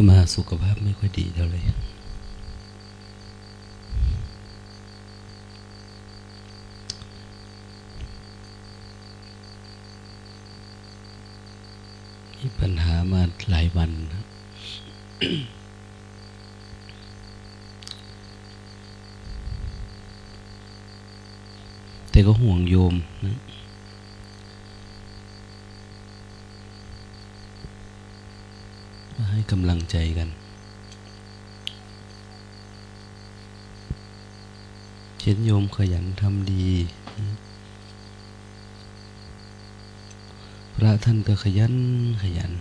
ถ้ามาสุขภาพไม่ค่อยดีเท่าไหร่มีปัญหามาหลายวันนะแต่ก็ห่วงโยมนะ ให้กำลังใจกัน เช่นโยมขยันทำดี พระท่านก็ขยันขยัน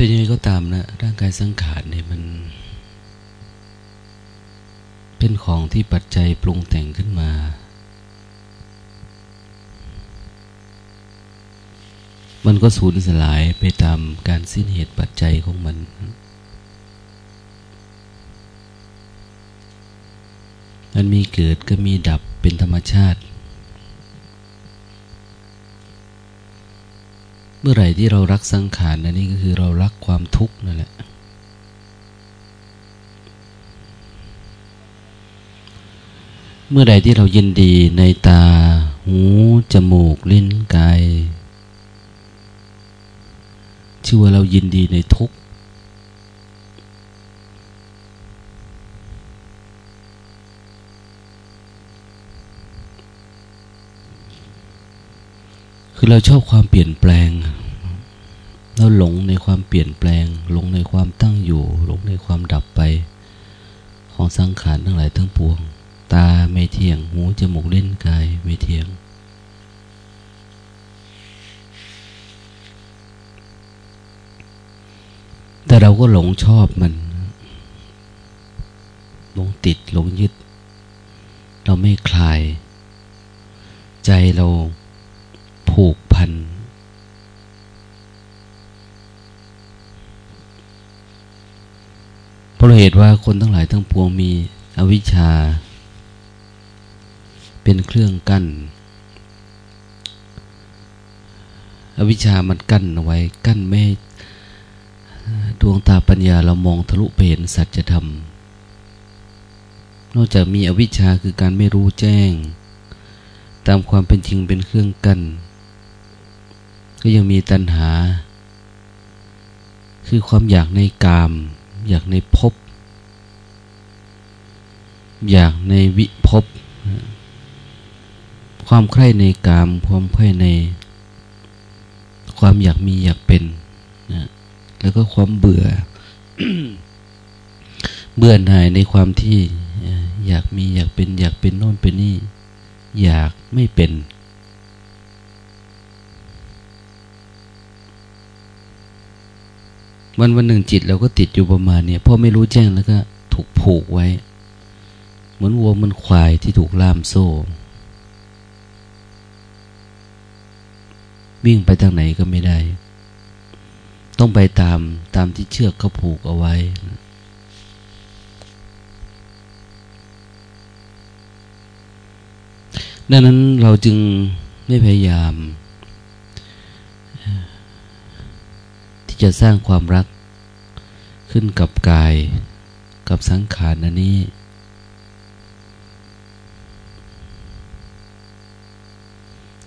แต่ยังไงก็ตามนะ ร่างกายสังขารเนี่ยมัน เป็นของที่ปัจจัยปรุงแต่งขึ้นมา มันก็สูญสลายไปตามการสิ้นเหตุปัจจัยของมัน มันมีเกิดก็มีดับเป็นธรรมชาติ เมื่อไหร่ที่เรารักสังขารนันนี่ก็คือเรารักความทุกข์นั่นแหละ เมื่อใดที่เรายินดีในตา หู จมูก ลิ้น กาย ชื่อว่าเรายินดีในทุกข์ เราชอบความเปลี่ยนแปลง เราหลงในความเปลี่ยนแปลง หลงในความตั้งอยู่ หลงในความดับไป ของสังขารทั้งหลายทั้งปวง ตาไม่เที่ยง หูจมูกเล่นกายไม่เที่ยง แต่เราก็หลงชอบมัน หลงติดหลงยึด เราไม่คลาย ใจเราผูกพัน เพราะเหตุว่าคนทั้งหลายทั้งปวงมีอวิชชา เป็นเครื่องกั้น อวิชชามันกั้นเอาไว้ กั้นไม่ ดวงตาปัญญาเรามองทะลุไปเห็นสัจธรรม นอกจากมีอวิชชาคือการไม่รู้แจ้ง ตามความเป็นจริงเป็นเครื่องกั้น ก็ยังมีตัณหา คือความอยากในกาม อยากในภพอยากในวิภพความใคร่ในกาม ความใคร่ใน ความอยากมีอยากเป็นนะแล้วก็ความเบื่อ เบื่อหน่ายในความที่ อยากมีอยากเป็น อยากเป็นโน่นเป็นนี่ อยากไม่เป็น วันวันหนึ่งจิตเราก็ติดอยู่ประมาณเนี่ยพอไม่รู้แจ้งแล้วก็ถูกผูกไว้ เหมือนวัวมันควายที่ถูกล่ามโซ่ วิ่งไปทางไหนก็ไม่ได้ ต้องไปตามตามที่เชือกเขาผูกเอาไว้ดังนั้นเราจึงไม่พยายาม จะสร้างความรักขึ้นกับกาย กับสังขารนันนี้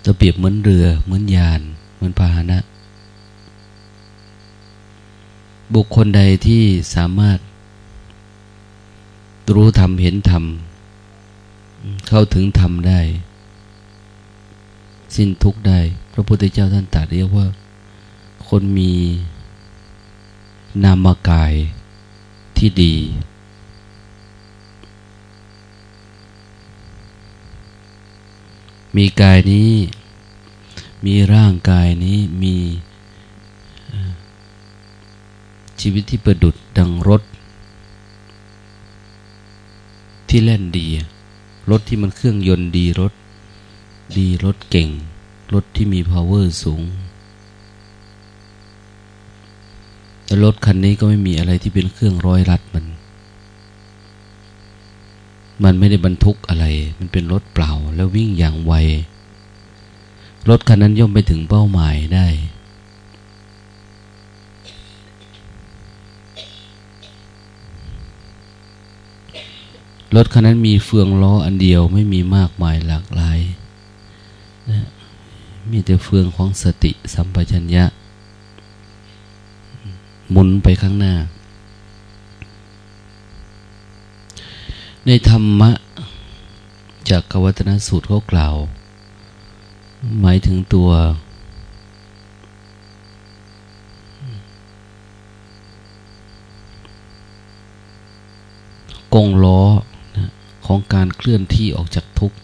จะเปรียบเหมือนเรือ เหมือนยาน เหมือนพาหนะ บุคคลใดที่สามารถ รู้ธรรมเห็นธรรม เข้าถึงธรรมได้ สิ้นทุกได้ พระพุทธเจ้าท่านตรัสเรียกว่า คนมี นามกายที่ดี มีกายนี้ มีร่างกายนี้มีชีวิตที่ประดุดดังรถ ที่เล่นดี รถที่มันเครื่องยนต์ดีรถ ดีรถเก่ง รถที่มี power สูง รถคันนี้ก็ไม่มีอะไรที่เป็นเครื่องร้อยรัดมัน มันไม่ได้บรรทุกอะไร มันเป็นรถเปล่า แล้ววิ่งอย่างไว รถคันนั้นย่อมไปถึงเป้าหมายได้ รถคันนั้นมีเฟืองล้ออันเดียวไม่มีมากมายหลากหลายนะมีแต่เฟืองของสติสัมปชัญญะ หมุนไปข้างหน้า ในธรรมะ จากกวัตนสูตรเขากล่าว หมายถึงตัว กงล้อนะของการเคลื่อนที่ออกจากทุกข์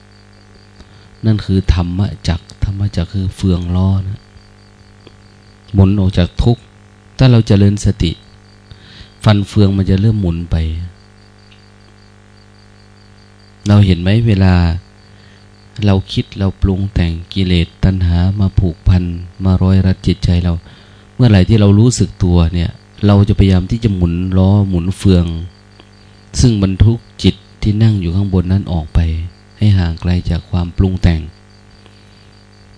นั่นคือธรรมะจักธรรมะจักคือเฟืองล้อนะหมุนออกจากทุกข์ ถ้าเราจเจริญสติ ฟันเฟืองมันจะเริ่มหมุนไป เราเห็นไหมเวลา เราคิดเราปรุงแต่งกิเลสตัณหามาผูกพัน มาร้อยรัดจิตใจเรา เมื่อไหร่ที่เรารู้สึกตัวเนี่ย เราจะพยายามที่จะหมุนล้อหมุนเฟือง ซึ่งบรรทุกจิตที่นั่งอยู่ข้างบนนั้นออกไป ให้ห่างไกลจากความปรุงแต่ง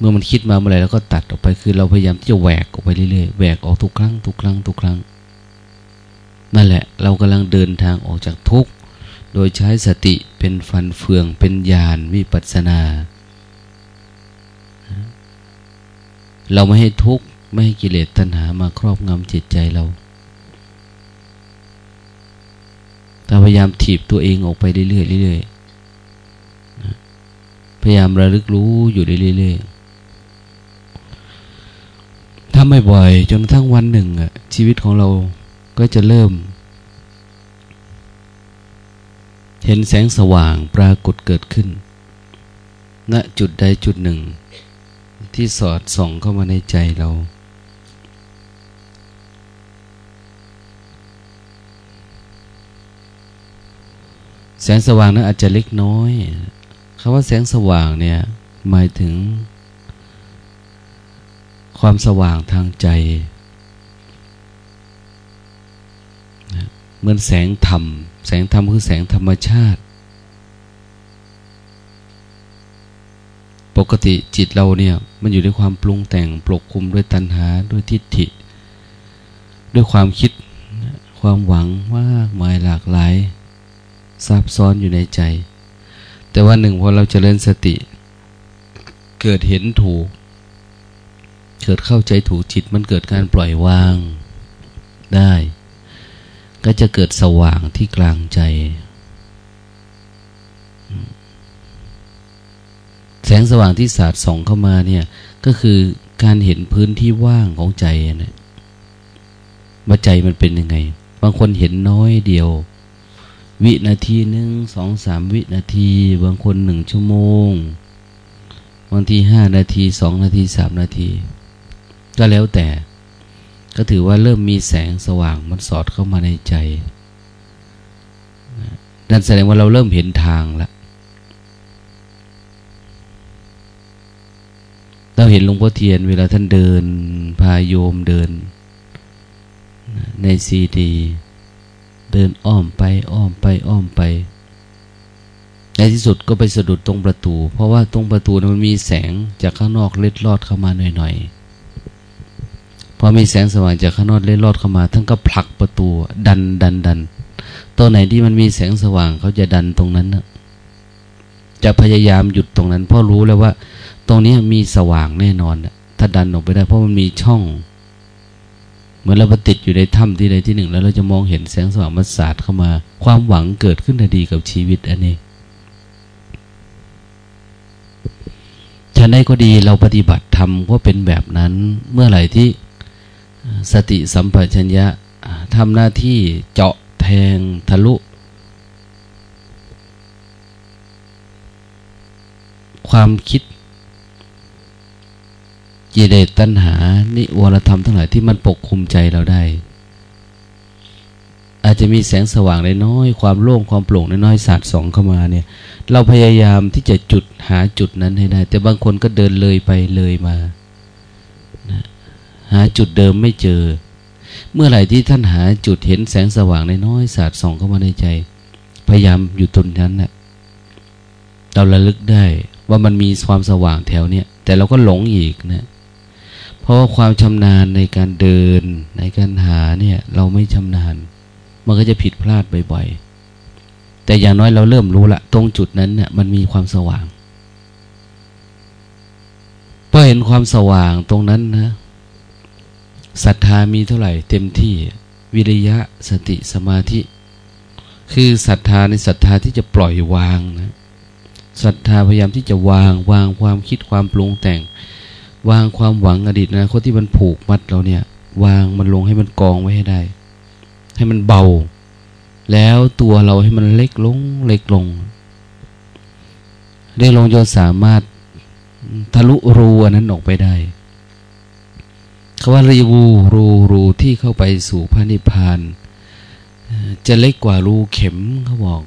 มื่อมันคิดมาเมื่อไรแล้วก็ตัดออกไปคือเราพยายามที่จะแหวกออกไปเรื่อยๆแหวกออกทุกครั้งทุกครั้งทุกครั้งนั่นแหละ เรากำลังเดินทางออกจากทุกข์โดยใช้สติเป็นฟันเฟืองเป็นญาณวิปัสนา เราไม่ให้ทุกข์ไม่ให้กิเลสตัณหามาครอบงำจิตใจเราแต่พยายามถีบตัวเองออกไปเรื่อยๆเรื่อยๆพยายามระลึกรู้อยู่เรื่อยๆ ถ้าไม่บ่อยจนทั้งวันหนึ่งอะ ชีวิตของเราก็จะเริ่ม เห็นแสงสว่างปรากฏเกิดขึ้น ณจุดใดจุดหนึ่ง ที่สอดส่องเข้ามาในใจเรา แสงสว่างนั้นอาจจะเล็กน้อยคำว่าแสงสว่างเนี่ย หมายถึง ความสว่างทางใจเหมือนแสงธรรม แสงธรรมคือแสงธรรมชาติ ปกติจิตเราเนี่ยมันอยู่ด้วยความปรุงแต่งปกคลุมด้วยตัณหาด้วยทิฏฐิ ด้วยความคิดความหวังมากมายหลากหลายซับซ้อนอยู่ในใจ แต่ว่าหนึ่งพอเราจเจริญสติ เกิดเห็นถูก เกิดเข้าใจถูกจิตมันเกิดการปล่อยวางได้ ก็จะเกิดสว่างที่กลางใจ แสงสว่างที่สาดส่องเข้ามาเนี่ย ก็คือการเห็นพื้นที่ว่างของใจนะว่าใจมันเป็นยังไง บางคนเห็นน้อยเดียว วินาทีหนึ่งสองสามวินาที บางคนหนึ่งชั่วโมงบางทีห้านาทีสองนาทีสามนาที ก็แล้วแต่ ก็ถือว่าเริ่มมีแสงสว่างมันสอดเข้ามาในใจนั่นแสดงว่าเราเริ่มเห็นทางแล้วเราเห็นหลวงพ่อเทียนเวลาท่านเดิน พาโยมเดิน ในซีดี เดินอ้อมไปอ้อมไปอ้อมไป ในที่สุดก็ไปสะดุดตรงประตู เพราะว่าตรงประตูมันมีแสงจากข้างนอกเล็ดลอดเข้ามาหน่อยๆ พอมีแสงสว่างจากข้างนอกเล่ลอดเข้ามาท่านก็ผลักประตู ดันดันดันตัวไหนที่มันมีแสงสว่างเขาจะดันตรงนั้นนะจะพยายามหยุดตรงนั้น เพราะรู้แล้วว่า ตรงนี้มีสว่างแน่นอนถ้าดันออกไปได้ เพราะมันมีช่อง เหมือนเราไปติดอยู่ในถ้ำที่ใดที่หนึ่ง แล้วเราจะมองเห็นแสงสว่างมันสาดเข้ามา ความหวังเกิดขึ้นทันทีกับชีวิตอันนี้ฉันได้ก็ดีเราปฏิบัติธรรมก็เป็นแบบนั้นเมื่อไหร่ที่ สติสัมปชัญญะทำหน้าที่เจาะแทงทะลุ ความคิดกิเลสตัณหา นิวรธรรมทั้งหลายที่มันปกคุมใจเราได้ อาจจะมีแสงสว่างในน้อย ความโล่งความโปร่งในน้อยสาดสองเข้ามาเนี่ย เราพยายามที่จะจุดหาจุดนั้นให้ได้ แต่บางคนก็เดินเลยไปเลยมา หาจุดเดิมไม่เจอ เมื่อไหร่ที่ท่านหาจุดเห็นแสงสว่างในน้อยสาดส่องเข้ามาในใจ พยายามอยู่ตรงนั้นนะ่ะเราระลึกได้ว่ามันมีความสว่างแถวเนี้ยแต่เราก็หลงอีกนะ เพราะว่าความชำนาญในการเดินในการหาเนี่ย เราไม่ชำนาญ มันก็จะผิดพลาดบ่อยๆ แต่อย่างน้อยเราเริ่มรู้ละตรงจุดนั้นเนี่ยมันมีความสว่างพอเห็นความสว่างตรงนั้นนะ ศรัทธามีเท่าไหร่เต็มที่วิริยะสติสมาธิ คือศรัทธาในศรัทธาที่จะปล่อยวางนะศรัทธาพยายามที่จะวางวางความคิดความปรุงแต่ง วางความหวังอดีตนะคนที่มันผูกมัดเราเนี่ย วางมันลงให้มันกองไว้ให้ได้ ให้มันเบา แล้วตัวเราให้มันเล็กลงเล็กลงเล็กลงจนสามารถทะลุรูอันนั้นออกไปได้ คำว่ารีวูรูรูที่เข้าไปสู่พระนิพพานจะเล็กกว่ารูเข็มเขาบอก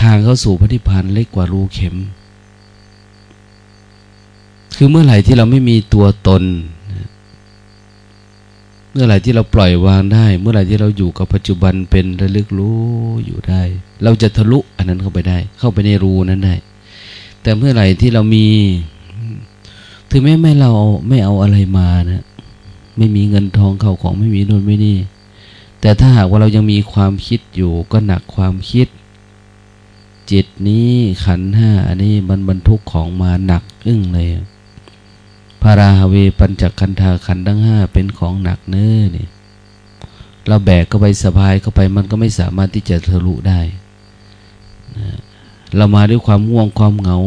ทางเข้าสู่พระนิพพานเล็กกว่ารูเข็ม คือเมื่อไหร่ที่เราไม่มีตัวตน เมื่อไหร่ที่เราปล่อยวางได้ เมื่อไหร่ที่เราอยู่กับปัจจุบันเป็นระลึกรู้อยู่ได้ เราจะทะลุอันนั้นเข้าไปได้ เข้าไปในรูนั้นได้ แต่เมื่อไหร่ที่เรามี ถึงแม้ไม่เราไม่เอาอะไรมานะไม่มีเงินทองเข้าของไม่มีนู่นไม่นี่ แต่ถ้าหากว่าเรายังมีความคิดอยู่ก็หนักความคิด จิตนี้ขันห้าอันนี้มันบรรทุกของมาหนักอึ้งเลยพาราฮเวปัญจคันธาขันทั้งห้าเป็นของหนักเนื้อเนี่ยเราแบกก็ไปสบายเข้าไปมันก็ไม่สามารถที่จะทะลุได้เรามาด้วยความง่วงความเหงา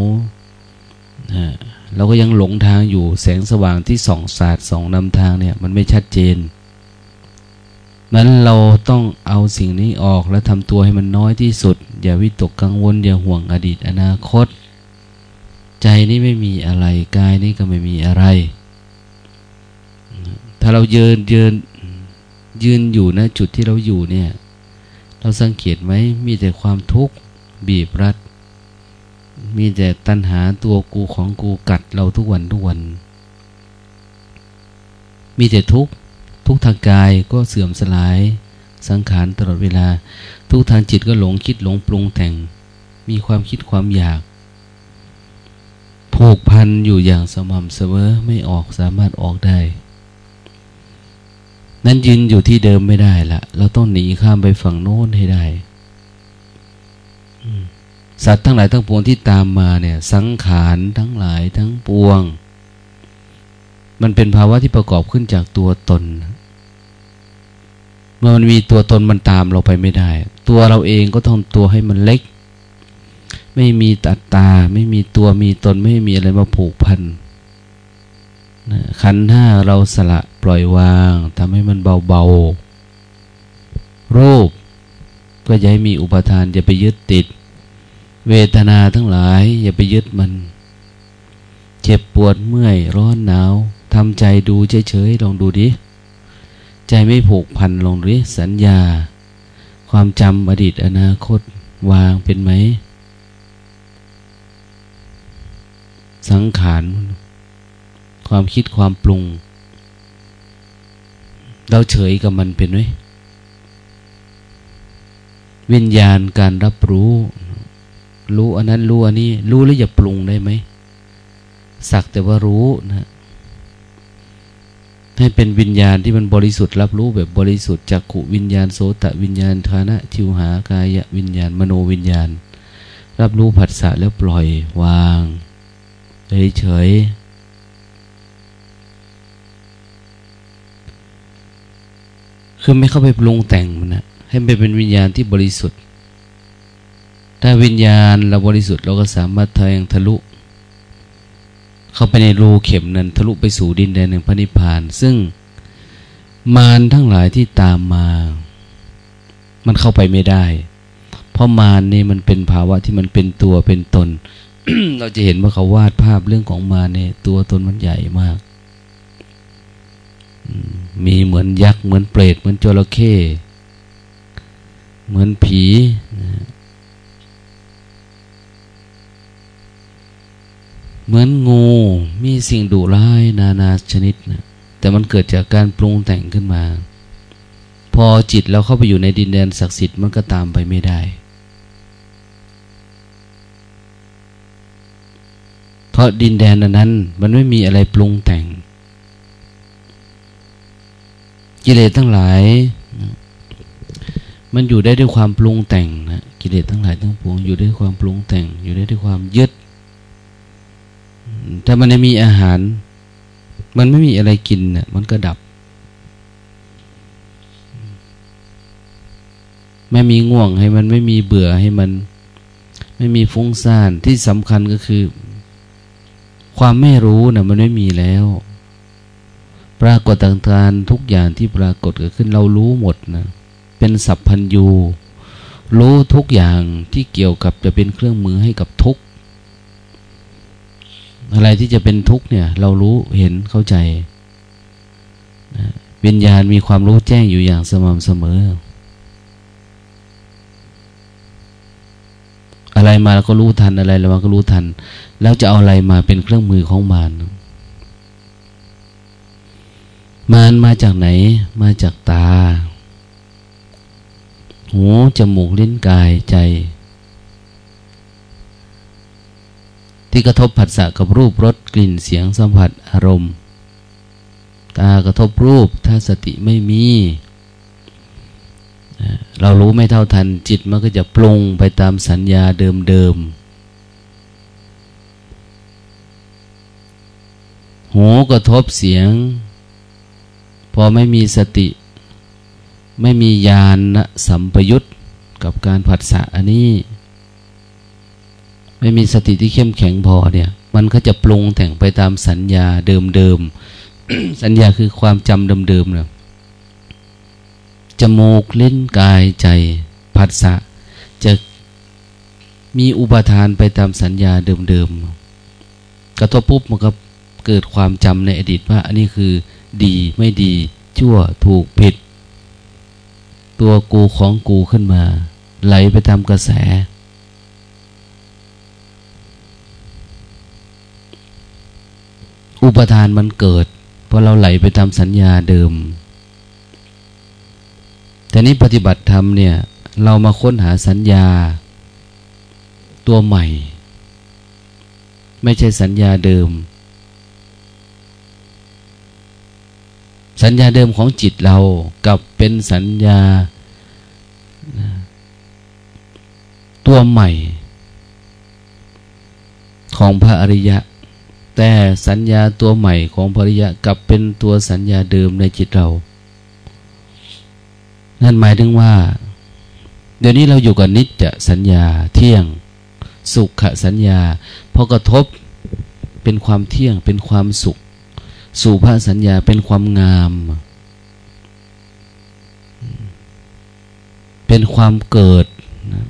เราก็ยังหลงทางอยู่แสงสว่างที่ส่องสาดส่องนำทางเนี่ย มันไม่ชัดเจนนั้นเราต้องเอาสิ่งนี้ออกแล้วทำตัวให้มันน้อยที่สุด อย่าวิตกกังวล อย่าห่วงอดีตอนาคต ใจนี่ไม่มีอะไร กายนี่ก็ไม่มีอะไร ถ้าเราเยืนยืนยืนอยู่นะจุดที่เราอยู่เนี่ย เราสังเกตไหมมีแต่ความทุกข์บีบรัด มีแต่ตัณหาตัวกูของกูกัดเราทุกวันทุกวัน มีแต่ทุกทุกทางกายก็เสื่อมสลายสังขารตลอดเวลา ทุกทางจิตก็หลงคิดหลงปรุงแต่ง มีความคิดความอยาก ผูกพันอยู่อย่างสม่ำเสมอไม่ออกสามารถออกได้ นั้นยืนอยู่ที่เดิมไม่ได้ละเราต้องหนีข้ามไปฝั่งโน้นให้ได้ สัตว์ทั้งหลายทั้งปวงที่ตามมาเนี่ย สังขารทั้งหลายทั้งปวง มันเป็นภาวะที่ประกอบขึ้นจากตัวตน เมื่อมันมีตัวตนมันตามเราไปไม่ได้ ตัวเราเองก็ต้องตัวให้มันเล็ก ไม่มีตัดตา ไม่มีตัวมีตนไม่มีอะไรมาผูกพันขันห้าเราสละปล่อยวางทำให้มันเบาๆรูปก็อย่าให้มีอุปทานอย่าไปยึดติด เวทนาทั้งหลาย อย่าไปยึดมัน เจ็บปวดเมื่อย ร้อนหนาวทำใจดูเฉยๆลองดูดิ ใจไม่ผูกพันลองดิสัญญา ความจำอดีตอนาคตวางเป็นไหม สังขาร ความคิดความปรุง เราเฉยกับมันเป็นไหมวิญญาณการรับรู้ รู้อันนั้นรู้อันนี้ รู้แล้วอย่าปรุงได้ไหมสักแต่ว่ารู้นะให้เป็นวิญญาณที่มันบริสุทธิ์รับรู้แบบบริสุทธิ์จักขุวิญญาณโสตวิญญาณฐานะทิวหากายวิญญาณ มโนวิญญาณ รับรู้ผัสสะแล้วปล่อยวางเฉยคือไม่เข้าไปปรุงแต่งมันนะให้มันเป็นวิญญาณที่บริสุทธิ์ ถ้าวิญญาณเราบริสุทธิ์เราก็สามารถแทงทะลุ เข้าไปในรูเข็มนั้นทะลุไปสู่ดินแดนแห่งพระนิพพาน ซึ่งมารทั้งหลายที่ตามมา มันเข้าไปไม่ได้ เพราะมารนี่มันเป็นภาวะที่มันเป็นตัวเป็นตน เราจะเห็นว่าเขาวาดภาพเรื่องของมารเนี่ยตัวตนมันใหญ่มาก มีเหมือนยักษ์เหมือนเปรตเหมือนจระเข้เหมือนผีนะ เหมือนงูมีสิ่งดุร้ายนานาชนิดนะแต่มันเกิดจากการปรุงแต่งขึ้นมา พอจิตเราเข้าไปอยู่ในดินแดนศักดิ์สิทธิ์มันก็ตามไปไม่ได้ เพราะดินแดนนั้นมันไม่มีอะไรปรุงแต่ง กิเลสทั้งหลาย มันอยู่ได้ด้วยความปรุงแต่งนะกิเลสทั้งหลายทั้งปวงอยู่ด้วยความปรุงแต่ง อยู่ได้ด้วยความยึด ถ้ามันไม่มีอาหาร มันไม่มีอะไรกินเนี่ยมันก็ดับ ไม่มีง่วงให้มันไม่มีเบื่อให้มัน ไม่มีฟุ้งซ่านที่สำคัญก็คือ ความไม่รู้นะ่ะ มันไม่มีแล้ว ปรากฏต่างๆทุกอย่างที่ปรากฏเกิดขึ้นเรารู้หมดนะเป็นสัพพัญญูรู้ทุกอย่างที่เกี่ยวกับจะเป็นเครื่องมือให้กับทุก อะไรที่จะเป็นทุกข์เนี่ย เรารู้เห็นเข้าใจวิญญาณมีความรู้แจ้งอยู่อย่างสม่ำเสมอ อะไรมาเราก็รู้ทันอะไรเรามาก็รู้ทัน แล้วจะเอาอะไรมาเป็นเครื่องมือของมารมารมาจากไหน มาจากตา หูจมูกลิ้นกายใจ ที่กระทบผัสสะกับรูปรสกลิ่นเสียงสัมผัสอารมณ์ ตากระทบรูปถ้าสติไม่มี เรารู้ไม่เท่าทันจิตมันก็จะปรุงไปตามสัญญาเดิมๆ หูกระทบเสียง พอไม่มีสติ ไม่มีญาณสัมปยุตกับการผัสสะอันนี้ ไม่มีสติที่เข้มแข็งพอเนี่ย มันก็จะปรุงแต่งไปตามสัญญาเดิมๆ สัญญาคือความจำเดิมๆเนี่ยจมูกเล่นกายใจผัสสะจะมีอุปทานไปตามสัญญาเดิมๆ กระทบปุ๊บมันก็เกิดความจำในอดีตว่า อันนี้คือดีไม่ดี ชั่วถูกผิด ตัวกูของกูขึ้นมา ไหลไปตามกระแส อุปทานมันเกิด เพราะเราไหลไปตามสัญญาเดิม แต่นี้ปฏิบัติธรรมเนี่ย เรามาค้นหาสัญญา ตัวใหม่ ไม่ใช่สัญญาเดิม สัญญาเดิมของจิตเรากับเป็นสัญญา ตัวใหม่ ของพระอริยะ แต่สัญญาตัวใหม่ของภริยะกลับเป็นตัวสัญญาเดิมในจิตเรา นั่นหมายถึงว่า เดี๋ยวนี้เราอยู่กับนิจจสัญญาเที่ยง สุขสัญญาพอกระทบเป็นความเที่ยงเป็นความสุข สู่พระสัญญาเป็นความงาม เป็นความเกิดนะ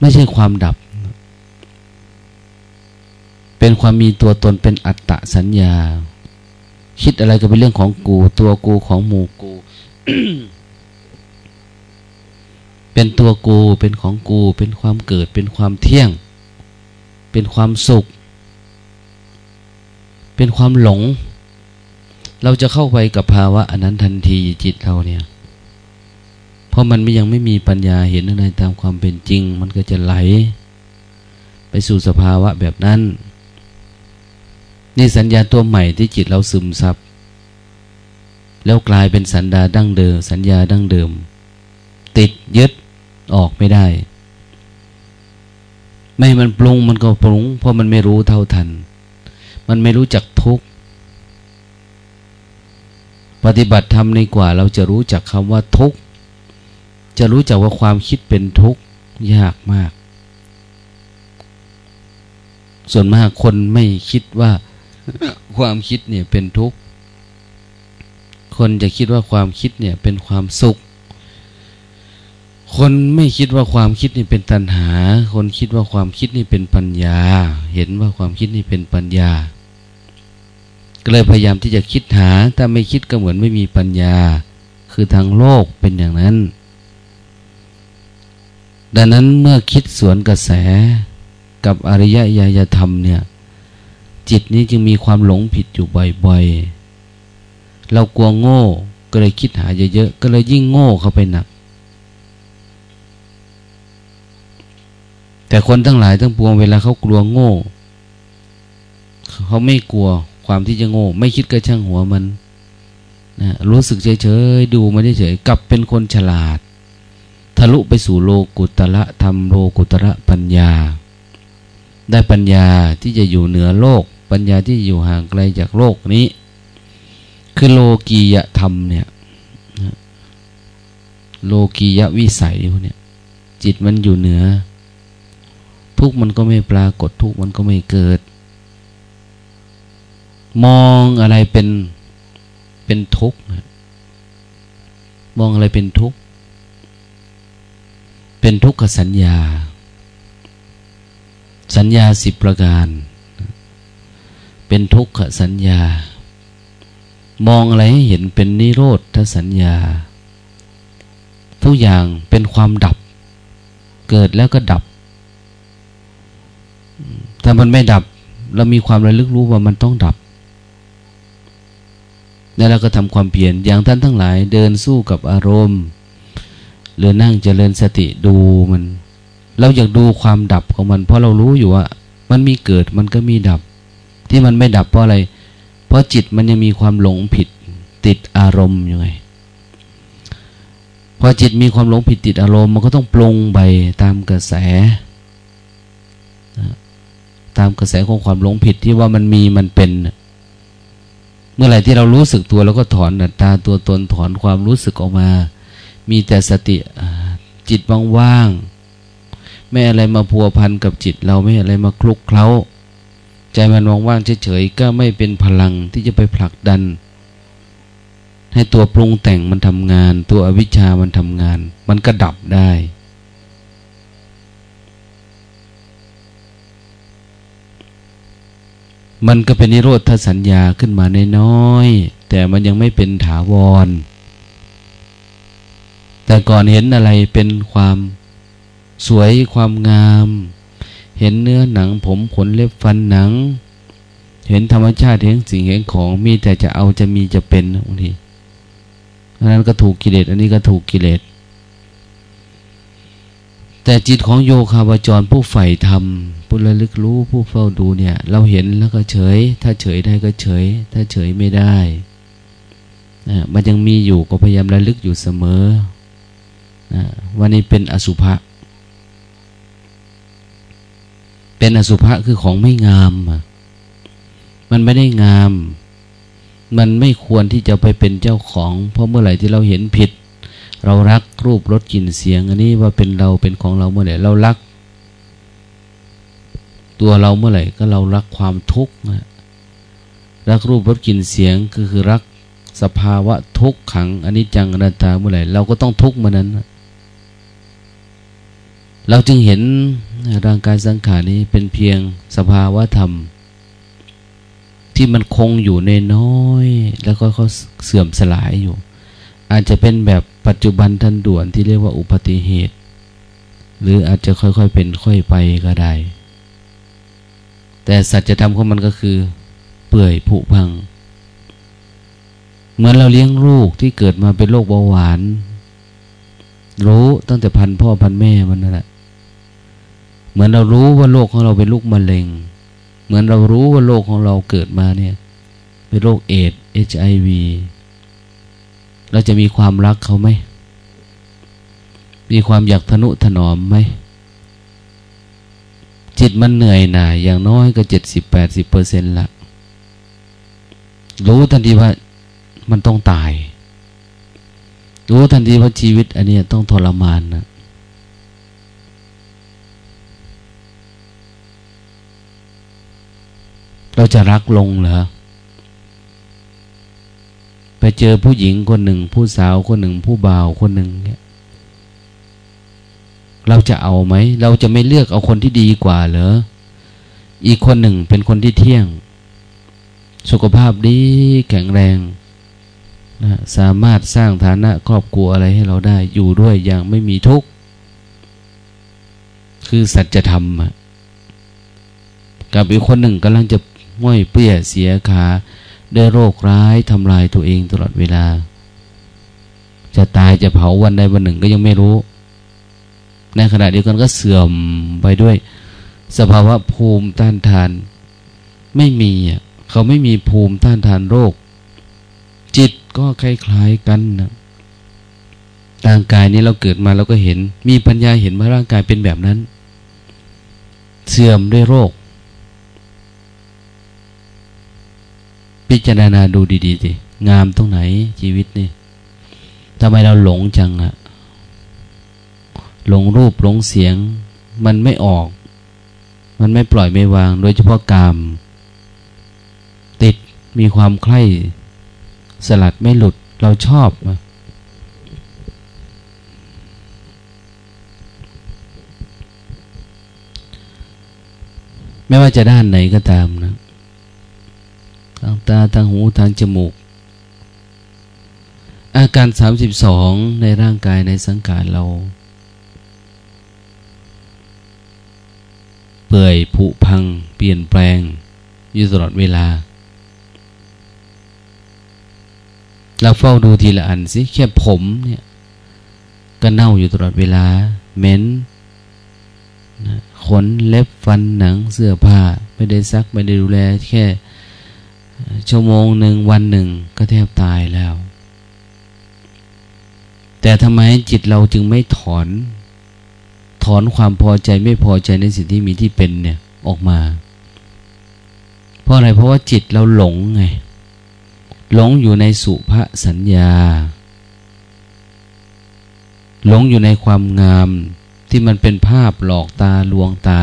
ไม่ใช่ความดับ เป็นความมีตัวตนเป็นอัตตะสัญญา คิดอะไรก็เป็นเรื่องของกู ตัวกูของหมู่กู เป็นตัวกูเป็นของกู เป็นความเกิด เป็นความเที่ยง เป็นความสุข เป็นความหลง เราจะเข้าไปกับภาวะอันนั้นทันทีจิตเราเนี่ยเพราะมันยังไม่มีปัญญาเห็นอะไรตามความเป็นจริง มันก็จะไหล ไปสู่สภาวะแบบนั้น นี่สัญญาตัวใหม่ที่จิตเราซึมซับ แล้วกลายเป็นสัญญาดั้งเดิม สัญญาดั้งเดิม ติดยึดออกไม่ได้ ไม่มันปรุงมันก็ปรุง เพราะมันไม่รู้เท่าทัน มันไม่รู้จักทุกปฏิบัติธรรมในกว่าเราจะรู้จักคำว่าทุกจะรู้จักว่าความคิดเป็นทุกข์ยากมาก ส่วนมากคนไม่คิดว่า ความคิดเนี่ยเป็นทุกข์ คนจะคิดว่าความคิดเนี่ยเป็นความสุข คนไม่คิดว่าความคิดนี่เป็นตัณหา คนคิดว่าความคิดนี่เป็นปัญญา เห็นว่าความคิดนี่เป็นปัญญา ก็เลยพยายามที่จะคิดหา ถ้าไม่คิดก็เหมือนไม่มีปัญญา คือทางโลกเป็นอย่างนั้น ดังนั้นเมื่อคิดสวนกระแสกับอริยญาณธรรมเนี่ย จิตนี้จึงมีความหลงผิดอยู่บ่อยๆ เรากลัวโง่ก็เลยคิดหาเยอะๆ ก็เลยยิ่งโง่เข้าไปหนัก แต่คนทั้งหลายทั้งปวงเวลาเขากลัวโง่ เขาไม่กลัวความที่จะโง่ ไม่คิดกระช่างหัวมันนะรู้สึกเฉยๆ ดูมันเฉยๆกลับเป็นคนฉลาด ทะลุไปสู่โลกุตระธรรมโลกุตระปัญญา ได้ปัญญาที่จะอยู่เหนือโลก ปัญญาที่อยู่ห่างไกลจากโลกนี้ คือโลกียธรรมเนี่ยโลกียวิสัยพวกเนี่ยจิตมันอยู่เหนือ ทุกมันก็ไม่ปรากฏทุกมันก็ไม่เกิด มองอะไรเป็นเป็นทุกข์มองอะไรเป็นทุกข์เป็นทุกขสัญญา สัญญาสิบประการ เป็นทุกขสัญญา มองอะไรให้เห็นเป็นนิโรธสัญญา ทุกอย่างเป็นความดับ เกิดแล้วก็ดับ ถ้ามันไม่ดับ เรามีความระลึกรู้ว่ามันต้องดับ แล้วเราก็ทำความเพียรอย่างท่านทั้งหลายเดินสู้กับอารมณ์ หรือนั่งเจริญสติดูมัน เราอยากดูความดับของมัน เพราะเรารู้อยู่ว่า มันมีเกิดมันก็มีดับ ที่มันไม่ดับเพราะอะไร เพราะจิตมันยังมีความหลงผิดติดอารมณ์อยู่ไงพอจิตมีความหลงผิดติดอารมณ์มันก็ต้องปรุงไปตามกระแส ตามกระแสของความหลงผิดที่ว่ามันมีมันเป็น เมื่อไหร่ที่เรารู้สึกตัวเราก็ถอนตาตัวตนถอนความรู้สึกออกมา มีแต่สติจิตว่างๆ ไม่อะไรมาพัวพันกับจิต เราไม่อะไรมาคลุกเคล้า ใจมันว่างๆเฉยๆก็ไม่เป็นพลังที่จะไปผลักดัน ให้ตัวปรุงแต่งมันทำงาน ตัวอวิชชามันทำงาน มันก็ดับได้มันก็เป็นนิโรธทสัญญาขึ้นมาในน้อยแต่มันยังไม่เป็นถาวร แต่ก่อนเห็นอะไรเป็นความ สวยความงาม เห็นเนื้อหนัง ผมขนเล็บฟันหนัง เห็นธรรมชาติเห็นสิ่งเห็นของมีแต่จะเอาจะมีจะเป็นบางทีอันนั้นก็ถูกกิเลสอันนี้ก็ถูกกิเลสแต่จิตของโยคาวจรผู้ใฝ่ธรรมผู้ระลึกรู้ผู้เฝ้าดูเนี่ย เราเห็นแล้วก็เฉย ถ้าเฉยได้ก็เฉย ถ้าเฉยไม่ได้นะมันยังมีอยู่ก็พยายามระลึกอยู่เสมอนะวันนี้เป็นอสุภะ เป็นอสุภะคือของไม่งาม มันไม่ได้งาม มันไม่ควรที่จะไปเป็นเจ้าของ เพราะเมื่อไหร่ที่เราเห็นผิด เรารักรูปรสกลิ่นเสียง อันนี้ว่าเป็นเราเป็นของเราเมื่อไหร่เรารัก ตัวเราเมื่อไหร่ก็เรารักความทุกข์นะรักรูปรสกลิ่นเสียงคือคือรักสภาวะทุกขังอันนี้จังอนัตตาเมื่อไหร่เราก็ต้องทุกข์เมื่อนั้น เราจึงเห็น ร่างกายสังขารนี้เป็นเพียงสภาวะธรรม ที่มันคงอยู่ในน้อย แล้วก็เขาเสื่อมสลายอยู่ อาจจะเป็นแบบปัจจุบันทันด่วนที่เรียกว่าอุบัติเหตุ หรืออาจจะค่อยๆเป็นค่อยไปก็ได้ แต่สัจธรรมของมันก็คือ เปื่อยผุพัง เหมือนเราเลี้ยงลูกที่เกิดมาเป็นโรคเบาหวาน รู้ตั้งแต่พันพ่อพันแม่มันนั่นแหละ เหมือนเรารู้ว่าโรคของเราเป็นลูกมะเร็ง เหมือนเรารู้ว่าโรคของเราเกิดมาเนี่ยเป็นโรคเอดเอชไอวีเราจะมีความรักเขาไหม มีความอยากทนุถนอมไหม จิตมันเหนื่อยหน่ายอย่างน้อยก็เจ็ดสิบแปดสิบเปอร์เซ็นต์ละ รู้ทันทีว่ามันต้องตาย รู้ทันทีว่าชีวิตอันนี้ต้องทรมานนะ เราจะรักลงเหรอไปเจอผู้หญิงคนหนึ่ง ผู้สาวคนหนึ่ง ผู้บ่าวคนหนึ่งเนี่ยเราจะเอาไหม เราจะไม่เลือกเอาคนที่ดีกว่าเหรออีกคนหนึ่งเป็นคนที่เที่ยง สุขภาพดีแข็งแรงนะสามารถสร้างฐานะครอบครัวอะไรให้เราได้อยู่ด้วยอย่างไม่มีทุกข์ คือสัจธรรมกับอีกคนหนึ่งกำลังจะ ง่อยเปี้ยเสียขาด้วยโรคร้ายทำลายตัวเองตลอดเวลา จะตายจะเผาวันใดวันหนึ่งก็ยังไม่รู้ ในขณะเดียวกันก็เสื่อมไปด้วย สภาวะภูมิต้านทาน ไม่มีอะเขาไม่มีภูมิต้านทานโรค จิตก็คล้ายๆกันนะร่างกายนี้เราเกิดมาเราก็เห็น มีปัญญาเห็นว่าร่างกายเป็นแบบนั้น เสื่อมด้วยโรค พิจารณาดูดีๆสิงามตรงไหนชีวิตนี่ทำไมเราหลงจังอะหลงรูปหลงเสียง มันไม่ออก มันไม่ปล่อยไม่วาง โดยเฉพาะกาม ติดมีความใคร่สลัดไม่หลุดเราชอบไม่ว่าจะด้านไหนก็ตามนะ ทางตาทางหูทางจมูก อาการสามสิบสองในร่างกายในสังขารเรา เปื่อยผุพัง เปลี่ยนแปลง อยู่ตลอดเวลา เราเฝ้าดูทีละอันสิ แค่ผมเนี่ย ก็เน่าอยู่ตลอดเวลาเหม็นขนเล็บฟันหนังเสื้อผ้า ไม่ได้ซัก ไม่ได้ดูแลแค่ ชั่วโมงหนึ่งวันหนึ่งก็แทบตายแล้ว แต่ทำไมจิตเราจึงไม่ถอน ถอนความพอใจไม่พอใจในสิ่งที่มีที่เป็นเนี่ยออกมา เพราะอะไรเพราะว่าจิตเราหลงไง หลงอยู่ในสุภสัญญา หลงอยู่ในความงามที่มันเป็นภาพหลอกตาลวงตา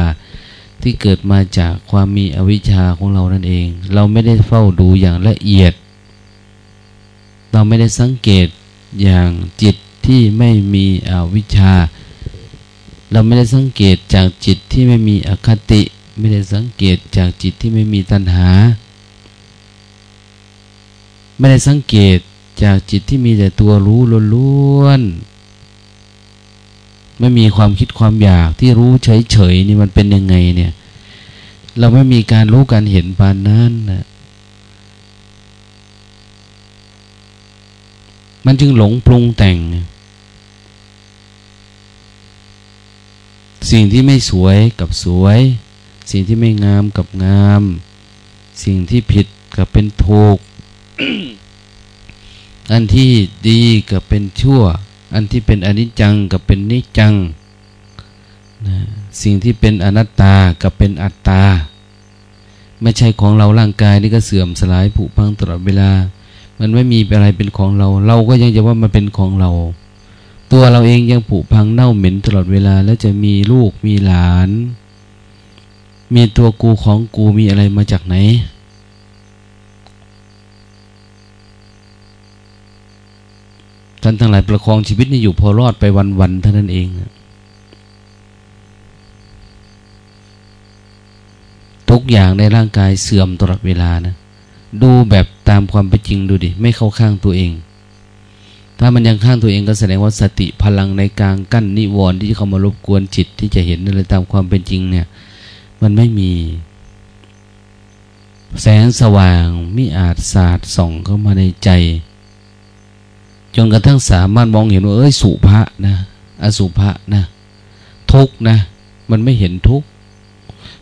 ที่เกิดมาจากความมีอวิชชาของเรานั่นเอง เราไม่ได้เฝ้าดูอย่างละเอียด เราไม่ได้สังเกตอย่างจิตที่ไม่มีอวิชชา เราไม่ได้สังเกตจากจิตที่ไม่มีอคติ ไม่ได้สังเกตจากจิตที่ไม่มีตัณหา ไม่ได้สังเกตจากจิตที่มีแต่ตัวรู้ล้วน ไม่มีความคิดความอยากที่รู้เฉยๆนี่มันเป็นยังไงเนี่ย เราไม่มีการรู้การเห็นปานนั้นนะมันจึงหลงปรุงแต่ง สิ่งที่ไม่สวยกับสวย สิ่งที่ไม่งามกับงาม สิ่งที่ผิดกับเป็นถูกอันที่ดีกับเป็นชั่ว อันที่เป็นอนิจจังกับเป็นนิจจังนะสิ่งที่เป็นอนัตตากับเป็นอัตตา ไม่ใช่ของเราร่างกายนี่ก็เสื่อมสลายผุพังตลอดเวลา มันไม่มีอะไรเป็นของเรา เราก็ยังจะว่ามันเป็นของเรา ตัวเราเองยังผุพังเน่าเหม็นตลอดเวลา แล้วจะมีลูกมีหลาน มีตัวกูของกูมีอะไรมาจากไหน ท่านทั้งหลายประคองชีวิตนี่อยู่พอรอดไปวันๆเท่านั้นเองทุกอย่างในร่างกายเสื่อมตลอดเวลานะ ดูแบบตามความเป็นจริงดูดิ ไม่เข้าข้างตัวเอง ถ้ามันยังข้างตัวเองก็แสดงว่าสติพลังในกลางกั้นนิวรณ์ที่เขามารบกวนจิตที่จะเห็นอะไรตามความเป็นจริงเนี่ย มันไม่มี แสงสว่างมิอาจสาดส่องเข้ามาในใจ จนกระทั่งสามารถมองเห็นว่า เอ้ยสุภะนะ อสุภะนะ ทุกนะ มันไม่เห็นทุก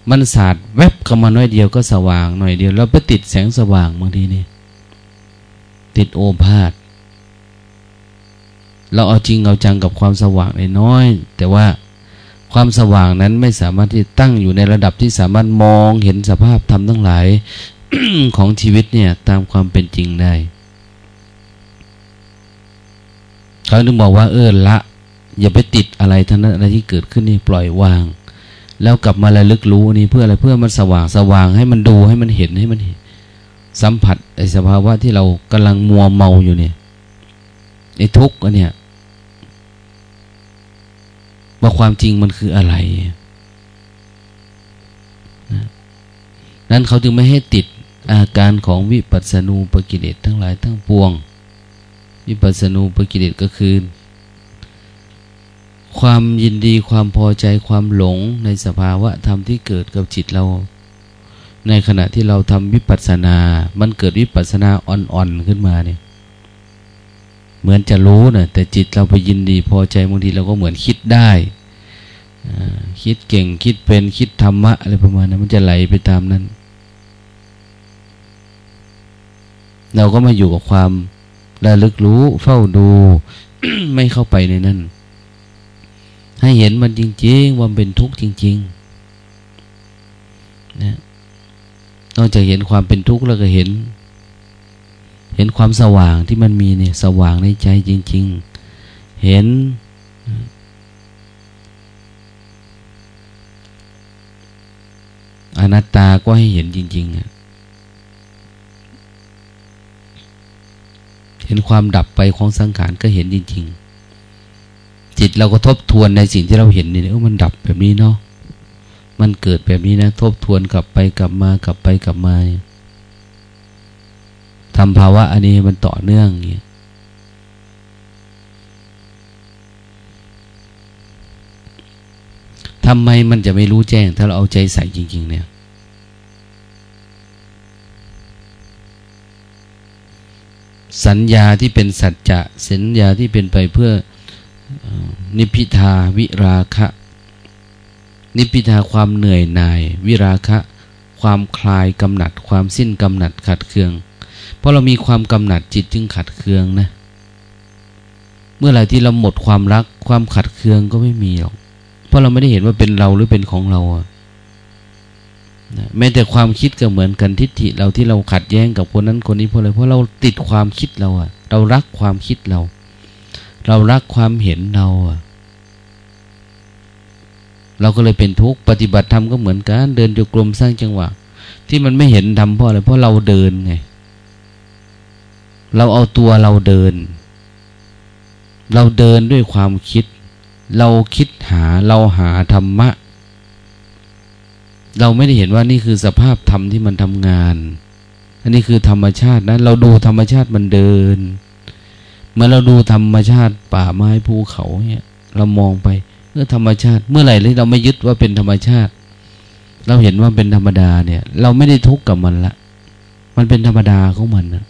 มันศาสาดแวบเข้ามาหน้อยเดียวก็สว่างหน่อยเดียว แล้วไปติดแสงสว่างบางทีนี่ ติดโอภาษเราเอาจริงเอาจังกับความสว่างน้อย แต่ว่าความสว่างนั้นไม่สามารถที่ตั้งอยู่ในระดับที่สามารถมองเห็นสภาพธรรมทั้งหลายของชีวิตเนี่ย ตามความเป็นจริงได้ เขาถึงบอกว่าเออละ อย่าไปติดอะไรทั้งนั้นอะไรที่เกิดขึ้นนี่ปล่อยวาง แล้วกลับมาระลึกรู้นี่เพื่ออะไรเพื่อมันสว่างสว่างให้มันดูให้มันเห็นให้มันสัมผัสไอ้สภาวะที่เรากำลังมัวเมาอยู่เนี่ยไอ้ทุกข์อันเนี้ยว่าความจริงมันคืออะไรนะนั้นเขาจึงไม่ให้ติดอาการของวิปัสสนูปกิเลสทั้งหลายทั้งปวง วิปัสสนูปกิเลสก็คือ ความยินดีความพอใจความหลงในสภาวะธรรมที่เกิดกับจิตเรา ในขณะที่เราทำวิปัสสนา มันเกิดวิปัสสนาอ่อนๆขึ้นมาเนี่ยเหมือนจะรู้นะแต่จิตเราไปยินดีพอใจบางทีเราก็เหมือนคิดได้คิดเก่งคิดเป็นคิดธรรมะอะไรประมาณนั้นมันจะไหลไปตามนั้น เราก็มาอยู่กับความ ระลึกรู้เฝ้าดู ไม่เข้าไปในนั้น ให้เห็นมันจริง ๆ ว่าเป็นทุกข์จริง ๆ นะนอกจากเห็นความเป็นทุกข์แล้วก็เห็น เห็นความสว่างที่มันมีเนี่ย สว่างในใจจริง ๆ เห็นอนัตตาก็ให้เห็นจริงๆอะ เห็นความดับไปของสังขารก็เห็นจริงๆ จิตเราก็ทบทวนในสิ่งที่เราเห็นนี่เออมันดับแบบนี้เนาะมันเกิดแบบนี้นะ ทบทวนกลับไปกลับมากลับไปกลับมาทำภาวะอันนี้มันต่อเนื่องอย่างเงี้ยทำไมมันจะไม่รู้แจ้ง ถ้าเราเอาใจใส่จริง ๆ เนี่ย สัญญาที่เป็นสัจจะสัญญาที่เป็นไปเพื่อนิพิทาวิราคะ นิพิทาความเหนื่อยหน่าย วิราคะ ความคลายกำหนัด ความสิ้นกำหนัดขัดเคือง เพราะเรามีความกำหนัดจิตจึงขัดเคืองนะ เมื่อไหร่ที่เราหมดความรักความขัดเคืองก็ไม่มีหรอก เพราะเราไม่ได้เห็นว่าเป็นเราหรือเป็นของเราอะ แม้แต่ความคิดก็เหมือนกันทิฏฐิเราที่เราขัดแย้งกับคนนั้นคนนี้เพราะอะไรเพราะเราติดความคิดเราอะเรารักความคิดเรา เรารักความเห็นเราอะเราก็เลยเป็นทุกข์ปฏิบัติธรรมก็เหมือนกันเดินโยกลมสร้างจังหวะ ที่มันไม่เห็นทำเพราะอะไรเพราะเราเดินไง เราเอาตัวเราเดิน เราเดินด้วยความคิด เราคิดหาเราหาธรรมะ เราไม่ได้เห็นว่านี่คือสภาพธรรมที่มันทำงาน อันนี้คือธรรมชาตินะ เราดูธรรมชาติมันเดิน เมื่อเราดูธรรมชาติป่าไม้ภูเขาเนี่ย เรามองไปเมื่อธรรมชาติ เมื่อไหร่ที่เราไม่ยึดว่าเป็นธรรมชาติ เราเห็นว่าเป็นธรรมดาเนี่ย เราไม่ได้ทุกข์กับมันละ มันเป็นธรรมดาของมันนะ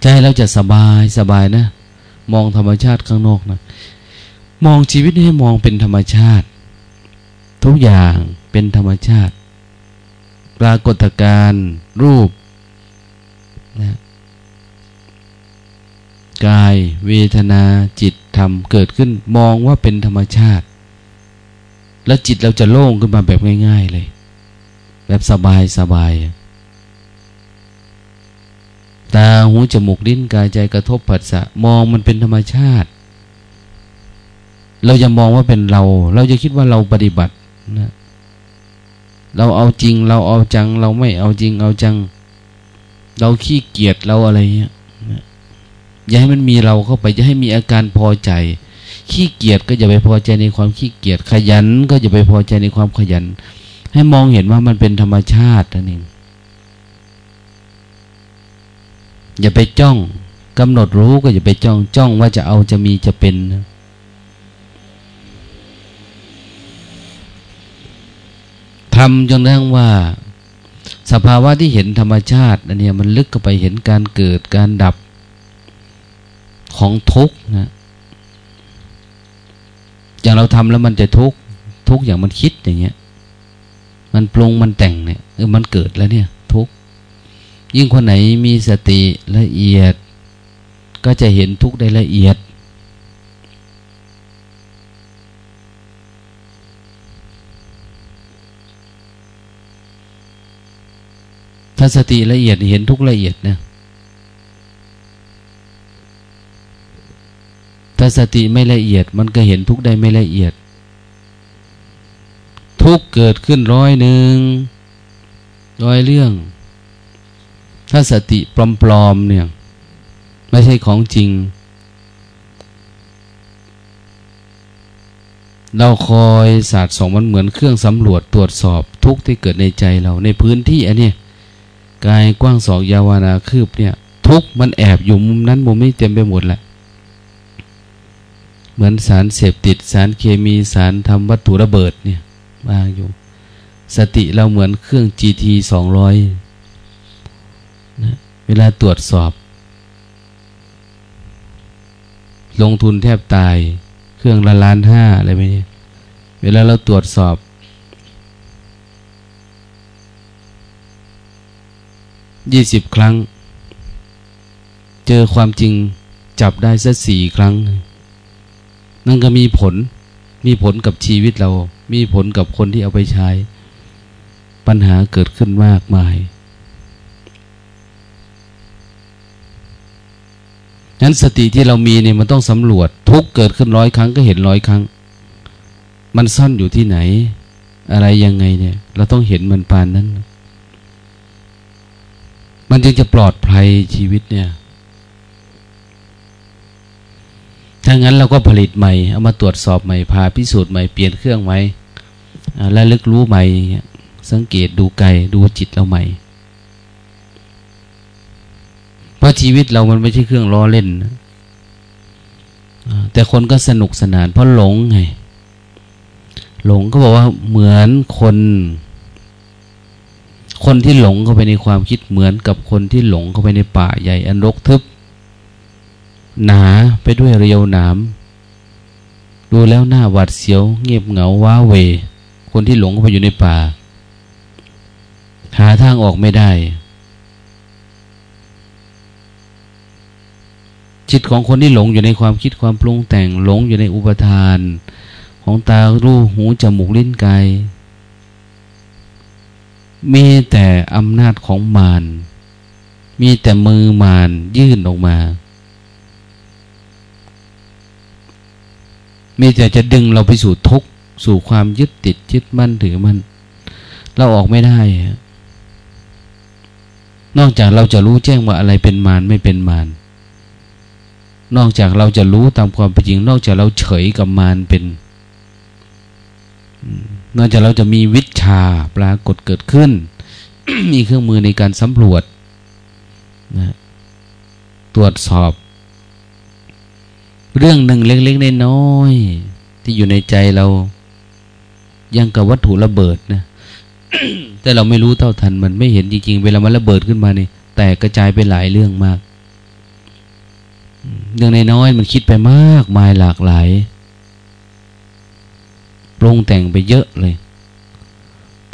ใจเราจะสบายสบายนะ มองธรรมชาติข้างนอกนะ มองชีวิตให้มองเป็นธรรมชาติ ทุกอย่างเป็นธรรมชาติ ปรากฏการรูปนะกายเวทนาจิตธรรมเกิดขึ้นมองว่าเป็นธรรมชาติ แล้วจิตเราจะโล่งขึ้นมาแบบง่าย ๆเลย แบบสบายสบายตาหูจมูกลิ้นกายใจกระทบผัสสะมองมันเป็นธรรมชาติ เราจะมองว่าเป็นเรา เราจะคิดว่าเราปฏิบัติ นะเราเอาจริง เราเอาจัง เราไม่เอาจริง เอาจัง เราขี้เกียจเราอะไรเงี้ยอย่าให้มันมีเราเข้าไปจะให้มีอาการพอใจ ขี้เกียจก็อย่าไปพอใจในความขี้เกียจขยัน ก็อย่าไปพอใจในความขยัน ให้มองเห็นว่ามันเป็นธรรมชาตินั่นเองอย่าไปจ้องกำหนดรู้ก็อย่าไปจ้องจ้องว่าจะเอาจะมีจะเป็นนะ ทำจนทั้งว่า สภาวะที่เห็นธรรมชาติอันนี้มันลึกเข้าไปเห็นการเกิดการดับของทุกข์นะอย่างเราทำแล้วมันจะทุกข์ทุกอย่างมันคิดอย่างเงี้ย มันปรุงมันแต่งเนี่ยเออมันเกิดแล้วเนี่ย ทุกข์ยิ่งคนไหนมีสติละเอียด ก็จะเห็นทุกข์ได้ละเอียด ถ้าสติละเอียดเห็นทุกละเอียดนะถ้าสติไม่ละเอียด มันก็เห็นทุกได้ไม่ละเอียด ทุกเกิดขึ้นร้อยหนึ่งร้อยเรื่อง ถ้าสติปลอมๆเนี่ย ไม่ใช่ของจริง เราคอยศาสตร์สองมันเหมือนเครื่องสำรวจตรวจสอบทุกที่เกิดในใจเราในพื้นที่อันนี้ กายกว้างสองยาวานาคืบเนี่ย ทุกมันแอบอยู่มุมนั้นมุมนี้เต็มไปหมดแหละ เหมือนสารเสพติดสารเคมีสารทำวัตถุระเบิดเนี่ยวางอยู่ สติเราเหมือนเครื่อง GT สองร้อยนะเวลาตรวจสอบ ลงทุนแทบตาย เครื่องละล้านห้าอะไรไหมเนี่ยเวลาเราตรวจสอบ ยี่สิบครั้ง เจอความจริงจับได้สักสี่ครั้ง นั่นก็มีผล มีผลกับชีวิตเรา มีผลกับคนที่เอาไปใช้ ปัญหาเกิดขึ้นมากมายนั้นสติที่เรามีเนี่ยมันต้องสำรวจ ทุกเกิดขึ้นร้อยครั้งก็เห็นร้อยครั้ง มันซ่อนอยู่ที่ไหน อะไรยังไงเนี่ย เราต้องเห็นมันปานนั้น มันจึงจะปลอดภัยชีวิตเนี่ย ถ้างั้นเราก็ผลิตใหม่ เอามาตรวจสอบใหม่ พาพิสูจน์ใหม่ เปลี่ยนเครื่องใหม่และลึกรู้ใหม่ สังเกตดูไกลดูจิตเราใหม่ เพราะชีวิตเรามันไม่ใช่เครื่องล้อเล่นนะแต่คนก็สนุกสนานเพราะหลงไง หลงก็บอกว่าเหมือนคน คนที่หลงเข้าไปในความคิดเหมือนกับคนที่หลงเข้าไปในป่าใหญ่อันรกทึบ หนาไปด้วยเรียวหนามดูแล้วหน้าหวาดเสียว เงียบเหงาว้าเว คนที่หลงเข้าไปอยู่ในป่า หาทางออกไม่ได้ จิตของคนที่หลงอยู่ในความคิดความปรุงแต่งหลงอยู่ในอุปทาน ของตารูหูจมูกลิ้นกาย มีแต่อำนาจของมาร มีแต่มือมารยื่นออกมา มีแต่จะดึงเราไปสู่ทุกข์สู่ความยึดติดยึดมั่นถือมั่นเราออกไม่ได้ นอกจากเราจะรู้แจ้งว่าอะไรเป็นมารไม่เป็นมาร นอกจากเราจะรู้ตามความเป็นจริง นอกจากเราเฉยกับมารเป็น นอกจากเราจะมีวิชาปรากฏเกิดขึ้น มีเครื่องมือในการสำรวจนะตรวจสอบ เรื่องหนึ่งเล็กๆน้อยๆที่อยู่ในใจเรายังกับวัตถุระเบิดนะแต่เราไม่รู้เท่าทันมันไม่เห็นจริงๆ เวลามันระเบิดขึ้นมานี่แตกกระจายไปหลายเรื่องมาก เรื่องน้อยมันคิดไปมากมายหลากหลาย ปรุงแต่งไปเยอะเลย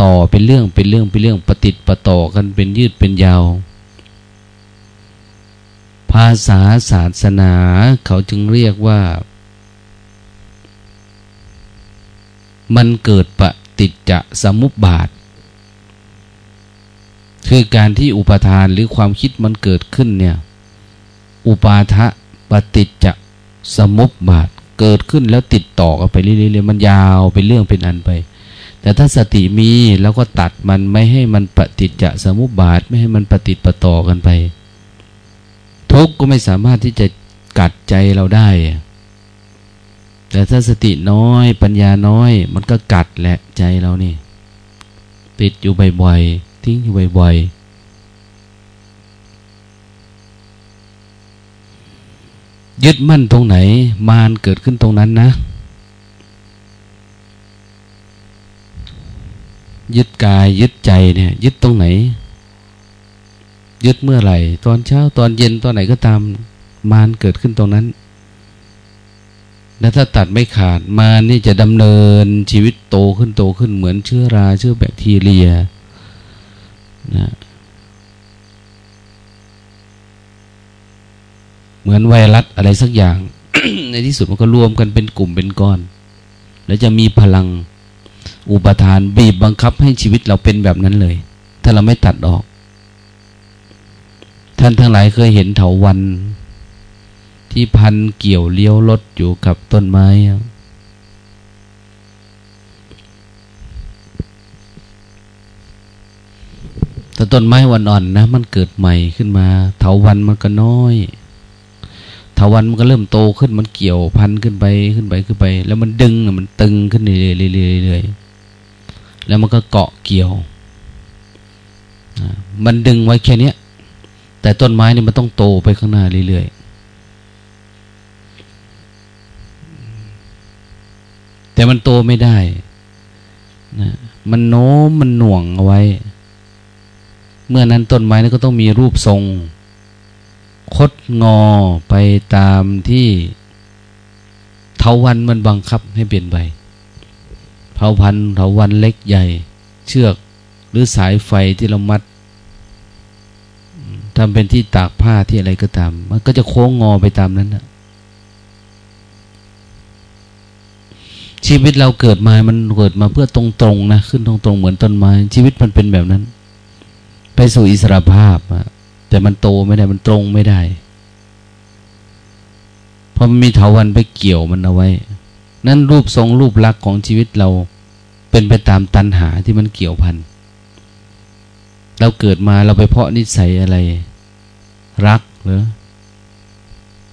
ต่อเป็นเรื่องเป็นเรื่องเป็นเรื่องปฏิติประต่อกันเป็นยืดเป็นยาว ภาษาศาสนาเขาจึงเรียกว่า มันเกิดปฏิจจสมุปบาท คือการที่อุปทานหรือความคิดมันเกิดขึ้นเนี่ย อุปาทะปฏิจจสมุปบาท เกิดขึ้นแล้วติดต่อกันไปเรื่อยๆมันยาวเป็นเรื่องเป็นอันไป แต่ถ้าสติมีแล้วก็ตัดมันไม่ให้มันปฏิจจสมุปบาทไม่ให้มันปฏิปต่อกันไป ทุกก็ไม่สามารถที่จะกัดใจเราได้ แต่ถ้าสติน้อย ปัญญาน้อย มันก็กัดแหละใจเรานี่ ติดอยู่บ่อยๆทิ้งอยู่บ่อยๆ ยึดมั่นตรงไหน มารเกิดขึ้นตรงนั้นนะ ยึดกายยึดใจเนี่ย ยึดตรงไหน ยึดเมื่อไหร่ ตอนเช้าตอนเย็นตอนไหนก็ตามมารเกิดขึ้นตรงนั้น แล้วถ้าตัดไม่ขาดมารนี่จะดำเนินชีวิตโตขึ้นโตขึ้นเหมือนเชื้อราเชื้อแบคทีเรียนะ เหมือนไวรัสอะไรสักอย่าง ในที่สุดมันก็รวมกันเป็นกลุ่มเป็นก้อน แล้วจะมีพลังอุปทานบีบบังคับให้ชีวิตเราเป็นแบบนั้นเลย ถ้าเราไม่ตัดออก ท่านทั้งหลายเคยเห็นเถาวัน ที่พันเกี่ยวเลี้ยวรถอยู่กับต้นไม้แต่ต้นไม้วันอ่อนนะ มันเกิดใหม่ขึ้นมา เถาวันมันก็น้อย ถาวันมันก็เริ่มโตขึ้นมันเกี่ยวพันขึ้นไปขึ้นไปขึ้นไป แล้วมันดึงมันตึงขึ้นเรื่อยๆแล้วมันก็เกาะเกี่ยวมันดึงไว้แค่นี้แต่ต้นไม้นี่มันต้องโตไปข้างหน้าเรื่อยๆแต่มันโตไม่ได้นะมันโน้มมันหน่วงเอาไว้ เมื่อนั้นต้นไม้นั้นก็ต้องมีรูปทรง คดงอไปตามที่เถาวันมันบังคับให้เปลี่ยนไปเถาพันเถาวันเล็กใหญ่ เชือกหรือสายไฟที่เรามัดทำเป็นที่ตากผ้าที่อะไรก็ตาม มันก็จะโค้งงอไปตามนั้นนะชีวิตเราเกิดมา มันเกิดมาเพื่อตรงๆนะ ขึ้นตรงๆ เหมือนต้นไม้ ชีวิตมันเป็นแบบนั้น ไปสู่อิสรภาพอะ แต่มันโตไม่ได้มันตรงไม่ได้เพราะมันมีเถาวันไปเกี่ยวมันเอาไว้ นั่นรูปทรงรูปลักษณ์ของชีวิตเราเป็นไปตามตัณหาที่มันเกี่ยวพันเราเกิดมาเราไปเพาะนิสัยอะไร รักหรือ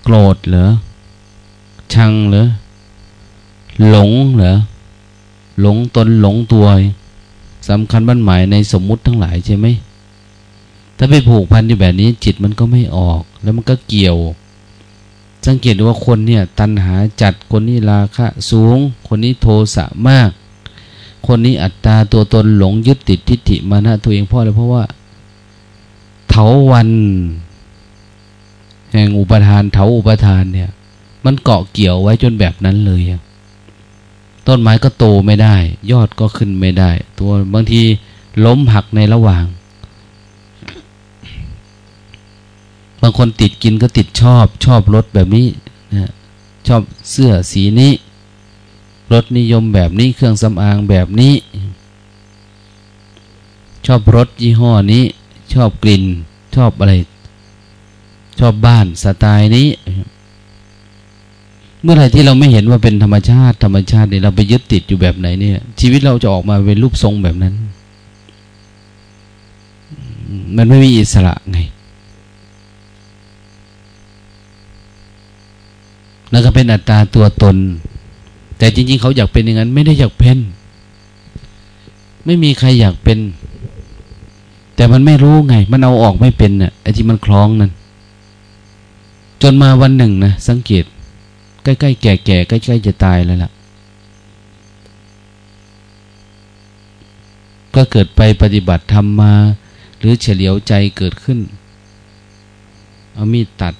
โกรธหรือชังหรือหลงเหรอหลงตนหลงตัวสำคัญบั้นหมายในสมมุติทั้งหลายใช่ไหม ถ้าไปผูกพันอยู่แบบนี้จิตมันก็ไม่ออก แล้วมันก็เกี่ยว สังเกตดูว่าคนเนี่ย ตัณหาจัดคนนี้ราคะสูง คนนี้โทสะมาก คนนี้อัตตาตัวตนหลงยึดติดทิฏฐิมานะตัวเองเพราะอะไรเพราะว่า เถาวัน แห่งอุปทานเถาอุปทานเนี่ย มันเกาะเกี่ยวไว้จนแบบนั้นเลยต้นไม้ก็โตไม่ได้ ยอดก็ขึ้นไม่ได้ ตัวบางทีล้มหักในระหว่าง บางคนติดกินก็ติดชอบ ชอบรถแบบนี้นะชอบเสื้อสีนี้รถนิยมแบบนี้เครื่องสำอางแบบนี้ ชอบรถยี่ห้อนี้ ชอบกลิ่น ชอบอะไร ชอบบ้านสไตล์นี้ เมื่อไหร่ที่เราไม่เห็นว่าเป็นธรรมชาติ ธรรมชาติเนี่ยเราไปยึดติดอยู่แบบไหนเนี่ย ชีวิตเราจะออกมาเป็นรูปทรงแบบนั้น มันไม่มีอิสระไง แล้วก็เป็นอัตตาตัวตน แต่จริง ๆ เขาอยากเป็นอย่างนั้น ไม่ได้อยากเป็น ไม่มีใครอยากเป็น แต่มันไม่รู้ไง มันเอาออกไม่เป็นน่ะไอ้ที่มันคล้องนั่นจนมาวันหนึ่งนะสังเกต ใกล้ๆแก่ๆใกล้ๆจะตายแล้วล่ะก็เกิดไปปฏิบัติธรรมมา หรือเฉลียวใจเกิดขึ้น เอามีดตัด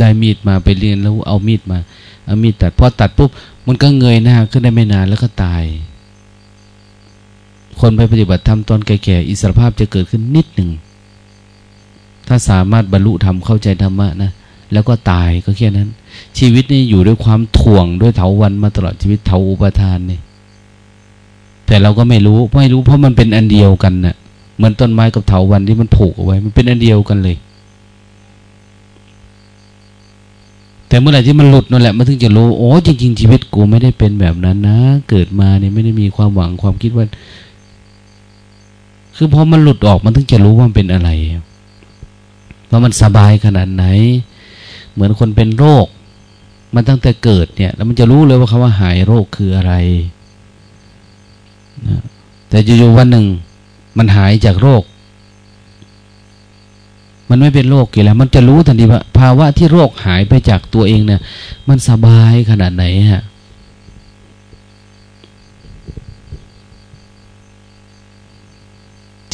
ได้มีดมาไปเรียนแล้วเอามีดมาเอามีดตัดพอตัดปุ๊บมันก็เงยหน้าขึ้นได้ไม่นานแล้วก็ตาย คนไปปฏิบัติธรรมตอนแก่ๆอิสรภาพจะเกิดขึ้นนิดหนึ่งถ้าสามารถบรรลุธรรมเข้าใจธรรมะนะแล้วก็ตายก็แค่นั้น ชีวิตนี่อยู่ด้วยความถ่วงด้วยเถาวันมาตลอดชีวิตเถาอุปทานนี่แต่เราก็ไม่รู้ไม่รู้เพราะมันเป็นอันเดียวกันนะ่ะเหมือนต้นไม้กับเถาวันที่มันผูกเอาไว้ มันเป็นอันเดียวกันเลย แต่เมื่อไหร่ที่มันหลุดนั่นแหละมันถึงจะรู้โอ้จริง ๆ ชีวิตกูไม่ได้เป็นแบบนั้นนะ เกิดมาเนี่ยไม่ได้มีความหวังความคิดว่า คือพอมันหลุดออกมันถึงจะรู้ว่ามันเป็นอะไรว่ามันสบายขนาดไหน เหมือนคนเป็นโรค มันตั้งแต่เกิดเนี่ย แล้วมันจะรู้เลยว่าคาว่าหายโรคคืออะไรนะแต่อยู่ๆวันหนึ่ง มันหายจากโรค มันไม่เป็นโรคกี่แล้ว มันจะรู้ทันทีว่า ภาวะที่โรคหายไปจากตัวเองเนี่ย มันสบายขนาดไหนฮะ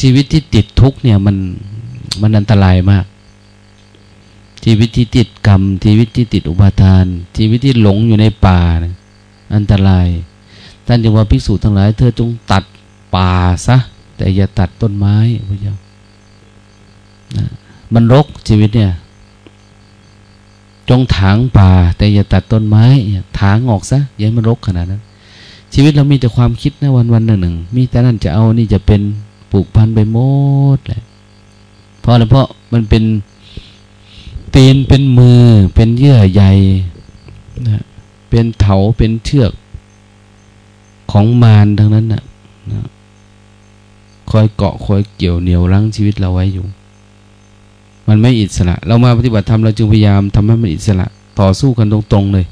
ชีวิตที่ติดทุกเนี่ยมันมันอันตรายมาก ชีวิตที่ติดกรรม ชีวิตที่ติดอุปาทาน ชีวิตที่หลงอยู่ในป่านะอันตรายท่านจึงว่าภิกษุทั้งหลาย เธอจงตัดป่าซะ แต่อย่าตัดต้นไม้พระเจ้านะ มันรกชีวิตเนี่ย จงถางป่า แต่อย่าตัดต้นไม้ถางออกซะอย่าให้มันรกขนาดนั้น ชีวิตเรามีแต่ความคิดนะวันวันหนึ่งหนึ่งมีแต่นั่นจะเอานี่จะเป็นปลูกพันธุ์ไปหมดแหละเพราะอะไรเพราะมันเป็นตีนเป็นมือ เป็นเยื่อใยนะเป็นเถาเป็นเชือกของมารทั้งนั้นนะนะคอยเกาะคอยเกี่ยวเหนียวรั้งชีวิตเราไว้อยู่ มันไม่อิสระ เรามาปฏิบัติธรรมเราจึงพยายามทำให้มันอิสระ ต่อสู้กันตรงๆเลย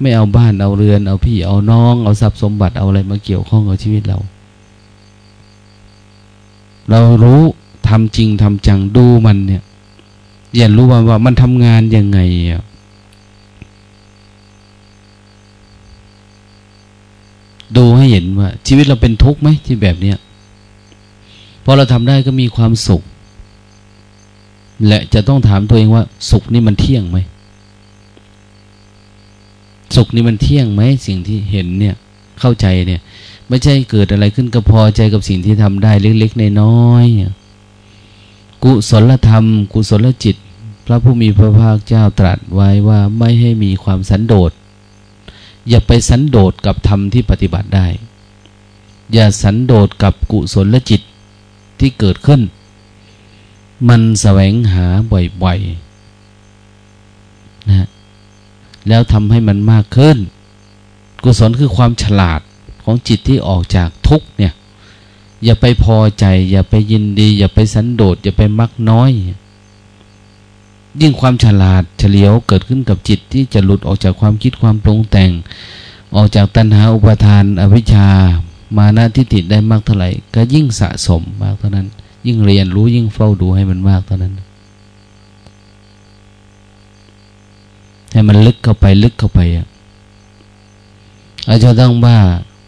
ไม่เอาบ้านเอาเรือน เอาพี่เอาน้อง เอาทรัพย์สมบัติเอาอะไรมาเกี่ยวข้องกับชีวิตเรา เรารู้ทำจริงทำจังดูมันเนี่ยเรียนรู้ว่าว่ามันทำงานยังไงดูให้เห็นว่าชีวิตเราเป็นทุกข์ไหมที่แบบเนี้ยพอเราทำได้ก็มีความสุข และจะต้องถามตัวเองว่า สุขนี่มันเที่ยงไหม สุขนี่มันเที่ยงไหมสิ่งที่เห็นเนี่ย เข้าใจเนี่ย ไม่ใช่เกิดอะไรขึ้นก็พอใจกับสิ่งที่ทำได้เล็กๆน้อยๆกุศลธรรม กุศลจิต พระผู้มีพระภาคเจ้าตรัสไว้ว่าไม่ให้มีความสันโดษ อย่าไปสันโดษกับธรรมที่ปฏิบัติได้ อย่าสันโดษกับกุศลจิตที่เกิดขึ้น มันแสวงหาบ่อยๆนะแล้วทำให้มันมากขึ้น กุศลคือความฉลาดของจิตที่ออกจากทุกเนี่ย อย่าไปพอใจ อย่าไปยินดี อย่าไปสันโดษอย่าไปมักน้อย ยิ่งความฉลาดเฉลียวเกิดขึ้นกับจิตที่จะหลุดออกจากความคิดความปรุงแต่ง ออกจากตัณหาอุปทานอวิชชา มานะทิฏฐิได้มากเท่าไหร่ ก็ยิ่งสะสมมากเท่านั้น ยิ่งเรียนรู้ยิ่งเฝ้าดูให้มันมากเท่านั้น ให้มันลึกเข้าไปลึกเข้าไปอะอาจจะต้องว่า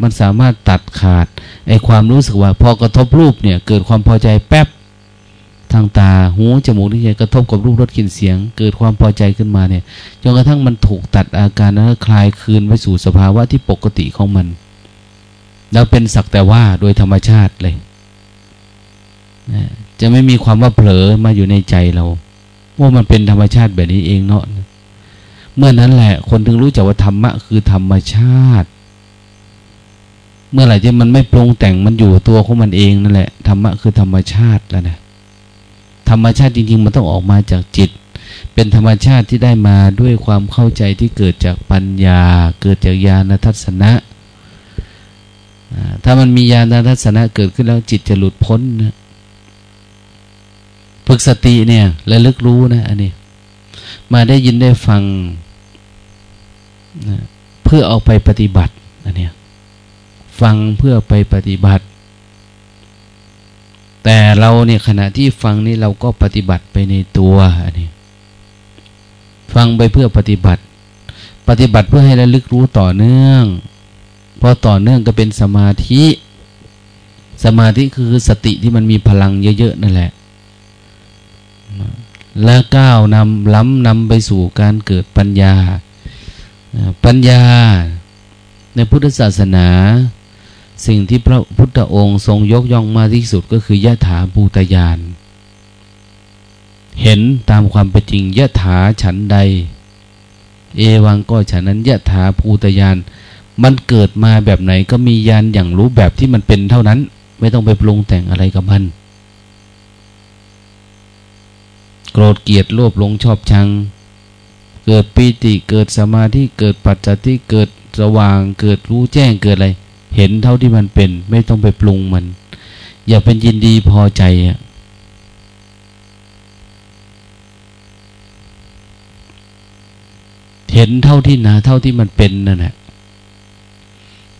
มันสามารถตัดขาดไอความรู้สึกว่า พอกระทบรูปเนี่ย เกิดความพอใจแป๊บทางตาหูจมูกที่จะกระทบกับรูปรสกลิ่นเสียง เกิดความพอใจขึ้นมาเนี่ยจนกระทั่งมันถูกตัดอาการแล้วคลายคืนไปสู่สภาวะที่ปกติของมัน แล้วเป็นสักแต่ว่าโดยธรรมชาติเลย จะไม่มีความว่าเผลอมาอยู่ในใจเราว่ามันเป็นธรรมชาติแบบนี้เองเนาะเมื่อนั้นแหละ คนถึงรู้จักว่าธรรมะคือธรรมชาติ เมื่อไหร่ที่มันไม่ปรุงแต่งมันอยู่ตัวของมันเองนั่นแหละธรรมะคือธรรมชาติแล้วนะธรรมชาติจริง ๆ มันต้องออกมาจากจิต เป็นธรรมชาติที่ได้มาด้วยความเข้าใจที่เกิดจากปัญญา เกิดจากญาณทัศนะถ้ามันมีญาณทัศนะเกิดขึ้นแล้วจิตจะหลุดพ้นนะ ฝึกสติเนี่ยและลึกรู้นะอันนี้ มาได้ยินได้ฟังนะเพื่อเอาไปปฏิบัติอันนี้ฟังเพื่อไปปฏิบัติ แต่เราเนี่ยขณะที่ฟังนี่เราก็ปฏิบัติไปในตัวอันนี้ ฟังไปเพื่อปฏิบัติ ปฏิบัติเพื่อให้ระลึกรู้ต่อเนื่องพอต่อเนื่องก็เป็นสมาธิ สมาธิคือสติที่มันมีพลังเยอะๆนั่นแหละ แล้วก้าวนำล้ำนำไปสู่การเกิดปัญญา ปัญญาในพุทธศาสนา สิ่งที่พระพุทธองค์ทรงยกย่องมาที่สุดก็คือยะถาภูตยานเห็นตามความเป็นจริงยะถาฉันใด เอวังก็ฉันนั้นยะถาภูตยานมันเกิดมาแบบไหนก็มียานอย่างรู้แบบที่มันเป็นเท่านั้น ไม่ต้องไปปรุงแต่งอะไรกับมัน โก รธเกลียดโลภหลงชอบชัง เกิดปีติเกิดสมาธิเกิดปัจจัติเกิดสว่าง เกิดรู้แจ้งเกิดอะไร เห็นเท่าที่มันเป็น ไม่ต้องไปปรุงมัน อย่าเป็นยินดีพอใจอะเห็นเท่าที่นาเท่าที่มันเป็นนั่นแหละ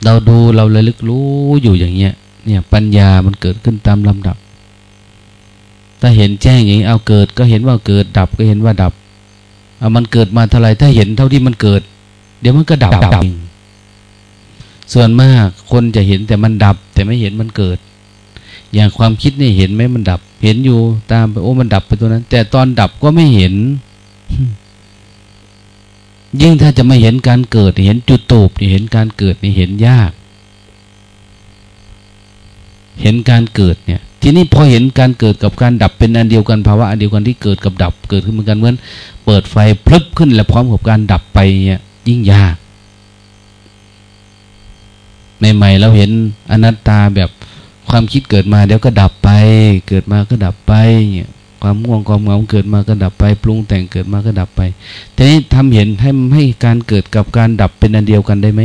เราดูเราเลยลึกรู้อยู่อย่างเงี้ย เนี่ย ปัญญามันเกิดขึ้นตามลำดับ ถ้าเห็นแจ้งอย่างนี้เอาเกิด ก็เห็นว่าเกิดดับก็เห็นว่าดับเอามันเกิดมาเท่าไรถ้าเห็นเท่าที่มันเกิด เดี๋ยวมันก็ดับดับเองส่วนมากคนจะเห็นแต่มันดับ แต่ไม่เห็นมันเกิด อย่างความคิดนี่เห็นไหมมันดับ เห็นอยู่ตามไปโอ้มันดับไปตัวนั้น แต่ตอนดับก็ไม่เห็น ยิ่งถ้าจะไม่เห็นการเกิด เห็นจุดตูบเห็นการเกิดนี่เห็นยาก เห็นการเกิดเนี่ย ทีนี้พอเห็นการเกิดกับการดับเป็นอันเดียวกันภาวะอันเดียวกันที่เกิดกับดับเกิดขึ้นเหมือนกันเหมือนเปิดไฟพลึบขึ้นแล้วพร้อมกับการดับไปเนี่ยยิ่งยากใหม่ๆเราเห็นอนัตตาแบบความคิดเกิดมาเดี๋ยวก็ดับไป เกิดมาก็ดับไปเนี่ยความง่วงความเหงาเกิดมาก็ดับไป ปรุงแต่งเกิดมาก็ดับไปทีนี้ทำเห็นให้ให้การเกิดกับการดับเป็นอันเดียวกันได้ไหม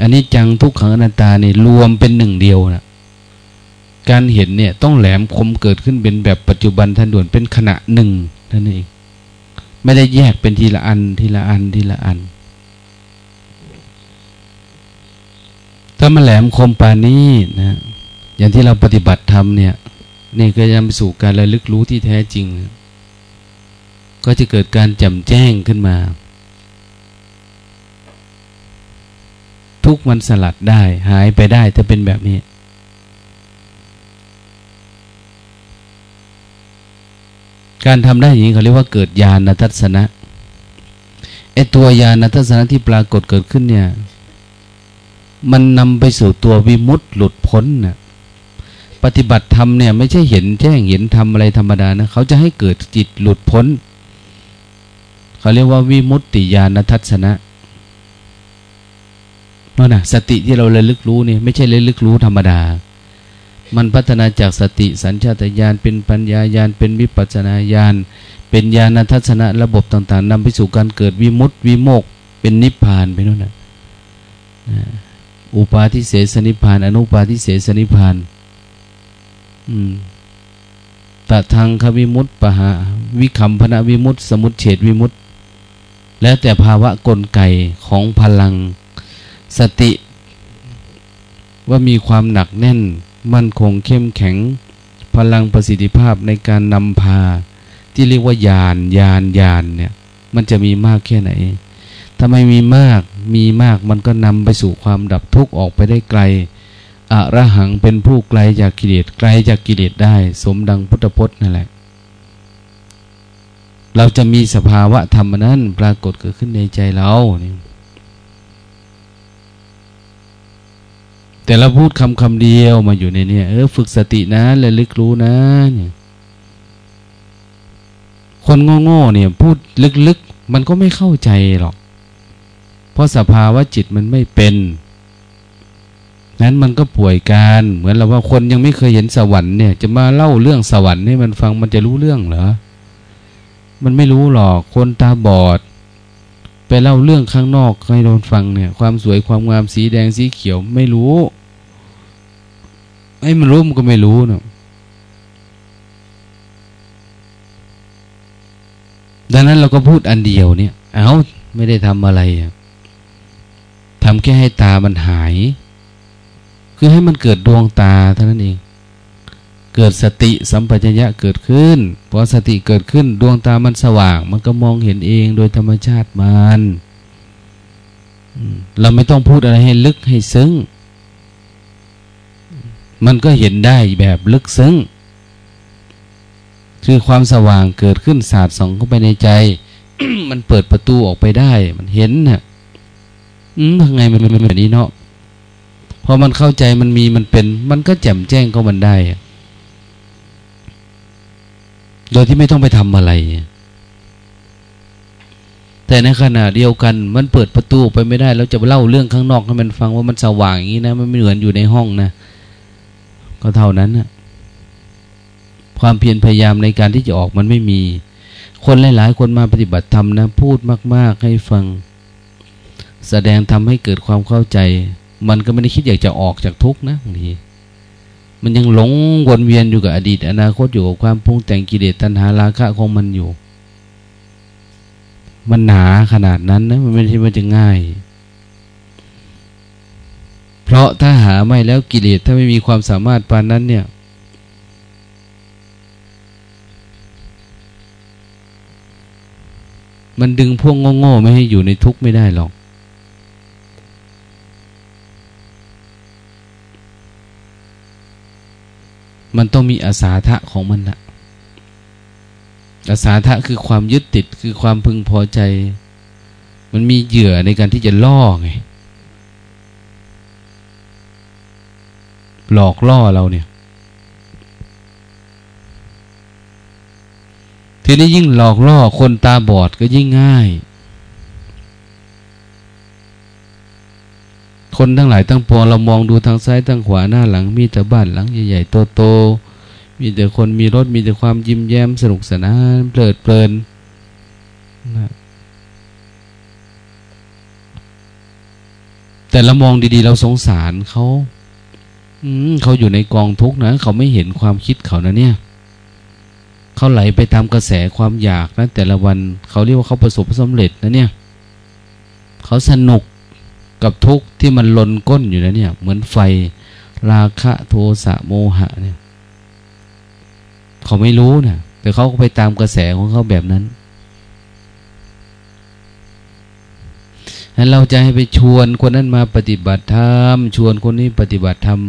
อันนี้จังทุกขังอนัตตานี่รวมเป็นหนึ่งเดียวนะ การเห็นเนี่ยต้องแหลมคมเกิดขึ้นเป็นแบบปัจจุบันทันด่วนเป็นขณะหนึ่งนั่นเอง ไม่ได้แยกเป็นทีละอันทีละอันทีละอัน ถ้ามันแหลมคมปานี้นะอย่างที่เราปฏิบัติธรรมเนี่ยนี่ก็จะไปสู่การระลึกรู้ที่แท้จริง ก็จะเกิดการจำแจ้งขึ้นมา ทุกมันสลัดได้หายไปได้ถ้าเป็นแบบนี้ การทำได้อย่างนี้เขาเรียกว่าเกิดญาณทัศนะไอตัวญาณทัศนะที่ปรากฏเกิดขึ้นเนี่ย มันนำไปสู่ตัววิมุตต์หลุดพ้นนะ่ะปฏิบัติธรรมเนี่ยไม่ใช่เห็นแจ้งเห็นทำอะไรธรรมดานะเขาจะให้เกิดจิตหลุดพ้น เขาเรียกว่าวิมุตติญาณทัศนะนั่นนะสติที่เราระลึกรู้เนี่ยไม่ใช่ระลึกรู้ธรรมดา มันพัฒนาจากสติสัญชาตญาณเป็นปัญญาญาณเป็นวิปัสนาญาณเป็นญาณทัศนะระบบต่าง ๆนำไปสู่การเกิดวิมุตติวิโมกเป็นนิพพานไปนู่นนะอุปาทิเสสนิพพาน อนุปาทิเสสนิพพานตะทางควิมุตปะหาวิคัมพนะวิมุตสมุตเฉดวิมุตแล้วแต่ภาวะกลไกของพลังสติ ว่ามีความหนักแน่น มั่นคงเข้มแข็ง พลังประสิทธิภาพในการนำพา ที่เรียกว่ายานยานยานเนี่ย มันจะมีมากแค่ไหนถ้าไม่มีมากมีมากมันก็นำไปสู่ความดับทุกข์ออกไปได้ไกลอะระหังเป็นผู้ไกลจากกิเลสไกลจากกิเลสได้ สมดังพุทธพจน์นั่นแหละ เราจะมีสภาวะธรรมนั้นปรากฏเกิดขึ้นในใจเรานี่ แต่เราพูดคำคำเดียวมาอยู่ในนี้เออฝึกสตินะและลึกรู้นะเนี่ยคนโง่ๆเนี่ยพูดลึกๆ มันก็ไม่เข้าใจหรอก เพราะสภาวะจิตมันไม่เป็น นั้นมันก็ป่วยการ เหมือนเราว่าคนยังไม่เคยเห็นสวรรค์เนี่ย จะมาเล่าเรื่องสวรรค์ให้มันฟังมันจะรู้เรื่องเหรอ มันไม่รู้หรอก คนตาบอด ไปเล่าเรื่องข้างนอกให้โดนฟังเนี่ย ความสวยความงามสีแดงสีเขียวไม่รู้ไอ้มันรู้มันก็ไม่รู้เนาะดังนั้นเราก็พูดอันเดียวเนี่ย เอาไม่ได้ทำอะไรทำแค่ให้ตามันหาย คือให้มันเกิดดวงตาเท่านั้นเอง เกิดสติสัมปชัญญะเกิดขึ้นพอสติเกิดขึ้นดวงตามันสว่าง มันก็มองเห็นเองโดยธรรมชาติมันเราไม่ต้องพูดอะไรให้ลึกให้ซึ้ง มันก็เห็นได้แบบลึกซึ้ง คือความสว่างเกิดขึ้นสาดส่องเข้าไปในใจ มันเปิดประตูออกไปได้ มันเห็นน่ะอืมทำไงมันเป็นแบบนี้เนาะ พอมันเข้าใจมันมีมันเป็น มันก็แจ่มแจ้งก็มันได้ โดยที่ไม่ต้องไปทำอะไร แต่ในขณะเดียวกันมันเปิดประตูไปไม่ได้ แล้วจะเล่าเรื่องข้างนอกให้มันฟังว่ามันสว่างอย่างนี้นะ มันไม่เหมือนอยู่ในห้องนะ ก็เท่านั้นนะความเพียรพยายามในการที่จะออกมันไม่มี คนหลาย ๆ คนมาปฏิบัติธรรมนะ พูดมาก ๆ ให้ฟัง แสดงทำให้เกิดความเข้าใจ มันก็ไม่ได้คิดอยากจะออกจากทุกข์นะบางที มันยังหลงวนเวียนอยู่กับอดีต อนาคตอยู่กับความพุ่งแต่งกิเลสตัณหาราคะของมันอยู่ มันหนาขนาดนั้นนะมันไม่ใช่มันจะง่าย เพราะถ้าหาไม่แล้วกิเลสถ้าไม่มีความสามารถปานนั้นเนี่ย มันดึงพวกโง่ๆไม่ให้อยู่ในทุกข์ไม่ได้หรอก มันต้องมีอาสาทะของมันนะอาสาทะคือความยึดติดคือความพึงพอใจ มันมีเหยื่อในการที่จะล่อไงหลอกล่อเราเนี่ย ทีนี้ยิ่งหลอกล่อคนตาบอดก็ยิ่งง่าย คนทั้งหลายทั้งปวงเรามองดูทางซ้ายทางขวาหน้าหลัง มีแต่บ้านหลังใหญ่ๆโตๆมีแต่คนมีรถมีแต่ความยิ้มแย้มสนุกสนานเพลิดเพลินนะแต่เรามองดีๆ เราสงสารเขาอืมเขาอยู่ในกองทุกข์นะ เขาไม่เห็นความคิดเขานะเนี่ย เขาไหลไปตามกระแสความอยากนะแต่ละวัน เขาเรียกว่าเขาประสบสำเร็จนะเนี่ย เขาสนุก กับทุกข์ที่มันลนก้นอยู่นะเนี่ย เหมือนไฟราคะโทสะโมหะเนี่ย เขาไม่รู้เนะแต่เขาก็ไปตามกระแสของเขาแบบนั้นเราจะให้ไปชวนคนนั้นมาปฏิบัติธรรมชวนคนนี้ปฏิบัติธรรม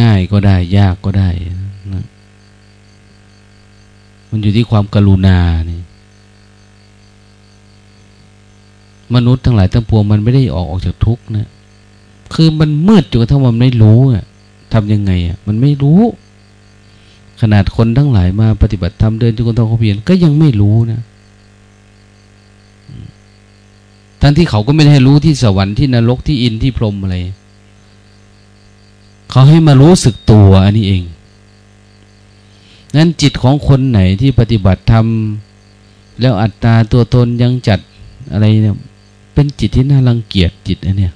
ง่ายก็ได้ ยากก็ได้น มันอยู่ที่ความกรุณานี่มนุษย์ทั้งหลายทั้งปวงมันไม่ได้ออกออกจากทุกข์นะ คือมันมืดจนกระทั่งมันไม่รู้อะทำยังไงอะ มันไม่รู้ ขนาดคนทั้งหลายมาปฏิบัติธรรมเดินจุกนทองเขาเพียนก็ยังไม่รู้นะทั้งที่เขาก็ไม่ได้รู้ที่สวรรค์ที่นรกที่อินที่พรหมอะไร เขาให้มารู้สึกตัวอันนี้เอง นั้นจิตของคนไหนที่ปฏิบัติธรรมแล้วอัตตาตัวตนยังจัดอะไรเนี่ยเป็นจิตที่น่ารังเกียจจิตอันเนี้ย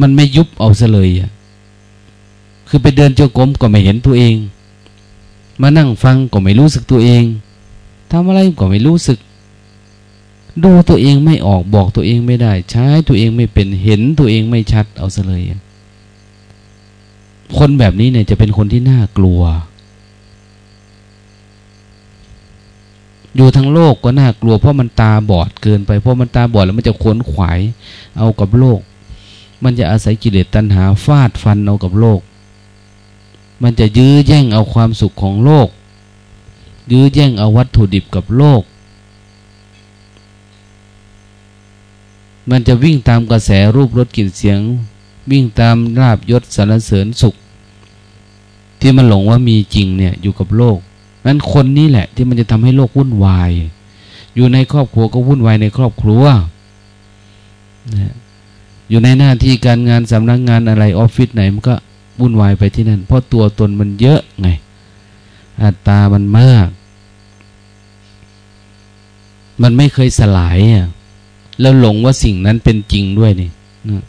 มันไม่ยุบเอาซะเลยอะคือไปเดินเจ้ากรมก็ไม่เห็นตัวเอง มานั่งฟังก็ไม่รู้สึกตัวเองทำอะไรก็ไม่รู้สึก ดูตัวเองไม่ออกบอกตัวเองไม่ได้ ใช้ตัวเองไม่เป็นเห็นตัวเองไม่ชัดเอาซะเลย คนแบบนี้เนี่ยจะเป็นคนที่น่ากลัว อยู่ทั้งโลกก็น่ากลัว เพราะมันตาบอดเกินไป เพราะมันตาบอดแล้วมันจะขวนขวาย เอากับโลก มันจะอาศัยกิเลสตัณหาฟาดฟันเอากับโลก มันจะยื้อแย่งเอาความสุขของโลก ยื้อแย่งเอาวัตถุดิบกับโลก มันจะวิ่งตามกระแสรูปรสกลิ่นเสียง วิ่งตามราบยศสารเสริญสุข ที่มันหลงว่ามีจริงเนี่ยอยู่กับโลกนั้นคนนี้แหละ ที่มันจะทำให้โลกวุ่นวาย อยู่ในครอบครัวก็วุ่นวายในครอบครัวนะอยู่ในหน้าที่การงานสำนักงงานอะไรออฟฟิศไหนมันก็วุ่นวายไปที่นั่นเพราะตัวตนมันเยอะไง อัตตามันมาก มันไม่เคยสลายอะแล้วหลงว่าสิ่งนั้นเป็นจริงด้วยนี่นะ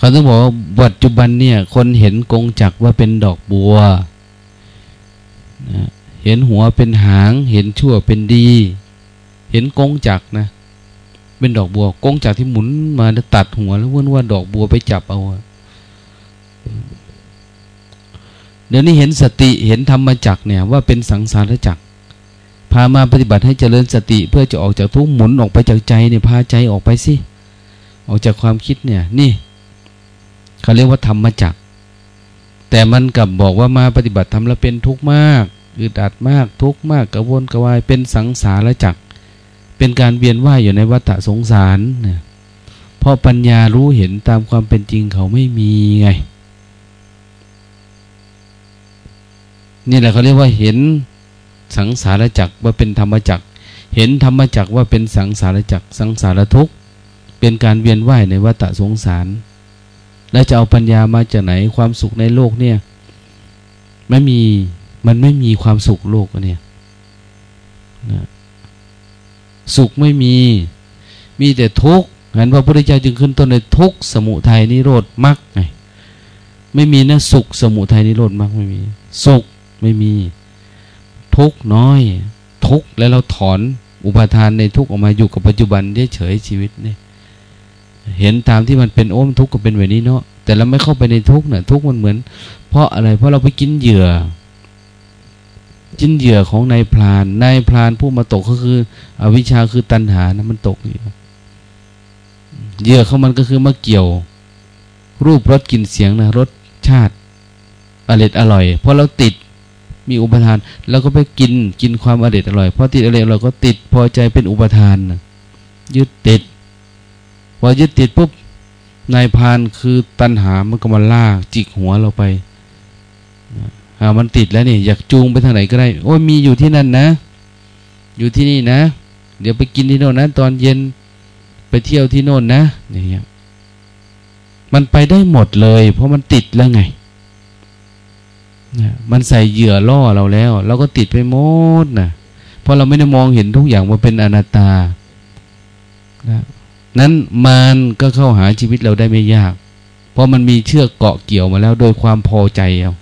เขาต้องบอกว่าปัจจุบันเนี่ย คนเห็นกงจักว่าเป็นดอกบัวนะเห็นหัวเป็นหาง เห็นชั่วเป็นดี เห็นกงจักนะ เป็นดอกบัว กงจักที่หมุนมาตัดหัวแล้วว่าว่าดอกบัวไปจับเอาเดี๋ยวนี้เห็นสติเห็นธรรมจักเนี่ยว่าเป็นสังสารจักพามาปฏิบัติให้เจริญสติ เพื่อจะออกจากทุกข์หมุนออกไปจากใจเนี่ยพาใจออกไปสิออกจากความคิดเนี่ย นี่ เขาเรียกว่าธรรมจักแต่มันกลับบอกว่ามาปฏิบัติธรรมแล้วเป็นทุกข์มากอึดอัดมากทุกข์มากกระวนกระวายเป็นสังสารจักเป็นการเวียนว่ายอยู่ในวัฏสงสารเนี่ยเพราะปัญญารู้เห็นตามความเป็นจริงเขาไม่มีไง นี่แหละเขาเรียกว่าเห็นสังสารจักว่าเป็นธรรมจักเห็นธรรมจักว่าเป็นสังสารจักสังสารทุกข์เป็นการเวียนว่ายในวัฏสงสาร แล้วจะเอาปัญญามาจากไหนความสุขในโลกเนี่ย ไม่มีมันไม่มีความสุขโลกเนี่ยนะสุขไม่มี มีแต่ทุกข์งั้นพระพุทธเจ้าจึงขึ้นต้นในทุกข์สมุทัยนิโรธมรรคไงไม่มีนะสุขสมุทัยนิโรธมรรคไม่มี สุขไม่มี ทุกข์น้อย ทุกข์แล้วเราถอนอุปทานในทุกข์ออกมาอยู่กับปัจจุบันเฉยชีวิตเนี่ย เห็นตามที่มันเป็นโอ้มทุกข์ก็เป็นแบบนี้เนาะแต่เราไม่เข้าไปในทุกข์เนี่ยทุกข์มันเหมือน เพราะอะไร เพราะเราไปกินเหยื่อกินเหยื่อของนายพรานนายพรานผู้มาตกก็คือ อวิชชาคือตัณหานะมันตกอยู่เหยื่อเขามันก็คือมาเกี่ยว รูปรสกลิ่นเสียงนะรสชาติอร่อยอร่อยเพราะเราติดมีอุปทานเราก็ไปกินกินความอร่อยอร่อยเพราะติดอร่อยเราก็ติดพอใจเป็นอุปทานยึดติด พอยึดติดปุ๊บนายพานคือตัณหามันก็มาลากจิกหัวเราไปอ่ามันติดแล้วนี่อยากจูงไปทางไหนก็ได้ โอ้ยมีอยู่ที่นั่นนะ อยู่ที่นี่นะ เดี๋ยวไปกินที่โน่นนะตอนเย็นไปเที่ยวที่โน่นนะอย่างเงี้ยมันไปได้หมดเลย เพราะมันติดแล้วไงมันใส่เหยื่อล่อเราแล้ว เราก็ติดไปหมดนะเพราะเราไม่ได้มองเห็นทุกอย่างว่าเป็นอนัตตานะ นั้นมารก็เข้าหาชีวิตเราได้ไม่ยาก เพราะมันมีเชือกเกาะเกี่ยวมาแล้วโดยความพอใจเอา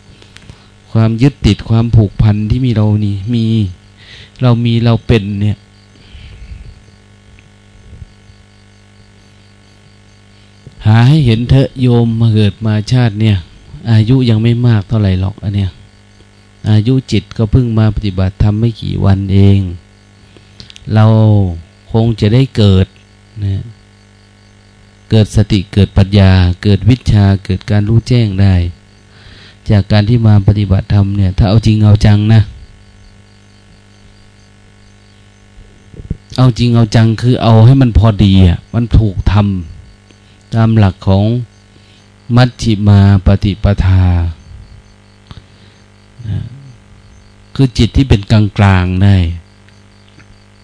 ความยึดติดความผูกพันที่มีเรานี่มี เรามีเราเป็นเนี่ย หาให้เห็นเถอะโยมมาเกิดมาชาติเนี่ย อายุยังไม่มากเท่าไหร่หรอกอันเนี้ยอายุจิตก็เพิ่งมาปฏิบัติทำไม่กี่วันเอง เราคงจะได้เกิดนะ เกิดสติเกิดปัญญา เกิดวิชาเกิดการรู้แจ้งได้ จากการที่มาปฏิบัติธรรมเนี่ย ถ้าเอาจริงเอาจังนะ เอาจริงเอาจังคือเอาให้มันพอดีอะมันถูกทำตามหลักของมัชฌิมาปฏิปทา คือจิตที่เป็นกลางกลางได้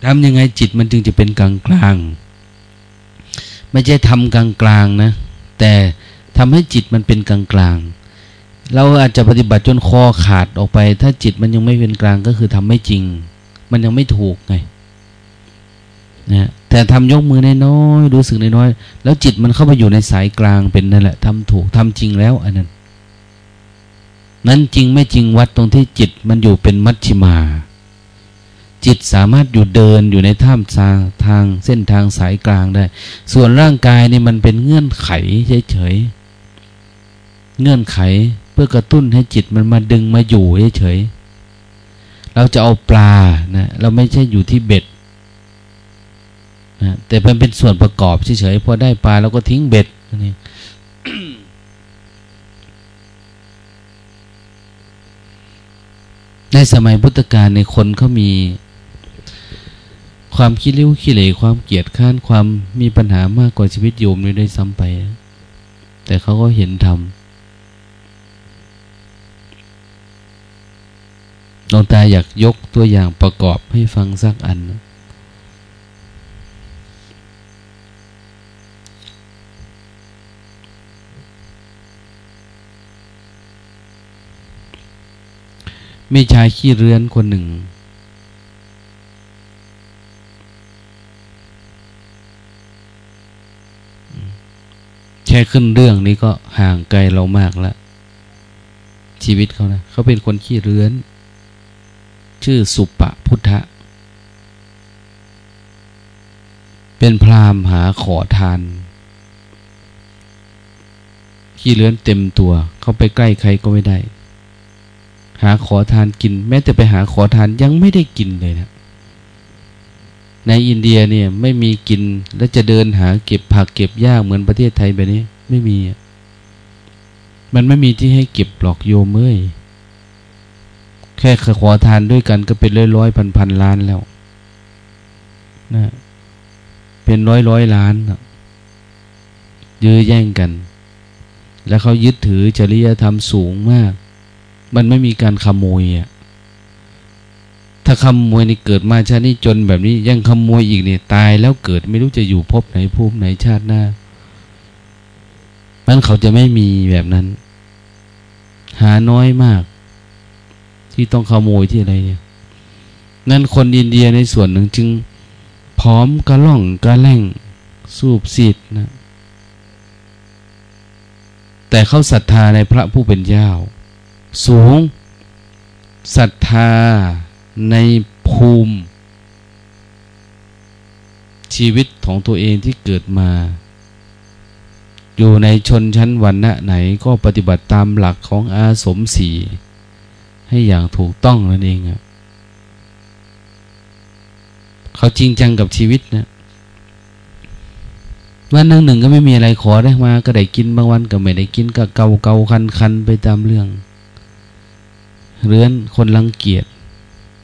ทำยังไงจิตมันจึงจะเป็นกลางกลาง ไม่ใช่ทำกลางกลางนะ แต่ทำให้จิตมันเป็นกลางกลางเราอาจจะปฏิบัติจนคอขาดออกไป ถ้าจิตมันยังไม่เป็นกลางก็คือทำไม่จริง มันยังไม่ถูกไงนะแต่ทำยกมือน้อยๆรู้สึกน้อยๆแล้วจิตมันเข้าไปอยู่ในสายกลางเป็นนั่นแหละทำถูกทำจริงแล้วอันนั้นนั้นจริงไม่จริงวัดตรงที่จิตมันอยู่เป็นมัชชิมา จิตสามารถอยู่เดินอยู่ในท่ามทางทางเส้นทางสายกลางได้ ส่วนร่างกายนี่มันเป็นเงื่อนไขเฉยๆเงื่อนไขเพื่อกระตุ้นให้จิตมันมาดึงมาอยู่เฉยๆเราจะเอาปลานะเราไม่ใช่อยู่ที่เบ็ดนะแต่มันเป็นส่วนประกอบเฉยๆพอได้ปลาเราก็ทิ้งเบ็ดนี่ในสมัยพุทธกาลในคนเขามี ความคิดเลี้ยวขี้เหร่ความเกียดข้านความมีปัญหามากกว่าชีวิตโยมเลยได้ซ้ำไป แต่เขาก็เห็นธรรมหลวงตาอยากยกตัวอย่างประกอบให้ฟังสักอันนะมีชายขี้เรือนคนหนึ่ง ค่ขึ้นเรื่องนี้ก็ห่างไกลเรามากแล้วชีวิตเขานะเขาเป็นคนขี้เรื้อน ชื่อสุปะพุทธะ เป็นพรามหาขอทาน ขี้เรือนเต็มตัว เขาไปใกล้ใครก็ไม่ได้ หาขอทานกิน แม้แต่ไปหาขอทานยังไม่ได้กินเลยนะ ในอินเดียเนี่ยไม่มีกินแล้วจะเดินหาเก็บผักเก็บหญ้าเหมือนประเทศไทยแบบนี้ ไม่มี มันไม่มีที่ให้เก็บหลอกโยมเอ้ยแค่ขอทานด้วยกันก็เป็นร้อยร้อยพันพันล้านแล้วนะเป็นร้อยร้อยล้านยื้อแย่งกัน แล้วเขายึดถือจริยธรรมสูงมาก มันไม่มีการขโมยอะ ถ้าขโมยนี่เกิดมาชาตินี้จนแบบนี้ยังขโมยอีกเนี่ยตายแล้วเกิดไม่รู้จะอยู่พบไหนภูมิไหนชาติหน้ามันเขาจะไม่มีแบบนั้น หาน้อยมาก ที่ต้องขโมยที่อะไรเนี่ย นั่นคนอินเดียในส่วนหนึ่งจึง พร้อมกระล่องกระแล่งสูบซีดนะ แต่เขาศรัทธาในพระผู้เป็นเจ้า สูงศรัทธา ในภูมิชีวิตของตัวเองที่เกิดมา อยู่ในชนชั้นวันณะไหนก็ปฏิบัติตามหลักของอาสมสีให้อย่างถูกต้องนั่นเองอะเขาจริงจังกับชีวิตนะวันหนึ่งหนึ่งก็ไม่มีอะไรขอได้มา ก็ได้กินบางวันก็ไม่ได้กินก็เกาเกาคันคันไปตามเรื่อง เรือนคนรังเกียจ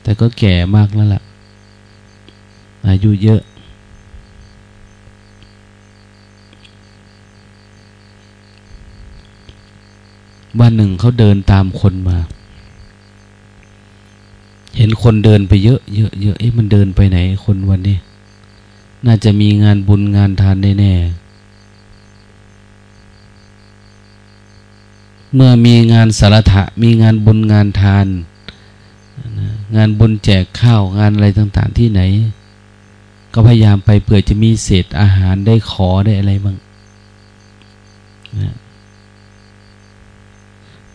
แต่ก็แก่มากแล้วล่ะ อายุเยอะ วันหนึ่งเขาเดินตามคนมา เห็นคนเดินไปเยอะเยอะเยอะเอ๊ะมันเดินไปไหน คนวันนี้ น่าจะมีงานบุญงานทานแน่ๆเมื่อมีงานสารถะมีงานบุญงานทาน งานบุญแจกข้าวงานอะไรต่าง ๆ ที่ไหน ก็พยายามไปเผื่อจะมีเศษอาหารได้ขอได้อะไรบ้าง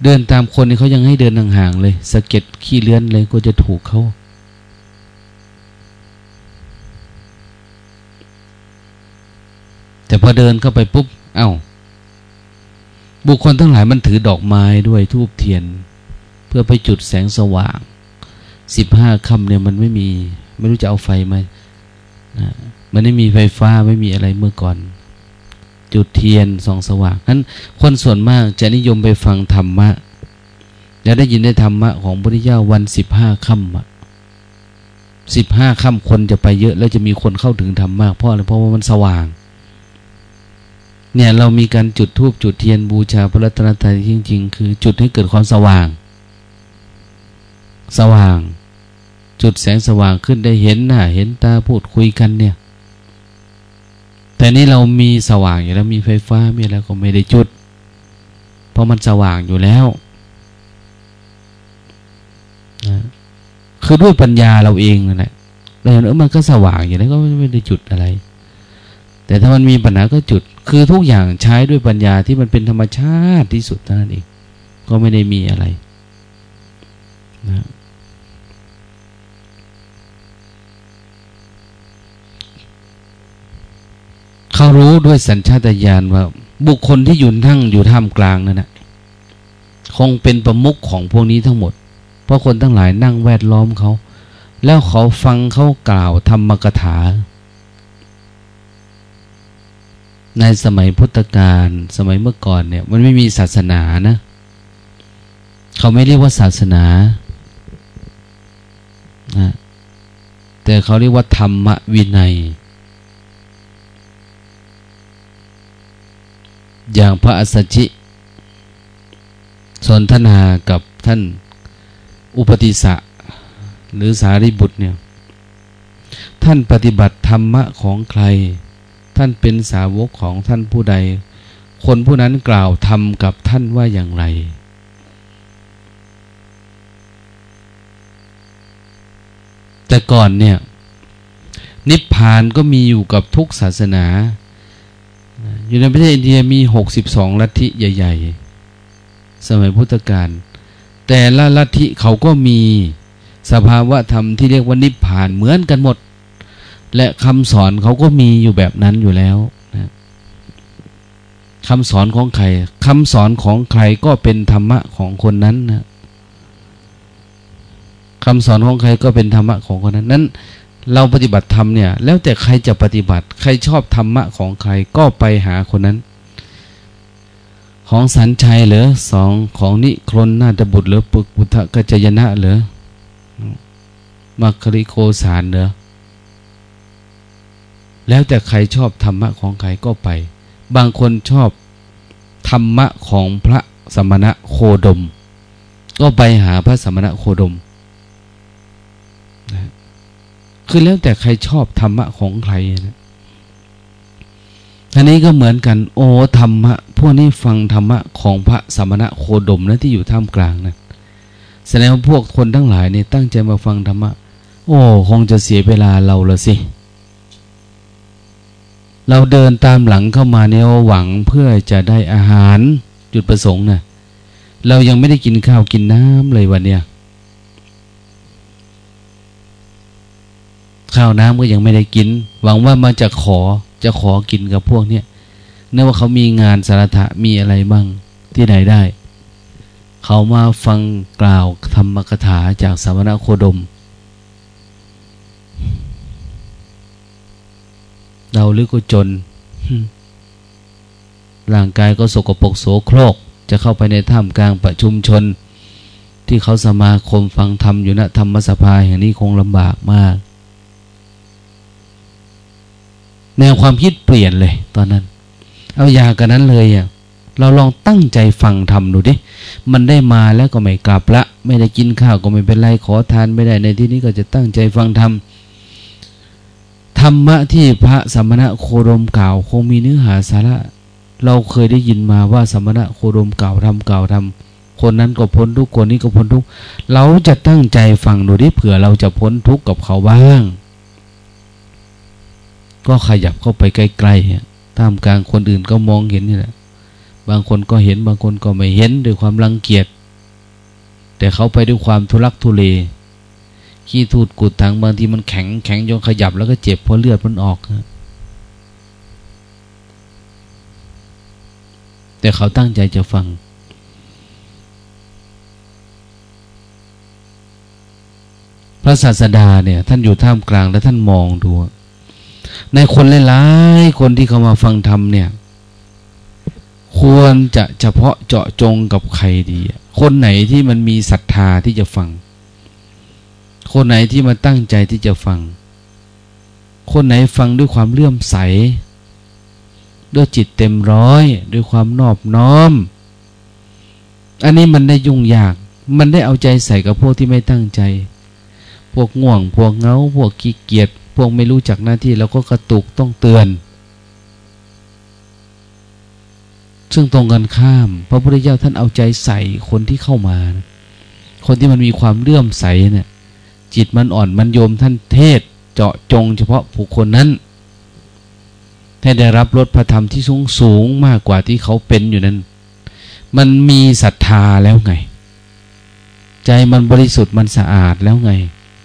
เดินตามคนนี่เขายังให้เดินห่างๆเลยสะเก็ดขี้เลื้อนเลยก็จะถูกเขาแต่พอเดินเข้าไปปุ๊บ เอา้า บุคคลทั้งหลายมันถือดอกไม้ด้วยทูบเทียน เพื่อไปจุดแสงสว่าง สิบห้าคำเนี่ยมันไม่มี ไม่รู้จะเอาไฟมานะมันไม่มีไฟฟ้าไม่มีอะไรเมื่อก่อน จุดเทียนส่องสว่างนั้นคนส่วนมากจะนิยมไปฟังธรรมะจะได้ยินได้ธรรมะของพระพุทธเจ้าวันสิบห้าค่ำสิบห้าค่ำคนจะไปเยอะ แล้วจะมีคนเข้าถึงธรรมมากเพราะอะไรเพราะว่ามันสว่าง เนี่ยเรามีการจุดธูปจุดเทียนบูชาพระรัตนตรัยจริง ๆ คือจุดให้เกิดความสว่าง สว่าง จุดแสงสว่างขึ้นได้เห็นหน้าเห็นตาพูดคุยกันเนี่ย แต่นี่เรามีสว่างอยู่แล้วมีไฟฟ้ามีอะไรก็ไม่ได้จุด เพราะมันสว่างอยู่แล้วนะคือด้วยปัญญาเราเองนั่นแหละเราเห็นเออมันก็สว่างอยู่แล้วก็ไม่ได้จุดอะไร แต่ถ้ามันมีปัญหาก็จุด คือทุกอย่างใช้ด้วยปัญญาที่มันเป็นธรรมชาติที่สุดนั่นเองก็ไม่ได้มีอะไรนะ เขารู้ด้วยสัญชาตญาณว่า บุคคลที่อยู่ทั้งอยู่ท่ามกลางนั่นแหะคงเป็นประมุขของพวกนี้ทั้งหมด เพราะคนทั้งหลายนั่งแวดล้อมเขา แล้วเขาฟังเขากล่าวธรรมกถา ในสมัยพุทธกาลสมัยเมื่อก่อนเนี่ย มันไม่มีศาสนานะ เขาไม่เรียกว่าศาสนานะแต่เขาเรียกว่าธรรมวินัย อย่างพระอัสสชิ สนทนากับท่านอุปติสะหรือสารีบุตรเนี่ย ท่านปฏิบัติธรรมะของใคร ท่านเป็นสาวกของท่านผู้ใด คนผู้นั้นกล่าวทำกับท่านว่าอย่างไร แต่ก่อนเนี่ย นิพพานก็มีอยู่กับทุกศาสนา อยู่ในประเทศอินเดียมีหกสิบสองลัทธิใหญ่ ๆ สมัยพุทธกาลแต่ละลัทธิเขาก็มีสภาวะธรรมที่เรียกว่านิพพานเหมือนกันหมด และคำสอนเขาก็มีอยู่แบบนั้นอยู่แล้วนะคำสอนของใครคำสอนของใครก็เป็นธรรมะของคนนั้นนะคำสอนของใครก็เป็นธรรมะของคนนั้นนั้น เราปฏิบัติธรรมเนี่ย แล้วแต่ใครจะปฏิบัติ ใครชอบธรรมะของใครก็ไปหาคนนั้น ของสันชัยเหรอสองของนิครนนาตบุตรหรือปุกุทะกัจยนะเหรอมัคคิโคสารเหรอแล้วแต่ใครชอบธรรมะของใครก็ไป บางคนชอบธรรมะของพระสมณะโคดม ก็ไปหาพระสมณะโคดมนะ คือแล้วแต่ใครชอบธรรมะของใครนะท่านี้ก็เหมือนกัน โอ้ธรรมะพวกนี้ฟังธรรมะของพระสมณะโคดมนะที่อยู่ท่ามกลางนะแสดงว่าพวกคนทั้งหลายเนี่ยตั้งใจมาฟังธรรมะ โอ้คงจะเสียเวลาเราละสิ เราเดินตามหลังเข้ามาเนี่ยหวังเพื่อจะได้อาหารจุดประสงค์นะเรายังไม่ได้กินข้าวกินน้ำเลยวันเนี้ย ข้าวน้ำก็ยังไม่ได้กิน หวังว่ามาจะขอจะขอกินกับพวกเนี้ยเนื่องว่าเขามีงานสารถะมีอะไรบ้างที่ไหนได้ เขามาฟังกล่าวธรรมกถาจากสมณโคดม เราหรือก็จน ร่างกายก็สกปรกโสโครก จะเข้าไปในถ้ำกลางประชุมชน ที่เขาสมาคมฟังธรรมอยู่ณธรรมสภาแห่งนี้คงลำบากมาก แนวความคิดเปลี่ยนเลย ตอนนั้น เอายากันนั้นเลยอะเราลองตั้งใจฟังทำดูดิ มันได้มาแล้วก็ไม่กลับละ ไม่ได้กินข้าวก็ไม่เป็นไร ขอทานไม่ได้ ในที่นี้ก็จะตั้งใจฟังธรรม ธรรมะที่พระสมณะโคดมกล่าว คงมีเนื้อหาสาระ เราเคยได้ยินมาว่าสมณะโคดมกล่าวทำกล่าวทำคนนั้นก็พ้นทุกคนนี้ก็พ้นทุก เราจะตั้งใจฟังดูดิเผื่อเราจะพ้นทุกข์กับเขาบ้าง ก็ขยับเข้าไปใกล้ๆท่ามกลางคนอื่นก็มองเห็นนี่แหละ บางคนก็เห็นบางคนก็ไม่เห็นด้วยความรังเกียจ แต่เขาไปด้วยความทุลักทุเล ขี้ทูดกุดทางบางทีมันแข็งแข็งจนขยับแล้วก็เจ็บเพราะเลือดมันออก แต่แต่เขาตั้งใจจะฟังพระศาสดาเนี่ยท่านอยู่ท่ามกลางแล้วท่านมองดู ในคนหลายๆคนที่เขามาฟังธรรมเนี่ย ควรจะเฉพาะเจาะจงกับใครดี คนไหนที่มันมีศรัทธาที่จะฟัง คนไหนที่มาตั้งใจที่จะฟัง คนไหนฟังด้วยความเลื่อมใส ด้วยจิตเต็มร้อย ด้วยความนอบน้อม อันนี้มันได้ยุ่งยาก มันได้เอาใจใส่กับพวกที่ไม่ตั้งใจ พวกง่วง พวกเงา พวกขี้เกียจ พวกไม่รู้จักหน้าที่แล้วก็กระตุกต้องเตือน ซึ่งตรงกันข้าม พระพุทธเจ้าท่านเอาใจใส่คนที่เข้ามานะคนที่มันมีความเลื่อมใสเนี่ยจิตมันอ่อนมันโยมท่านเทศเจาะจงเฉพาะผู้คนนั้น ให้ได้รับรสพระธรรมที่สูงสูงมากกว่าที่เขาเป็นอยู่นั้น มันมีศรัทธาแล้วไง ใจมันบริสุทธิ์มันสะอาดแล้วไง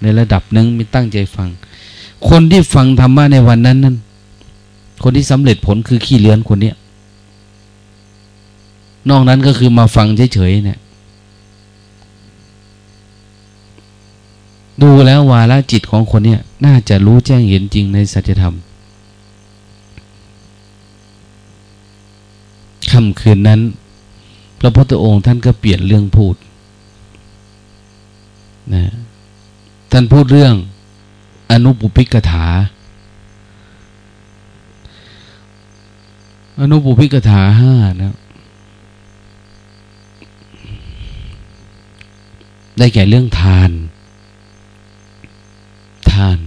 ในระดับหนึ่งมีตั้งใจฟัง คนที่ฟังธรรมะในวันนั้นนั้น คนที่สำเร็จผลคือขี้เลือนคนเนี้ยนอกนั้นก็คือมาฟังเฉยๆเนี่ยดูแล้ววาละจิตของคนเนี้ยน่าจะรู้แจ้งเห็นจริงในสัจธรรมค่ำคืนนั้น พระพุทธองค์ท่านก็เปลี่ยนเรื่องพูดนะท่านพูดเรื่อง อนุปุพิกถา อนุปุพิกถาห้านะได้แก่เรื่องทาน ทาน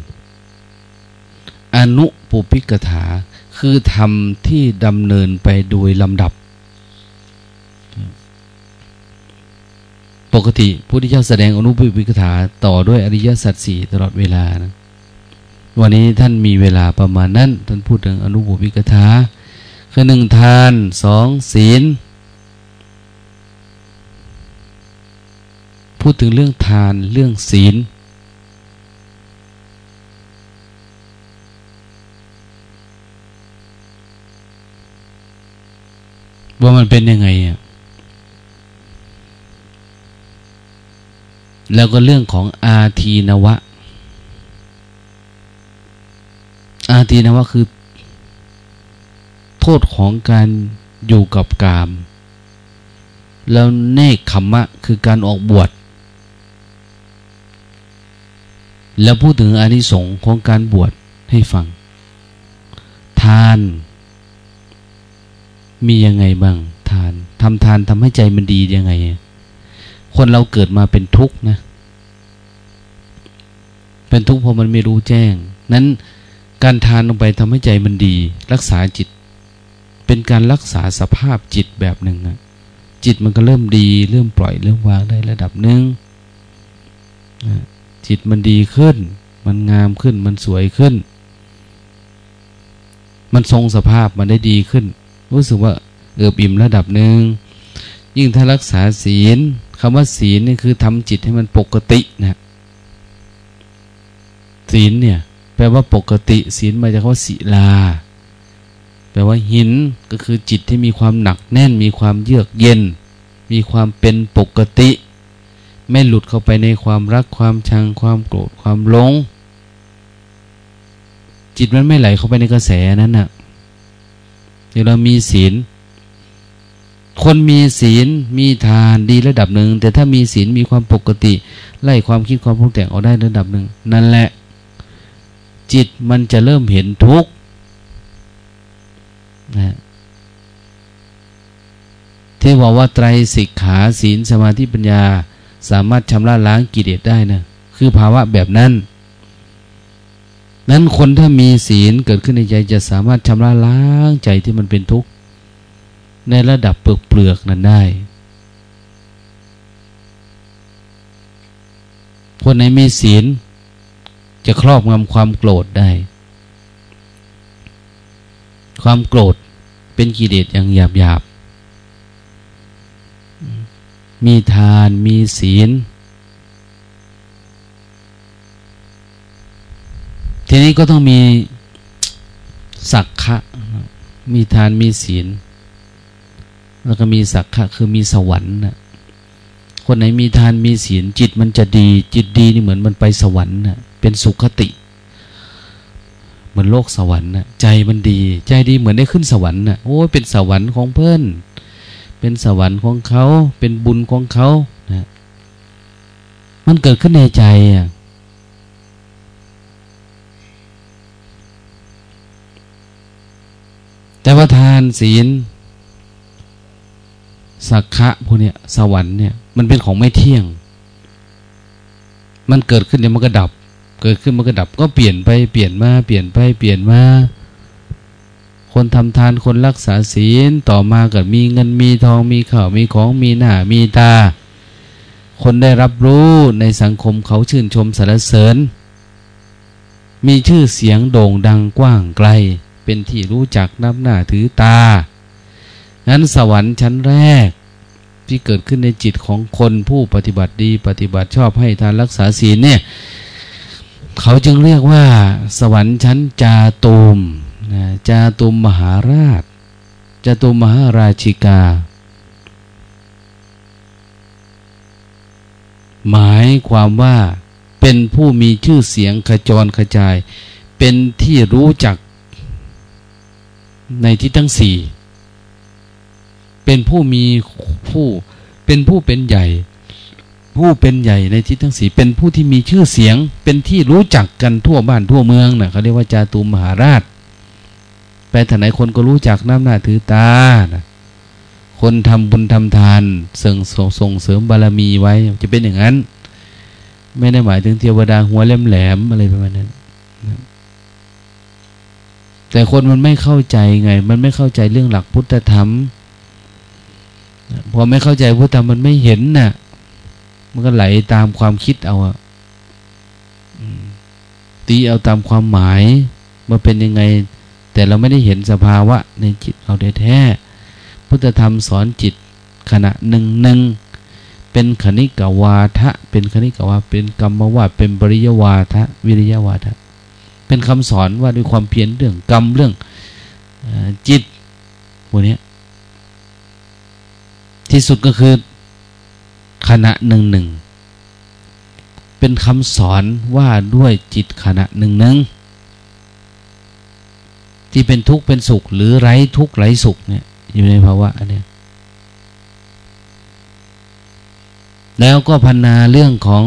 อนุปุพิกถา คือธรรมที่ดำเนินไปโดยลำดับ ปกติพุทธเจ้าแสดงอนุปิวิกถาต่อด้วยอริยสัจสี่ตลอดเวลานะ วันนี้ท่านมีเวลาประมาณนั้น ท่านพูดถึงอนุบุพิกถาคือหนึ่งทานสองศีล พูดถึงเรื่องทานเรื่องศีล ว่ามันเป็นยังไงอะแล้วก็เรื่องของอาทีนวะ อาทีนะวะคือ โทษของการอยู่กับกาม แล้วเนคขมมะคือการออกบวช แล้วพูดถึงอานิสงส์ของการบวชให้ฟัง ทานมียังไงบ้าง ทานทำทานทำให้ใจมันดียังไง คนเราเกิดมาเป็นทุกข์นะ เป็นทุกข์เพราะมันไม่รู้แจ้ง นั้น การทานลงไปทำให้ใจมันดี รักษาจิต เป็นการรักษาสภาพจิตแบบหนึ่งนะจิตมันก็เริ่มดี เริ่มปล่อยเริ่มวางได้ระดับหนึ่งจิตมันดีขึ้น มันงามขึ้น มันสวยขึ้น มันทรงสภาพมันได้ดีขึ้น รู้สึกว่าเอือบอิ่มระดับหนึ่งยิ่งถ้ารักษาศีลคำว่าศีลนี่คือทำจิตให้มันปกตินะศีลเนี่ย ลว่าปกติศีลมาจากคำว่าศีลา แปลว่าหินก็คือจิตที่มีความหนักแน่น มีความเยือกเย็น มีความเป็นปกติ ไม่หลุดเข้าไปในความรักความชังความโกรธความหลง จิตมันไม่ไหลเข้าไปในกระแสนั้นนะ่ะเดี๋ยวเรามีศีลคนมีศีลมีทานดีระดับหนึ่ง แต่ถ้ามีศีลมีความปกติ ไล่ความคิดความพุงแต่งออกได้ระดับหนึ่ง นั่นแหละ จิตมันจะเริ่มเห็นทุกข์นะที่บอกว่าไตรสิกขาศีลสมาธิปัญญา สามารถชำระล้างกิเลสได้นะคือภาวะแบบนั้น นั้นคนถ้ามีศีลเกิดขึ้นในใจจะสามารถชำระล้างใจที่มันเป็นทุกข์ ในระดับเปลือกเปลือกนั้นได้ คนไหนมีศีล จะครอบงำความโกรธได้ ความโกรธเป็นกิเลสอย่างหยาบหยาบมีทานมีศีล ทีนี้ก็ต้องมีสักขะ มีทานมีศีล แล้วก็มีสักขะคือมีสวรรค์นะคนไหนมีทานมีศีลจิตมันจะดี จิตดีนี่เหมือนมันไปสวรรค์นะ เป็นสุขติเหมือนโลกสวรรค์นะใจมันดี ใจดีเหมือนได้ขึ้นสวรรค์นะโอ้เป็นสวรรค์ของเพื่อนเป็นสวรรค์ของเขาเป็นบุญของเขานะมันเกิดขึ้นในใจอะแต่ว่าทานศีลสักขะพวกเนี้ยสวรรค์เนี่ยมันเป็นของไม่เที่ยง มันเกิดขึ้นเดี๋ยวมันก็ดับ เกิดขึ้นมันก็ดับ ก็เปลี่ยนไปเปลี่ยนมาเปลี่ยนไปเปลี่ยนมา คนทำทานคนรักษาศีลต่อมาก็มีเงินมีทองมีข่าวมีของมีหน้ามีตา คนได้รับรู้ในสังคมเขาชื่นชมสรรเสริญ มีชื่อเสียงโด่งดังกว้างไกล เป็นที่รู้จักนับหน้าถือตานั้นสวรรค์ชั้นแรกที่เกิดขึ้นในจิตของคนผู้ปฏิบัติดี ปฏิบัติชอบให้ทานรักษาศีลเนี่ย เขาจึงเรียกว่า สวรรค์ชั้นจาตุมนะจาตุมมหาราช จาตุมมหาราชิกา หมายความว่าเป็นผู้มีชื่อเสียงขจรขจาย เป็นที่รู้จักในที่ทั้งสี่ เป็นผู้มีผู้ เป็นผู้เป็นใหญ่ ผู้เป็นใหญ่ในทิศทั้งสี่เป็นผู้ที่มีชื่อเสียง เป็นที่รู้จักกันทั่วบ้านทั่วเมืองนะเขาเรียกว่าจาตุมมหาราช ไปถ่ไหนคนก็รู้จักน้ำหน้าถือตานะคนทำบุญทำทานเสริมส่งเสริมบารมีไว้ จะเป็นอย่างนั้น ไม่ได้หมายถึงเทวดาหัวแหลมแหลมอะไรประมาณนั้นแต่คนมันไม่เข้าใจไง มันไม่เข้าใจเรื่องหลักพุทธธรรม พอไม่เข้าใจพุทธธรรมมันไม่เห็นนะ่ะ มันก็ไหลตามความคิดเอาอะตีเอาตามความหมายว่าเป็นยังไง แต่เราไม่ได้เห็นสภาวะในจิตเราแท้ๆพุทธธรรมสอนจิตขณะหนึ่งหนึ่งเป็นคณิกวาทะ เป็นคณิกวาเป็นกรรมวาเป็นปริยวาทะ วิริยวาทะ เป็นคำสอนว่าด้วยความเพียรเรื่องกรรมเรื่องจิตพวกนี้ที่สุดก็คือ ขณะหนึ่งหนึ่งเป็นคำสอนว่าด้วยจิตขณะหนึ่งหนึ่งที่เป็นทุกข์เป็นสุข หรือไร้ทุกข์ไร้สุขเนี่ยอยู่ในภาวะอันนี้แล้วก็พันนาเรื่องของ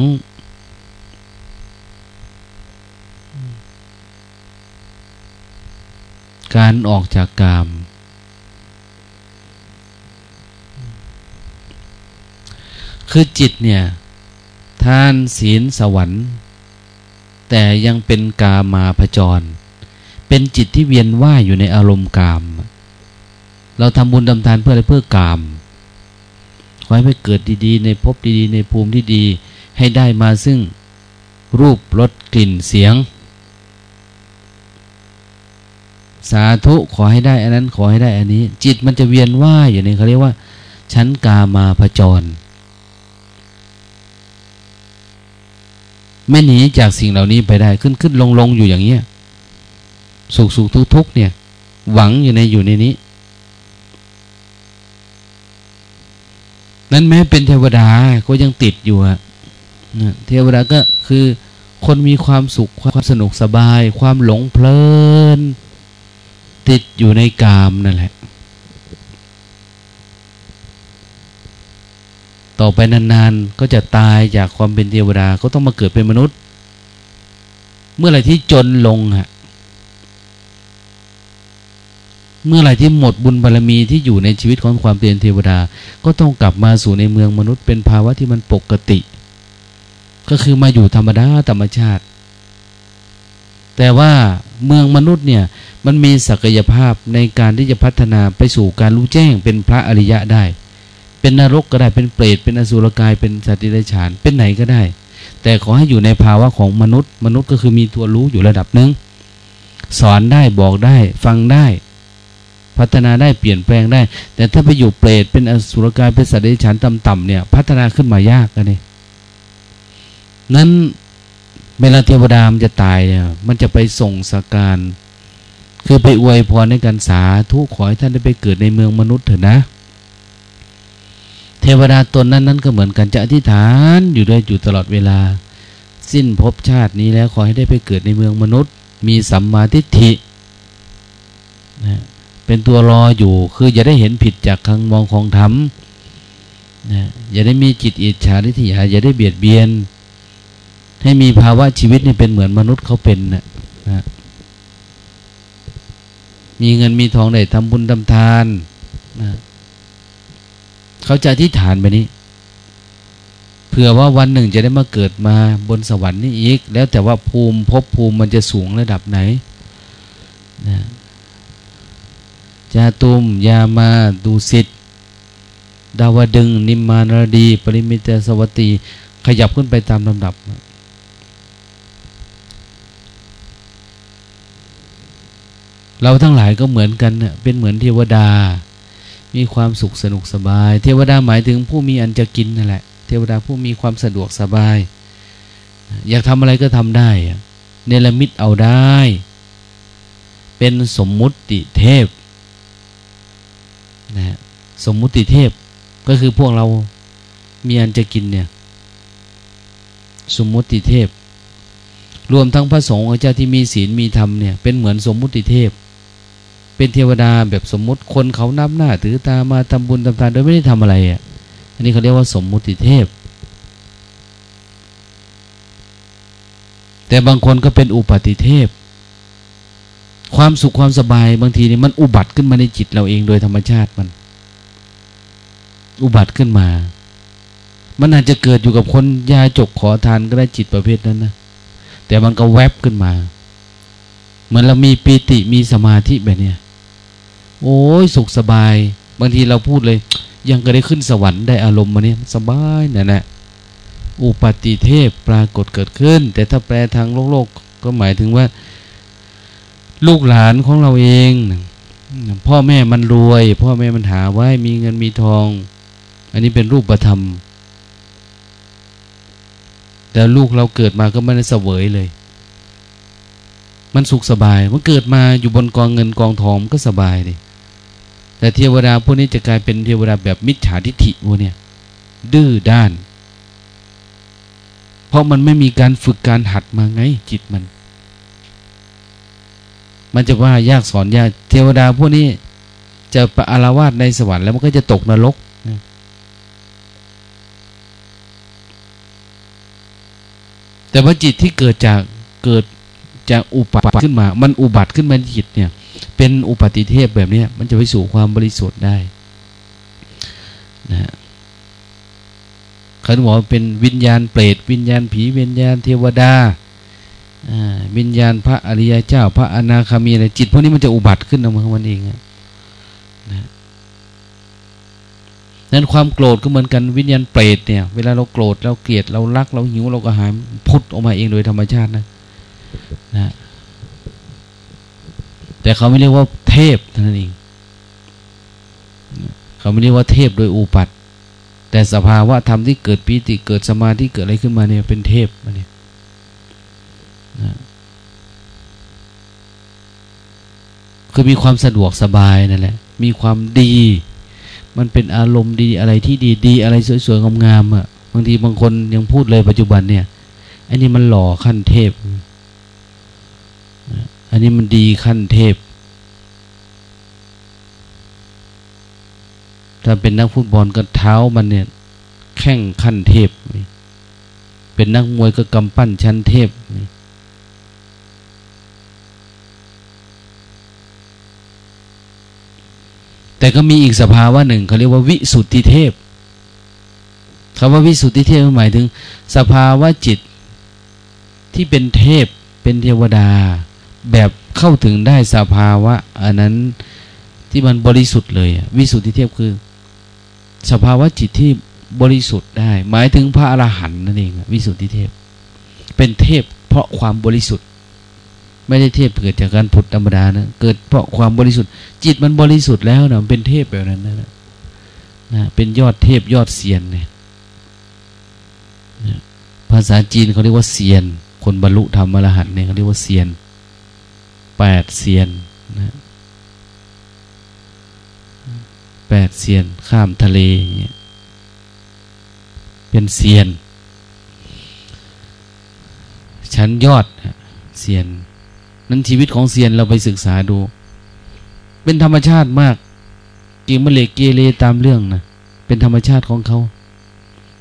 การออกจากกาม คือจิตเนี่ยทานศีลสวรรค์ แต่ยังเป็นกามาผจร เป็นจิตที่เวียนว่ายอยู่ในอารมณ์กาม เราทำบุญทำทานเพื่ออะไรเพื่อกาม ขอให้ไปเกิดดีๆ ในภพดีๆ ในภูมิที่ดีให้ได้มาซึ่งรูปรสกลิ่นเสียง สาธุขอให้ได้อันนั้นขอให้ได้อันนี้ จิตมันจะเวียนว่ายอยู่ในเขาเรียกว่าชั้นกามาผจร ไม่หนีจากสิ่งเหล่านี้ไปได้ขึ้นขึ้นลงลงอยู่อย่างเงี้ยสุขสุขทุกทุกเนี่ย หวังอยู่ในอยู่ในนี้ นั้นแม้เป็นเทวดาก็ยังติดอยู่อะเทวดาก็คือคนมีความสุขความสนุกสบาย ความหลงเพลิน ติดอยู่ในกามนั่นแหละ ต่อไปนานๆ ก็จะตายจากความเป็นเทวดาก็ต้องมาเกิดเป็นมนุษย์ เมื่อไหร่ที่จนลงฮะเมื่อไหร่ที่หมดบุญบารรมีที่อยู่ในชีวิตของความเป็นเทวดา ก็ต้องกลับมาสู่ในเมืองมนุษย์เป็นภาวะที่มันปกติ ก็คือมาอยู่ธรรมดาธรรมชาติ แต่ว่าเมืองมนุษย์เนี่ยมันมีศักยภาพในการที่จะพัฒนาไปสู่การรู้แจ้งเป็นพระอริยะได้ เป็นนรกก็ได้เป็นเปรตเป็นอสุรกายเป็นสัตว์ดิเรกชันเป็นไหนก็ได้ แต่ขอให้อยู่ในภาวะของมนุษย์ มนุษย์ก็คือมีตัวรู้อยู่ระดับหนึ่งสอนได้บอกได้ฟังได้ พัฒนาได้เปลี่ยนแปลงได้ แต่ถ้าไปอยู่เปรตเป็นอสุรกายเป็นสัตว์ดิเรกชันต่ำๆเนี่ย พัฒนาขึ้นมายากนนี่นั้นเวลาเทวดามันจะตายเนี่ยมันจะไปส่งสการ คือไปอวยพรในการสาธุขอให้ท่านได้ไปเกิดในเมืองมนุษย์เถอะนะ ทวดาตนนั้นนั้นก็เหมือนกันจะอธิษฐานอยู่ด้วยอยู่ตลอดเวลา สิ้นภพชาตินี้แล้วขอให้ได้ไปเกิดในเมืองมนุษย์ มีสัมมาทิฏฐินะเป็นตัวรออยู่คืออย่าได้เห็นผิดจากคำมองของธรรมนะอย่าได้มีจิตอิจฉาทิฏฐิอย่าได้เบียดเบียน ให้มีภาวะชีวิตนี่เป็นเหมือนมนุษย์เขาเป็นนะนะมีเงินมีทองได้ทำบุญทำทานนะ เขาจะอธิษฐานแบบนี้เผื่อว่าวันหนึ่งจะได้มาเกิดมาบนสวรรค์นี่อีก แล้วแต่ว่าภูมิภพภูมิมันจะสูงระดับไหนนะจาตุมยามาดูสิทธดาวดึง นิมมานรดี ปริมิตสวัตีขยับขึ้นไปตามลำดับ เราทั้งหลายก็เหมือนกัน เป็นเหมือนเทวดา มีความสุขสนุกสบาย เทวดาหมายถึงผู้มีอันจะกินนั่นแหละ เทวดาผู้มีความสะดวกสบาย อยากทำอะไรก็ทำได้ เนรมิตเอาได้ เป็นสมมุติเทพนะสมมุติเทพก็คือพวกเรามีอันจะกินเนี่ย สมมุติเทพ รวมทั้งพระสงฆ์เจ้าที่มีศีลมีธรรมเนี่ยเป็นเหมือนสมมุติเทพ เป็นเทวดาแบบสมมุติคนเขานับหน้าถือตามาทำบุญทำทานโดยไม่ได้ทำอะไรอะ อันนี้เขาเรียกว่าสมมุติเทพ แต่บางคนก็เป็นอุปติเทพ ความสุขความสบายบางทีนี่มันอุบัติขึ้นมาในจิตเราเองโดยธรรมชาติมัน อุบัติขึ้นมา มันอาจจะเกิดอยู่กับคนยาจกขอทานก็ได้จิตประเภทนั้นนะแต่มันก็แวบขึ้นมา เหมือนเรามีปีติมีสมาธิแบบเนี้ย โอ้ยสุขสบาย บางทีเราพูดเลย ยังก็ได้ขึ้นสวรรค์ได้อารมณ์มาเนี่ยสบายนั่นแหละอุปติเทพปรากฏเกิดขึ้น แต่ถ้าแปลทางโลกโลกก็หมายถึงว่า ลูกหลานของเราเอง พ่อแม่มันรวย พ่อแม่มันหาไว้มีเงินมีทอง อันนี้เป็นรูปธรรม แต่ลูกเราเกิดมาก็ไม่ได้เสวยเลย มันสุขสบาย มันเกิดมาอยู่บนกองเงินกองทองก็สบายเลย แต่เทวดาพวกนี้จะกลายเป็นเทวดาแบบมิจฉาทิฏฐิพวกนี้ดื้อด้าน เพราะมันไม่มีการฝึกการหัดมาไงจิตมัน มันจะว่ายากสอนยากเทวดาพวกนี้จะประอารวาสในสวรรค์แล้วมันก็จะตกนรกแต่ว่าจิตที่เกิดจากเกิดจากอุปัติขึ้นมา มันอุบัติขึ้นมาจิตเนี่ย เป็นอุปติเทพแบบนี้มันจะไปสู่ความบริสุทธิ์ได้นะเขาบอกว่าเป็นวิญญาณเปรตวิญญาณผีวิญญาณเทวดาวิญญาณพระอริยเจ้า พระอนาคามีอะไรจิตพวกนี้มันจะอุบัติขึ้นออกมาของมันเองนะนั้นความโกรธก็เหมือนกันวิญญาณเปรตเนี่ย เวลาเราโกรธเราเกลียดเรารักเราหิวเราก็หายพุทออกมาเองโดยธรรมชาตินะนะ แต่เขาไม่เรียกว่าเทพท่านเองเขาไม่เรียกว่าเทพโดยอุปัตแต่สภาวะธรรมที่เกิดปีติเกิดสมาธิเกิดอะไรขึ้นมาเนี่ยเป็นเทพมาเนี่ยนะคือมีความสะดวกสบายนั่นแหละ มีความดี มันเป็นอารมณ์ดีอะไรที่ดีดีอะไรสวยๆงามๆอะบางทีบางคนยังพูดเลยปัจจุบันเนี่ยอันนี้มันหล่อขั้นเทพ อันนี้มันดีขั้นเทพ ถ้าเป็นนักฟุตบอลก็เท้ามันเนี่ย แข่งขั้นเทพ เป็นนักมวยก็กำปั้นชั้นเทพ แต่ก็มีอีกสภาวะหนึ่งเขาเรียกว่าวิสุทธิเทพคำว่าวิสุทธิเทพหมายถึง สภาวะจิตที่เป็นเทพเป็นเทวดา แบบเข้าถึงได้สภาวะ อันนั้นที่มันบริสุทธิ์เลยวิสุทธิเทพคือ สภาวะจิตที่บริสุทธิ์ได้ หมายถึงพระอรหันต์นั่นเองวิสุทธิเทพ เป็นเทพเพราะความบริสุทธิ์ ไม่ได้เทพเกิดจากการผุดธรรมดานะเกิดเพราะความบริสุทธิ์ จิตมันบริสุทธิ์แล้วนะเป็นเทพแบบนั้นนะนะเป็นยอดเทพยอดเซียนเนี่ยภาษาจีนเขาเรียกว่าเซียน คนบรรลุธรรมอรหันต์เนี่ยเขาเรียกว่าเซียน แปดเซียนนะแปดเซียนข้ามทะเลเนี่ยเป็นเซียน ชั้นยอดเซียน นั้นชีวิตของเซียนเราไปศึกษาดู เป็นธรรมชาติมากกิมเลเกเรตามเรื่องนะเป็นธรรมชาติของเขา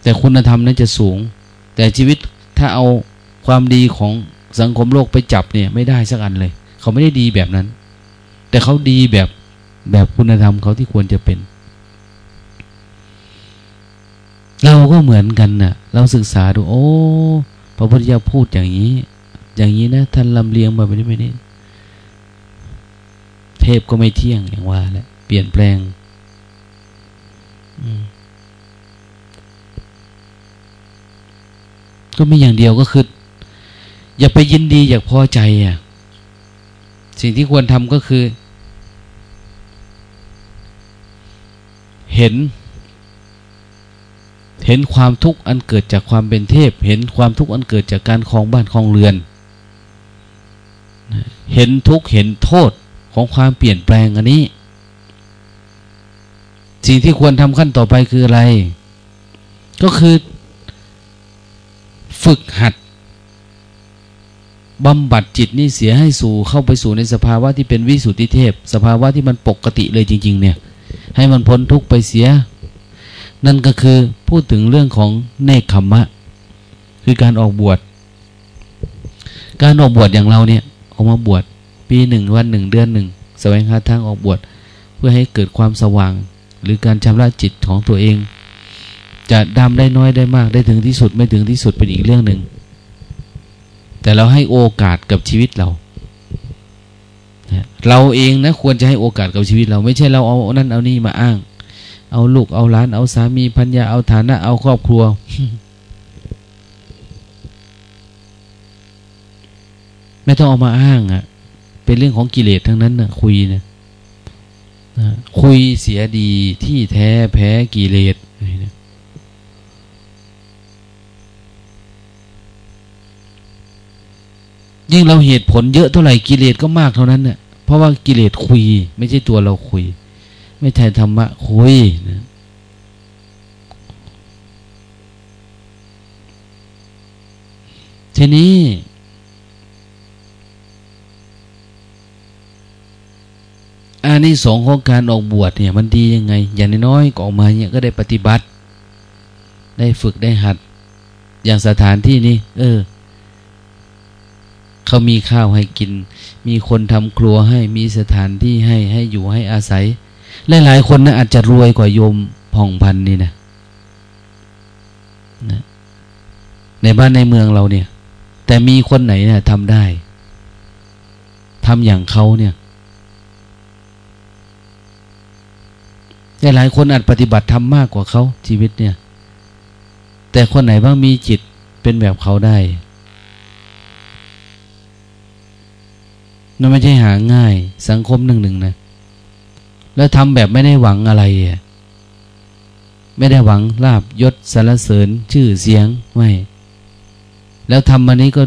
แต่คุณธรรมนั้นจะสูง แต่ชีวิตถ้าเอาความดีของสังคมโลกไปจับเนี่ย ไม่ได้สักอันเลย เขาไม่ได้ดีแบบนั้น แต่เขาดีแบบแบบคุณธรรมเขาที่ควรจะเป็น เราก็เหมือนกันนะ่ะ เราศึกษาดู โอ้พระพุทธเจ้าพูดอย่างนี้ อย่างนี้นะท่านลำเลียงมาแบบนี้ไม่นี้เทพก็ไม่เที่ยงอย่างว่าแหละเปลี่ยนแปลงก็มีอย่างเดียวก็คือ อย่าไปยินดี อยากพอใจอะ สิ่งที่ควรทำก็คือ เห็น เห็นความทุกข์อันเกิดจากความเป็นเทพ เห็นความทุกข์อันเกิดจากการคลองบ้านคลองเรือน เห็นทุกข์เห็นโทษของความเปลี่ยนแปลงอันนี้ สิ่งที่ควรทำขั้นต่อไปคืออะไร ก็คือ ฝึกหัด บำบัดจิตนี่เสียให้สู่เข้าไปสู่ในสภาวะที่เป็นวิสุทธิเทพ สภาวะที่มันปกติเลยจริง ๆ เนี่ย ให้มันพ้นทุกข์ไปเสีย นั่นก็คือพูดถึงเรื่องของเนคขมมะ คือการออกบวช การออกบวชอย่างเราเนี่ย ออกมาบวชปีหนึ่งวันหนึ่งเดือนหนึ่งแสวงหาทางออกบวชเพื่อให้เกิดความสว่าง หรือการชำระจิตของตัวเอง จะดำได้น้อยได้มากได้ถึงที่สุดไม่ถึงที่สุดเป็นอีกเรื่องหนึ่ง แต่เราให้โอกาสกับชีวิตเรา เราเองนะควรจะให้โอกาสกับชีวิตเราไม่ใช่เราเอานั่นเอานี่มาอ้าง เอาลูกเอาหลานเอาสามีพัญญาเอาฐานะเอาครอบครัว ไม่ต้องเอามาอ้างอะ่ะ เป็นเรื่องของกิเลสทั้งนั้นนะคุยนะคุยเสียดีที่แท้แพ้กิเลส ยิ่งเราเหตุผลเยอะเท่าไหร่กิเลสก็มากเท่านั้นเน่ะเพราะว่ากิเลสคุย ไม่ใช่ตัวเราคุย ไม่ใช่ธรรมะคุยนะทีนี้อานิสงส์ของการออกบวชเนี่ย มันดียังไง อย่างน้อยๆก็ออกมาเนี่ยก็ได้ปฏิบัติ ได้ฝึกได้หัด อย่างสถานที่นี้ เออ เขามีข้าวให้กิน มีคนทำครัวให้มีสถานที่ให้ให้อยู่ให้อาศัย หลายๆคนนะอาจจะรวยกว่าโยมผ่องพันนี่นะนะ ในบ้านในเมืองเราเนี่ย แต่มีคนไหนเนี่ยทำได้ทำอย่างเขาเนี่ยแต่หลายคนอาจปฏิบัติทำมากกว่าเขาชีวิตเนี่ย แต่คนไหนบ้างมีจิตเป็นแบบเขาได้ นั่นไม่ใช่หาง่าย สังคมหนึ่งหนึ่งนะ แล้วทำแบบไม่ได้หวังอะไรอะไม่ได้หวังลาบยศสารเสริญชื่อเสียงไม่แล้วทำมานี้ก็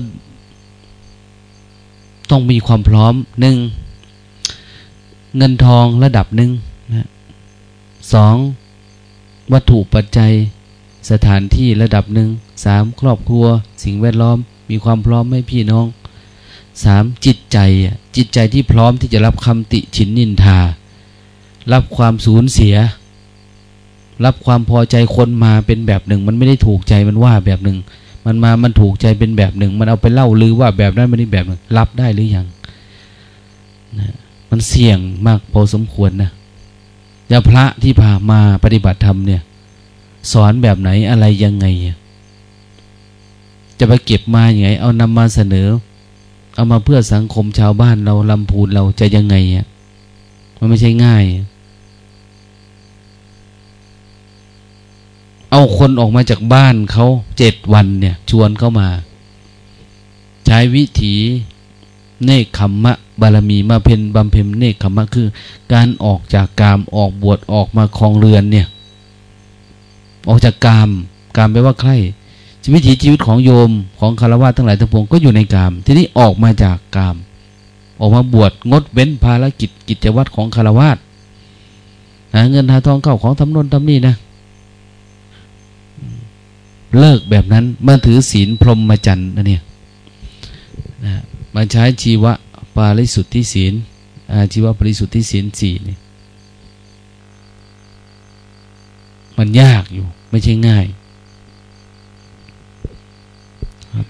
ต้องมีความพร้อมหนึ่งเงินทองระดับหนึ่งสองวัตถุปัจจัย สถานที่ระดับหนึ่งสามครอบครัว สิ่งแวดล้อม มีความพร้อมให้พี่น้อง สามจิตใจจิตใจที่พร้อมที่จะรับคำติฉินนินทา รับความสูญเสีย รับความพอใจคนมาเป็นแบบหนึ่ง มันไม่ได้ถูกใจมันว่าแบบหนึ่ง มันมามันถูกใจเป็นแบบหนึ่ง มันเอาไปเล่าลือว่าแบบนั้นไม่ได้แบบหนึ่ง รับได้หรือยังนะมันเสี่ยงมากพอสมควรนะอย่าพระที่พามาปฏิบัติธรรมเนี่ย สอนแบบไหนอะไรยังไง จะไปเก็บมาอย่างไง เอานำมาเสนอ เอามาเพื่อสังคมชาวบ้านเราลำพูนเราจะยังไงอะมันไม่ใช่ง่าย เอาคนออกมาจากบ้านเขาเจ็ดวันเนี่ย ชวนเข้ามา ใช้วิถีเนคขมมะ บารมีมาเพนบำเพ็ญเนคขมมะคือ การออกจากกามออกบวชออกมาคลองเรือนเนี่ย ออกจากกาม กามแปลว่าใคร วิถีชีวิตของโยมของคารวะทั้งหลายทั้งปวงก็อยู่ในกาม ทีนี้ออกมาจากกาม ออกมาบวชงดเว้นภารกิจกิจวัตรของคารวะหาเงินหาทองเข้าของทำนนทำนี่นะ เลิกแบบนั้นมาถือศีลพรหมจรรย์นะเนี่ยนะมาใช้ชีวะปาริสุทธิศีลอาชีวะปริสุทธิศีลสี่นี่มันยากอยู่ไม่ใช่ง่าย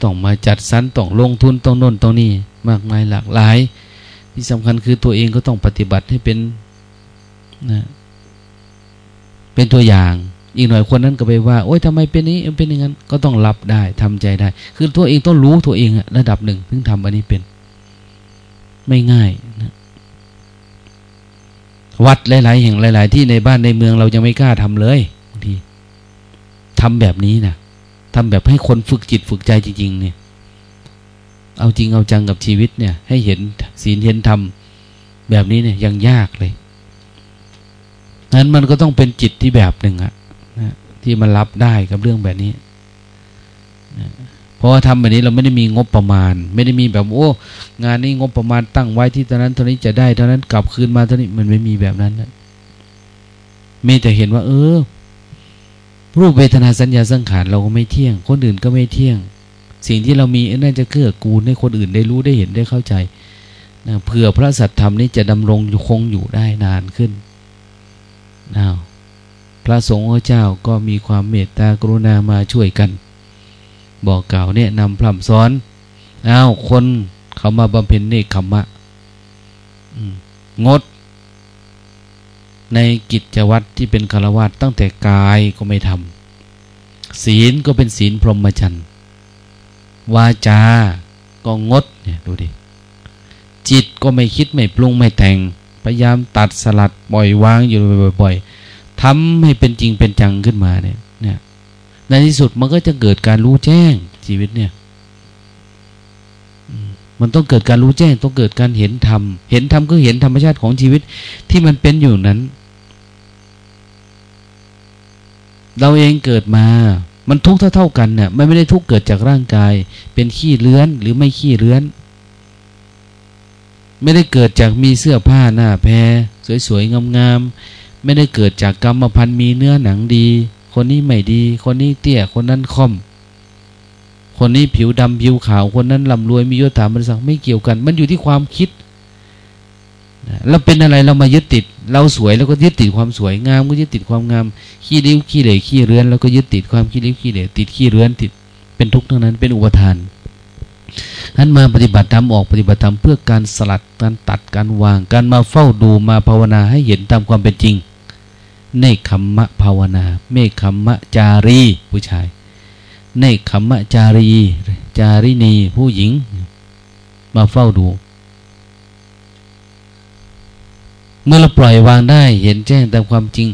ต้องมาจัดสรรต้องลงทุนต้องโน่นต้องนี่มากมายหลากหลาย ที่สำคัญคือตัวเองก็ต้องปฏิบัติให้เป็นนะเป็นตัวอย่างอีกหน่อยคนนั้นก็ไปว่า โอ๊ยทำไมเป็นนี้เป็นอย่างนั้น ก็ต้องรับได้ทำใจได้ คือตัวเองต้องรู้ตัวเองอะระดับหนึ่งถึงทำอันนี้เป็น ไม่ง่ายนะวัดหลาย ๆ แห่งหลาย ๆ ที่ในบ้านในเมืองเรายังไม่กล้าทำเลยบางทีทำแบบนี้นะ ทำแบบให้คนฝึกจิตฝึกใจจริงๆเนี่ย เอาจริงเอาจังกับชีวิตเนี่ย ให้เห็นศีลเห็นธรรมแบบนี้เนี่ยยังยากเลยนั้นมันก็ต้องเป็นจิตที่แบบหนึ่งอะนะที่มันรับได้กับเรื่องแบบนี้นะเพราะว่าทำแบบนี้เราไม่ได้มีงบประมาณ ไม่ได้มีแบบโอ้งานนี้งบประมาณตั้งไว้ที่ตอนนั้นเท่านี้จะได้เท่านั้นกลับคืนมาเท่านี้มันไม่มีแบบนั้นนะมีแต่เห็นว่า เออ รูปเวทนาสัญญาสังขารเราก็ไม่เที่ยง คนอื่นก็ไม่เที่ยง สิ่งที่เรามีน่าจะเกื้อกูลให้คนอื่นได้รู้ได้เห็นได้เข้าใจนะเผื่อพระสัตธรรมนี้จะดำรงคงอยู่ได้นานขึ้นอ้าวพระสงฆ์เจ้าก็มีความเมตตากรุณามาช่วยกัน บอกกล่าวเนี่ยนำพร่ำสอนอ้าวคนเขามาบำเพ็ญเนคขมะงด ในกิจวัตรที่เป็นคารวะตั้งแต่กายก็ไม่ทำศีลก็เป็นศีลพรหมจรรย์วาจาก็งดเนี่ยดูดิจิตก็ไม่คิดไม่ปรุงไม่แต่ง พยายามตัดสลัดปล่อยวางอยู่บ่อยๆทำให้เป็นจริงเป็นจังขึ้นมาเนี่ยเนี่ยในที่สุดมันก็จะเกิดการรู้แจ้งชีวิตเนี่ยมันต้องเกิดการรู้แจ้งต้องเกิดการเห็นธรรม เห็นธรรมก็เห็นธรรมชาติของชีวิตที่มันเป็นอยู่นั้น เราเองเกิดมา มันทุกข์เท่าๆกันเนี่ยไม่ได้ทุกข์เกิดจากร่างกาย เป็นขี้เลื้อนหรือไม่ขี้เลื้อน ไม่ได้เกิดจากมีเสื้อผ้าหน้าแพรสวยๆงามๆไม่ได้เกิดจากกรรมพันธ์มีเนื้อหนังดี คนนี้ไม่ดี คนนี้เตี้ยคนนั้นค่อม คนนี้ผิวดำผิวขาวคนนั้นร่ำรวยมียศถาบรรดาไม่เกี่ยวกัน มันอยู่ที่ความคิดเราเป็นอะไรเรามายึดติด เราสวยแล้วก็ยึดติดความสวยงาม ก็ยึดติดความงาม ขี้ริ้วขี้เหล่ขี้เรือนแล้วก็ยึดติดความขี้ริ้วขี้เหล่ติดขี้เรือนติดเป็นทุกข์ทั้งนั้นเป็นอุปทานนั้นมาปฏิบัติธรรมออกปฏิบัติธรรมเพื่อการสลัดการตัดการวาง การมาเฝ้าดูมาภาวนาให้เห็นตามความเป็นจริงในคำมะภาวนา เมฆคำมะจารีผู้ชายในคำมะจารี จารินีผู้หญิง มาเฝ้าดู เมื่อเราปล่อยวางได้เห็นแจ้งตามความจริง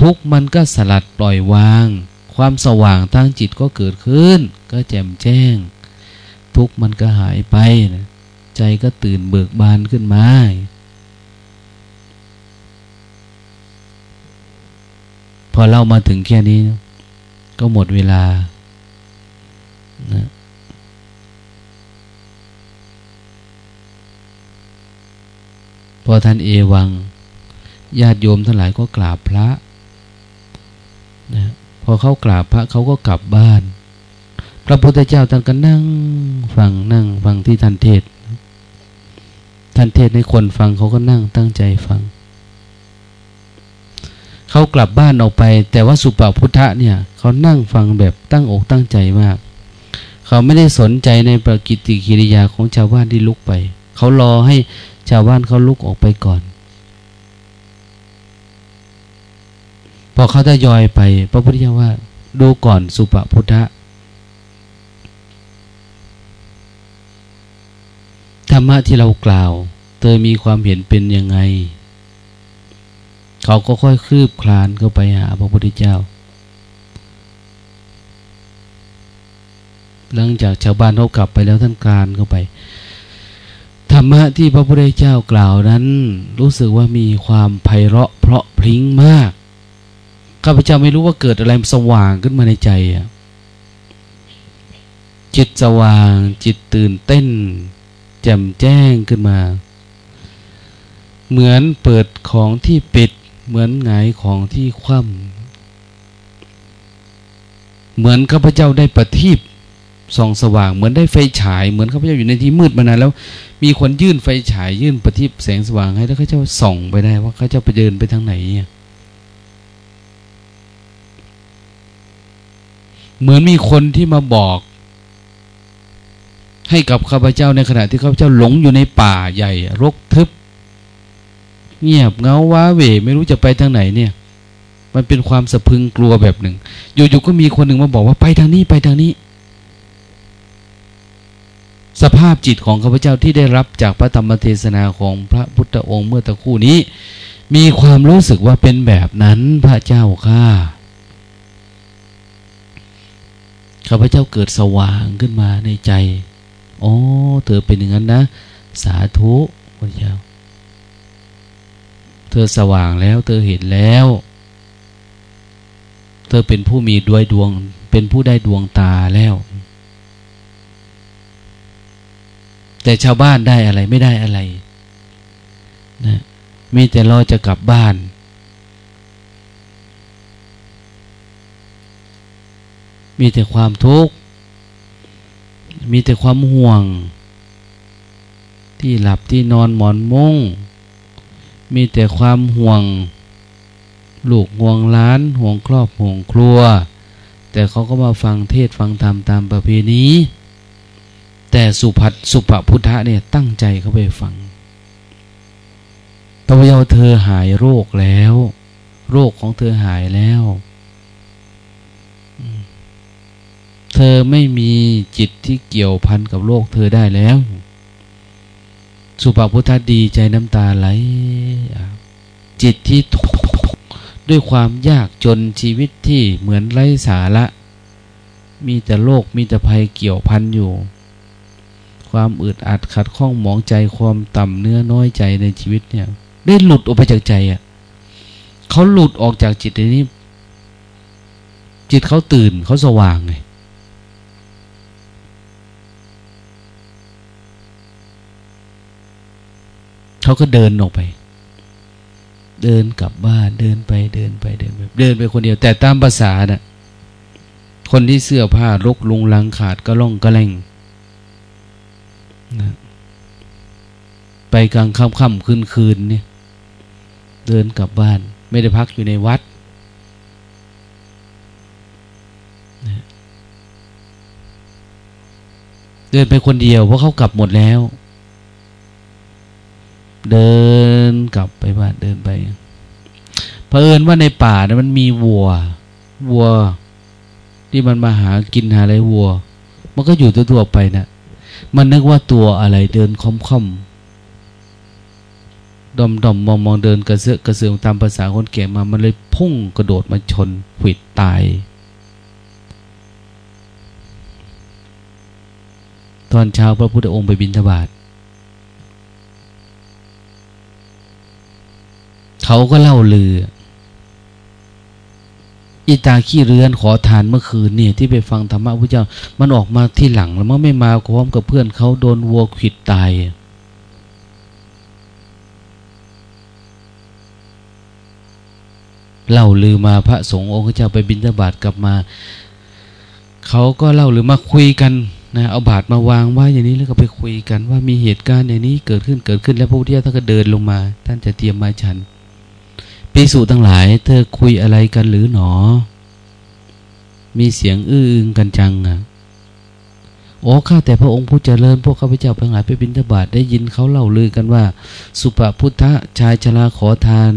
ทุกมันก็สลัดปล่อยวาง ความสว่างทางจิตก็เกิดขึ้น ก็แจ่มแจ้ง ทุกมันก็หายไปนะใจก็ตื่นเบิกบานขึ้นมาพอเรามาถึงแค่นี้ ก็หมดเวลานะพอท่านเอวัง ญาติโยมทั้งหลายก็กราบพระนะพอเขากราบพระเขาก็กลับบ้าน พระพุทธเจ้าท่านก็นั่งฟังนั่งฟังที่ท่านเทศท่านเทศให้คนฟังเขาก็นั่งตั้งใจฟัง เขากลับบ้านออกไป แต่ว่าสุปพุทธะเนี่ยเขานั่งฟังแบบตั้งอกตั้งใจมาก เขาไม่ได้สนใจในประกิติกิริยาของชาวบ้านที่ลุกไป เขารอให้ชาวบ้านเขาลุกออกไปก่อน อเขาจะยอยไป พระพุทธเจ้าว่า ดูก่อนสุปพุทธะธรรมะที่เรากล่าว เธอมีความเห็นเป็นยังไง เขาก็ค่อยคืบคลานเข้าไปหาพระพุทธเจ้า หลังจากชาวบ้านเขากลับไปแล้วท่านการเข้าไป ธรรมะที่พระพุทธเจ้ากล่าวนั้น รู้สึกว่ามีความไพเราะเพราะพริ้งมาก ข้าพเจ้าไม่รู้ว่าเกิดอะไรสว่างขึ้นมาในใจอะจิตสว่าง จิตตื่นเต้น แจ่มแจ้งขึ้นมา เหมือนเปิดของที่ปิด เหมือนหงายของที่คว่ำเหมือนข้าพเจ้าได้ประทีปส่องสว่าง เหมือนได้ไฟฉาย เหมือนข้าพเจ้าอยู่ในที่มืดมานานแล้ว มีคนยื่นไฟฉายยื่นประทีปแสงสว่างให้แล้วข้าเจ้าส่องไปได้ว่าข้าเจ้าไปเดินไปทางไหนเนี่ย เหมือนมีคนที่มาบอก ให้กับข้าพเจ้าในขณะที่ข้าพเจ้าหลงอยู่ในป่าใหญ่ รกทึบ เงียบเงาว้าเหวไม่รู้จะไปทางไหนเนี่ย มันเป็นความสะพึงกลัวแบบหนึ่ง อยู่ๆก็มีคนหนึ่งมาบอกว่าไปทางนี้ไปทางนี้ สภาพจิตของข้าพเจ้าที่ได้รับจากพระธรรมเทศนาของพระพุทธองค์เมื่อตะคู่นี้ มีความรู้สึกว่าเป็นแบบนั้นพระเจ้าข้า ข้าพเจ้าเกิดสว่างขึ้นมาในใจอ๋อเธอเป็นอย่างนั้นนะ สาธุพระเจ้า เธอสว่างแล้ว เธอเห็นแล้ว เธอเป็นผู้มีดวยดวง เป็นผู้ได้ดวงตาแล้ว แต่ชาวบ้านได้อะไรไม่ได้อะไรนะมีแต่รอจะกลับบ้าน มีแต่ความทุกข์ มีแต่ความห่วง ที่หลับที่นอนหมอนมุง้ง มีแต่ความห่วง ลูกห่วงล้าน ห่วงครอบห่วงครัว แต่เขาก็มาฟังเทศฟังธรรมตามประเพณี แต่สุภัทสุภพุทธะเนี่ยตั้งใจเข้าไปฟังตัวเยาเธอหายโรคแล้ว โรคของเธอหายแล้ว อไม่มีจิตที่เกี่ยวพันกับโลกเธอได้แล้ว สุภาพุทธดีใจน้ำตาไหล จิตที่ด้วยความยากจนชีวิตที่เหมือนไร้สาระ มีแต่โลกมีแต่ภัยเกี่ยวพันอยู่ ความอึดอัดขัดข้องหมองใจความต่ำเนื้อน้อยใจในชีวิตเนี่ย ได้หลุดออกไปจากใจอะเขาหลุดออกจากจิตนี้ จิตเขาตื่นเขาสว่างไง เขาก็เดินออกไป เดินกลับบ้านเดินไปเดินไปเดินไป เดินไปคนเดียว แต่ตามภาษาน่ะ คนที่เสื้อผ้ารกลุงลังขาดก็ล่องก็แรงนะไปกลางค่ำค่ำคืนคืนเนี่ย เดินกลับบ้าน ไม่ได้พักอยู่ในวัดเดินไปคนเดียวเพราะเขากลับหมดแล้ว เดินกลับไปบ้านเดินไปเผอิญว่าในป่านะมันมีวัว วัว ที่มันมาหากินหาอะไรวัว มันก็อยู่ตัวๆไปนะมันนึกว่าตัวอะไรเดินค่อมๆดอมดอมมองมองเดินกระเสือกกระเสืองตามภาษาคนแก่มา มันเลยพุ่งกระโดดมาชนขวิดตาย ตอนเช้าพระพุทธองค์ไปบิณฑบาต เขาก็เล่าลือ อีตาขี้เรือนขอทานเมื่อคืนเนี่ยที่ไปฟังธรรมะพระเจ้า มันออกมาที่หลังแล้วมันไม่มาพร้อมกับเพื่อนเขาโดนวัวขิดตายเล่าลือมาพระสงฆ์องค์เจ้าไปบิณฑบาตกลับมา เขาก็เล่าหรือมาคุยกันนะเอาบาตรมาวางไว้อย่างนี้แล้วก็ไปคุยกันว่ามีเหตุการณ์อย่างนี้เกิดขึ้นเกิดขึ้นแล้วพระพุทธเจ้าท่านก็เดินลงมา ท่านจะเตรียมมาฉัน ภิกษุทั้งหลาย เธอคุยอะไรกันหรือหนอ มีเสียงอื้อกันจังอะโอ้ข้าแต่พระองค์ผู้เจริญ พวกข้าพเจ้าทั้งหลายไปบิณฑบาตได้ยินเขาเล่าลือกันว่า สุปพุทธะชายชราขอทาน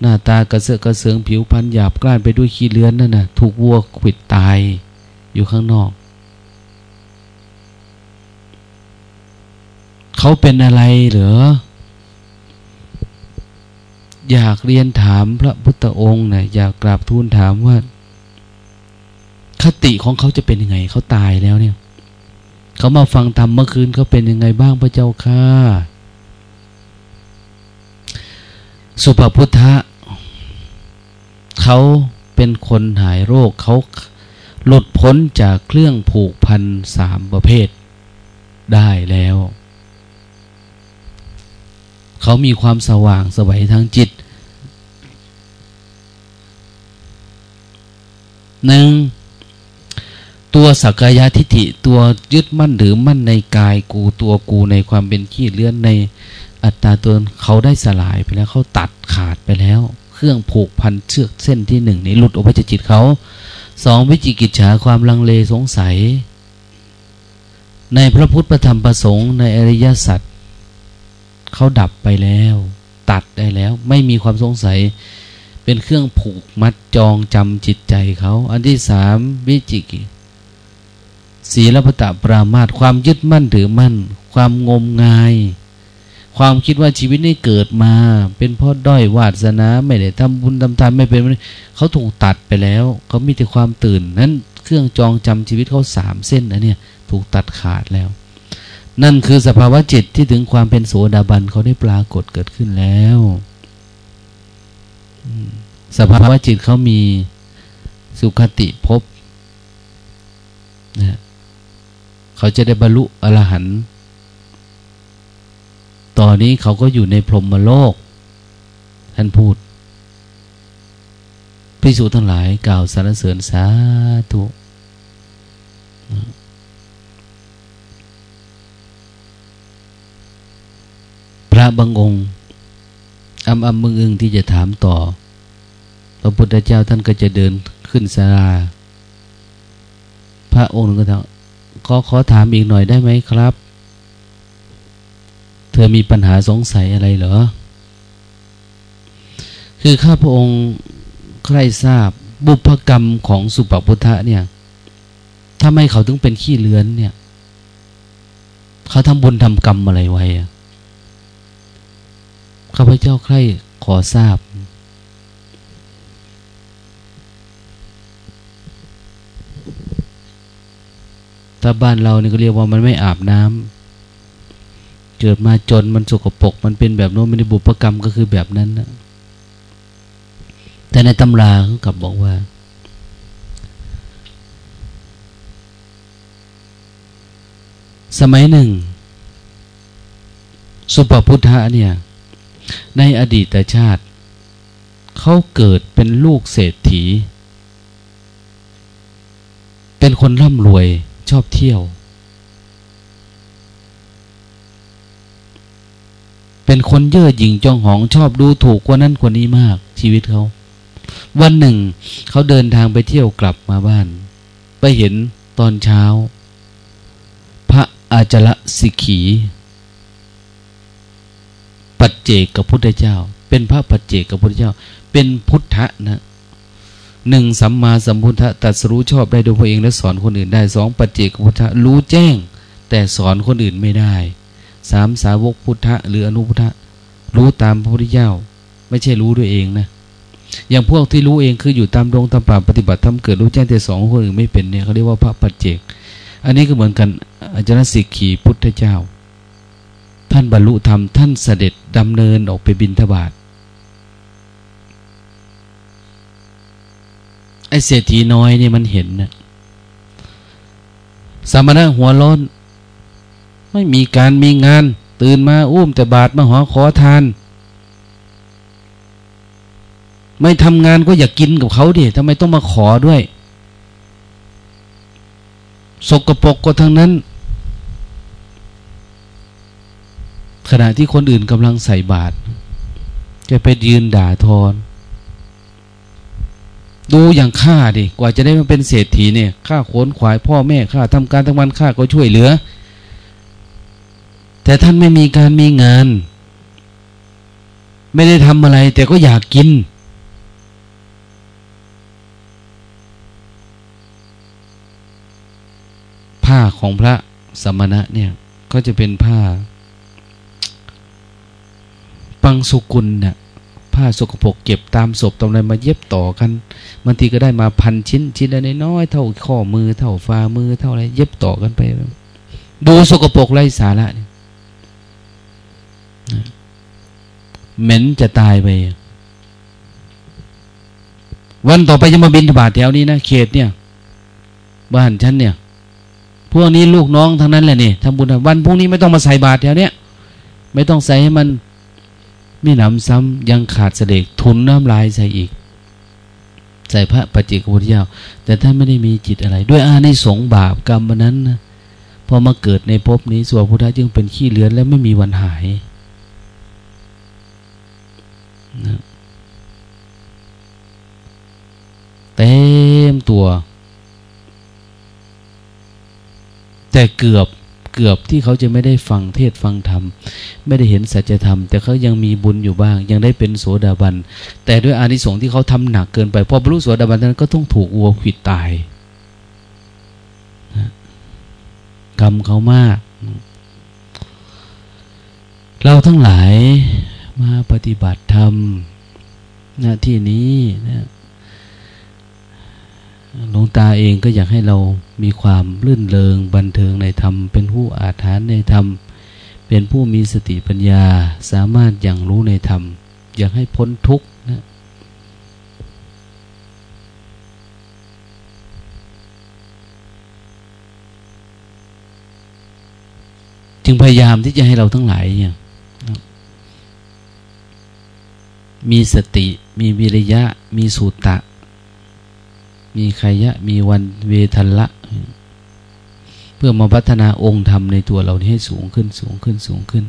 หน้าตากระเสือกระเสืองผิวพันหยาบกล้านไปด้วยขี้เลือนนั่นน่ะ ถูกวัวขิดตายอยู่ข้างนอก เขาเป็นอะไรเหรอ อยากเรียนถามพระพุทธองค์นะอยากกราบทูลถามว่า คติของเขาจะเป็นยังไงเขาตายแล้วเนี่ย เขามาฟังธรรมเมื่อคืนเขาเป็นยังไงบ้างพระเจ้าค่ะ สุภพุทธะเขาเป็นคนหายโรคเขาหลุดพ้นจากเครื่องผูกพันสามประเภทได้แล้ว เขามีความสว่างสวัยทางจิต หนึ่งตัวสักกายทิฏฐิตัวยึดมั่นหรือมั่นในกายกูตัวกูในความเป็นขี้เลื่อนในอัตตาตัวเขาได้สลายไปแล้วเขาตัดขาดไปแล้ว เครื่องผูกพันเชือกเส้นที่หนึ่งนี้หลุดออกไปจากจิตเขาสองวิจิกิจฉาความลังเลสงสัย ในพระพุทธธรรมประสงค์ในอริยสัจเขาดับไปแล้ว ตัดได้แล้ว ไม่มีความสงสัย เป็นเครื่องผูกมัดจองจำจิตใจเขา อันที่สามวิจิกิศีลปตะปรามาตความยึดมั่นถือมั่น ความงมงาย ความคิดว่าชีวิตนี้เกิดมา เป็นพราะด้อยวาสนาไม่ได้ทำบุญทำทานไม่เป็นเขาถูกตัดไปแล้วเขามีแต่ความตื่นนั้นเครื่องจองจำชีวิตเขาสามเส้นอันนี้ถูกตัดขาดแล้ว นั่นคือสภาวะจิตที่ถึงความเป็นโสดาบันเขาได้ปรากฏเกิดขึ้นแล้ว สภาวะจิตเขามีสุขติภพนะเขาจะได้บรรลุอรหันต์ตอนนี้เขาก็อยู่ในพรหมโลก ท่านพูดพิสูจทั้งหลายกล่าวสรรเสริญสาธุพระบางองค์อำอำมึงอึงที่จะถามต่อ พระพุทธเจ้าท่านก็จะเดินขึ้นสาราพระองค์ก็ถามก็ขอถามอีกหน่อยได้ไหมครับ เธอมีปัญหาสงสัยอะไรเหรอ คือข้าพระองค์ใครทราบบุพกรรมของสุปพุทธะเนี่ยทำไมเขาถึงเป็นขี้เลือนเนี่ย เขาทำบุญทำกรรมอะไรไว้อะข้าพเจ้าใครขอทราบ ถ้าบ้านเราเนี่ยก็เรียกว่ามันไม่อาบน้ำเกิดมาจนมันสกปรกมันเป็นแบบโน้นไม่ได้บุพกรรมก็คือแบบนั้นนะแต่ในตำราเขากลับบอกว่า สมัยหนึ่ง สุปพุทธะเนี่ย ในอดีตชาติ เขาเกิดเป็นลูกเศรษฐี เป็นคนร่ำรวย ชอบเที่ยว เป็นคนเย่อหยิ่งจองหองชอบดูถูกกว่านั้นกว่านี้มาก ชีวิตเขา วันหนึ่ง เขาเดินทางไปเที่ยวกลับมาบ้าน ไปเห็นตอนเช้า พระอาจารสิกขี ปัจเจกกับพุทธเจ้า เป็นพระปัจเจกกับพุทธเจ้า เป็นพุทธะนะ หนึ่งสัมมาสัมพุทธะตัดสู้ชอบได้โดยพระเองและสอนคนอื่นได้สองปัจเจกพุทธะรู้แจ้ง แต่สอนคนอื่นไม่ได้สามสาวกพุทธะหรืออนุพุทธะรู้ตามพระพุทธเจ้า ไม่ใช่รู้ด้วยเองนะอย่างพวกที่รู้เองคืออยู่ตามดงตามป่าปฏิบัติทำเกิดรู้แจ้งแต่สองคนอื่นไม่เป็นเนี่ยเขาเรียกว่าพระปัจเจก อันนี้ก็เหมือนกันอาจารย์สิกขีพุทธเจ้า ท่านบรรลุธรรมท่านเสด็จดำเนินออกไปบินทบาท อ้เศรษฐีน้อยนี่มันเห็นนะสามณะหัวร้อน ไม่มีการมีงาน ตื่นมาอุ้มแต่บาทมาหอขอทาน ไม่ทำงานก็อยากกินกับเขาดิทำไมต้องมาขอด้วย สกปรกก็ทั้งนั้น ขณะที่คนอื่นกำลังใส่บาตรจะไปยืนด่าทอน ดูอย่างข้าดิกว่าจะได้มาเป็นเศรษฐีเนี่ยข้าขนขวายพ่อแม่ข้าทำการทั้งวันข้าก็ช่วยเหลือ แต่ท่านไม่มีการมีงาน ไม่ได้ทำอะไร แต่ก็อยากกิน ผ้าของพระสมณะเนี่ยก็จะเป็นผ้า ปังสุกุลเนี่ย ผ้าสกปรกเก็บตามศพตรงไหนมาเย็บต่อกันบางทีก็ได้มาพันชิ้นชิ้นละน้อยเท่าข้อมือเท่าฝ่ามือเท่าอะไรเย็บต่อกันไป ดูสกปรกไร้สาระเนี่ยเหม็นจะตายไป วันต่อไปจะมาบินบาทแถวนี้นะเขตเนี่ย บ้านฉันเนี่ย พวกนี้ลูกน้องทั้งนั้นแหละนี่ทำบุญวันพรุ่งนี้ไม่ต้องมาใส่บาทแถวเนี้ยไม่ต้องใส่ให้มัน ม่หนำซ้ำยังขาดเสด็จทุนน้ำลายใส่อีก ใส่พระปฏิกพุทธเจ้าแต่ท่านไม่ได้มีจิตอะไร ด้วยอานิสงส์บาปกรรมวันนั้นนะพอมาเกิดในภพนี้ส่วนพุทธะจึงเป็นขี้เลือนและไม่มีวันหายนะเต็มตัว แต่เกือบ เกือบที่เขาจะไม่ได้ฟังเทศฟังธรรม ไม่ได้เห็นสัจธรรม แต่เขายังมีบุญอยู่บ้าง ยังได้เป็นโสดาบัน แต่ด้วยอานิสงส์ที่เขาทำหนักเกินไปพอบรรลุโสดาบันนั้นก็ต้องถูกวัวขิดตายกรรมเขามาก เราทั้งหลายมาปฏิบัติธรรมหน้าที่นี้นะ หลวงตาเองก็อยากให้เรามีความลื่นเลงบันเทิงในธรรม เป็นผู้อาถรรพ์ในธรรม เป็นผู้มีสติปัญญาสามารถอย่างรู้ในธรรม อยากให้พ้นทุกข์นะจึงพยายามที่จะให้เราทั้งหลายเนี่ยมีสติมีวิริยะ มีสุตะ มีขยะ มีวันเวทันละ เพื่อมาพัฒนาองค์ธรรมในตัวเราให้สูงขึ้นสูงขึ้นสูงขึ้น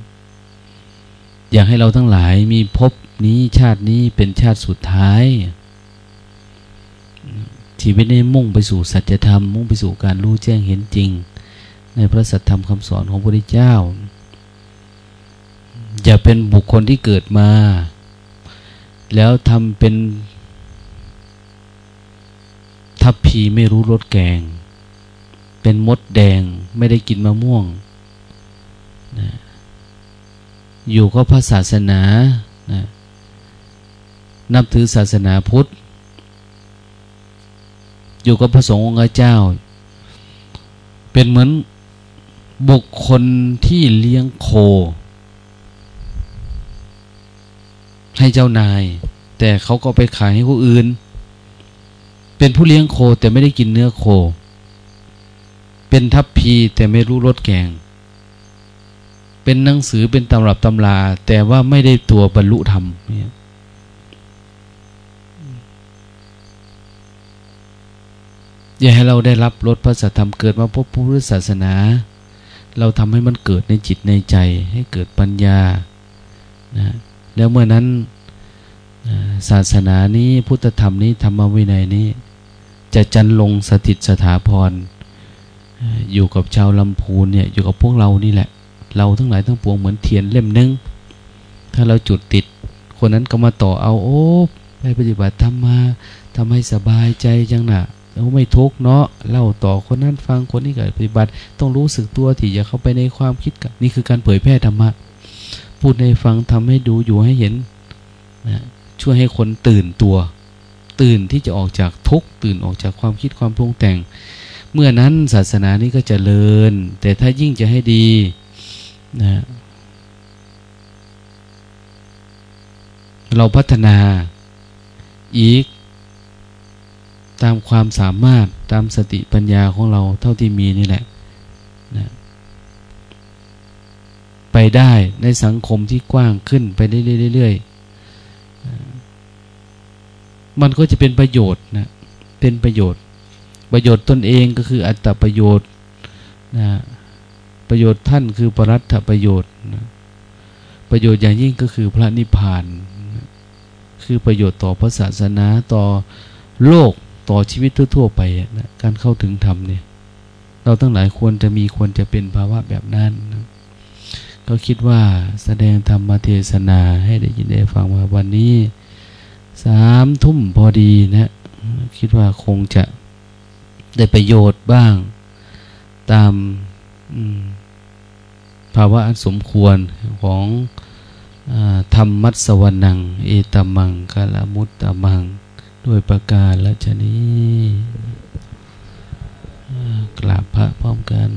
อยากให้เราทั้งหลายมีพบนี้ชาตินี้เป็นชาติสุดท้าย ชีวิตนี้มุ่งไปสู่สัจธรรม มุ่งไปสู่การรู้แจ้งเห็นจริง ในพระสัจธรรมคำสอนของพระพุทธเจ้า อย่าเป็นบุคคลที่เกิดมา แล้วทำเป็น ทัพพีไม่รู้รสแกง เป็นมดแดงไม่ได้กินมะม่วงนะอยู่ก็พระศาสนานะนับถือศาสนาพุทธ อยู่กับพระสงฆ์องค์เจ้า เป็นเหมือนบุคคลที่เลี้ยงโค ให้เจ้านาย แต่เขาก็ไปขายให้ผู้อื่น เป็นผู้เลี้ยงโคแต่ไม่ได้กินเนื้อโค เป็นทัพพีแต่ไม่รู้รสแกง เป็นหนังสือเป็นตำรับตำรา แต่ว่าไม่ได้ตัวบรรลุธรรมอย่าให้เราได้รับรสพระสัทธรรมเกิดมาพบพุทธศาสนา เราทำให้มันเกิดในจิตในใจ ให้เกิดปัญญานะแล้วเมื่อนั้นศาสนานี้พุทธธรรมนี้ธรรมวินัยนี้ จะจันลงสถิตสถาพร อยู่กับชาวลำพูนเนี่ยอยู่กับพวกเรานี่แหละ เราทั้งหลายทั้งปวงเหมือนเทียนเล่มนึง ถ้าเราจุดติด คนนั้นก็มาต่อเอาโอ้ไปปฏิบัติธรรมมาทำให้สบายใจจังนะเราไม่ทุกเนาะเล่าต่อคนนั้นฟังคนนี้เกิดปฏิบัติ ต้องรู้สึกตัวที่จะเข้าไปในความคิดกับนี่คือการเผยแพร่ธรรมะพูดให้ฟังทำให้ดูอยู่ให้เห็นนะช่วยให้คนตื่นตัว ตื่นที่จะออกจากทุกตื่นออกจากความคิดความปรุงแต่ง เมื่อนั้นศาสนานี้ก็จเจริญ แต่ถ้ายิ่งจะให้ดีนะเราพัฒนาอีก ตามความสามารถตามสติปัญญาของเราเท่าที่มีนี่แหละนะไปได้ในสังคมที่กว้างขึ้นไปเรื่อยๆ มันก็จะเป็นประโยชน์นะเป็นประโยชน์ ประโยชน์ตนเองก็คืออัตตประโยชน์นะประโยชน์ท่านคือปรัตถประโยชน์นะประโยชน์อย่างยิ่งก็คือพระนิพพานนะคือประโยชน์ต่อพระศาสนาต่อโลกต่อชีวิตทั่วๆไปนะการเข้าถึงธรรมเนี่ย เราทั้งหลายควรจะมีควรจะเป็นภาวะแบบนั้นนะก็คิดว่าแสดงธรรมเทศนาให้ได้ยินได้ฟังมาวันนี้ สามทุ่มพอดีนะคิดว่าคงจะได้ประโยชน์บ้างตามภาวะอันสมควรของอธรรมมัตสวนัง เอตมังกาลมุตตมัง ด้วยประกาศและชนีกราบพระพร้อมกัน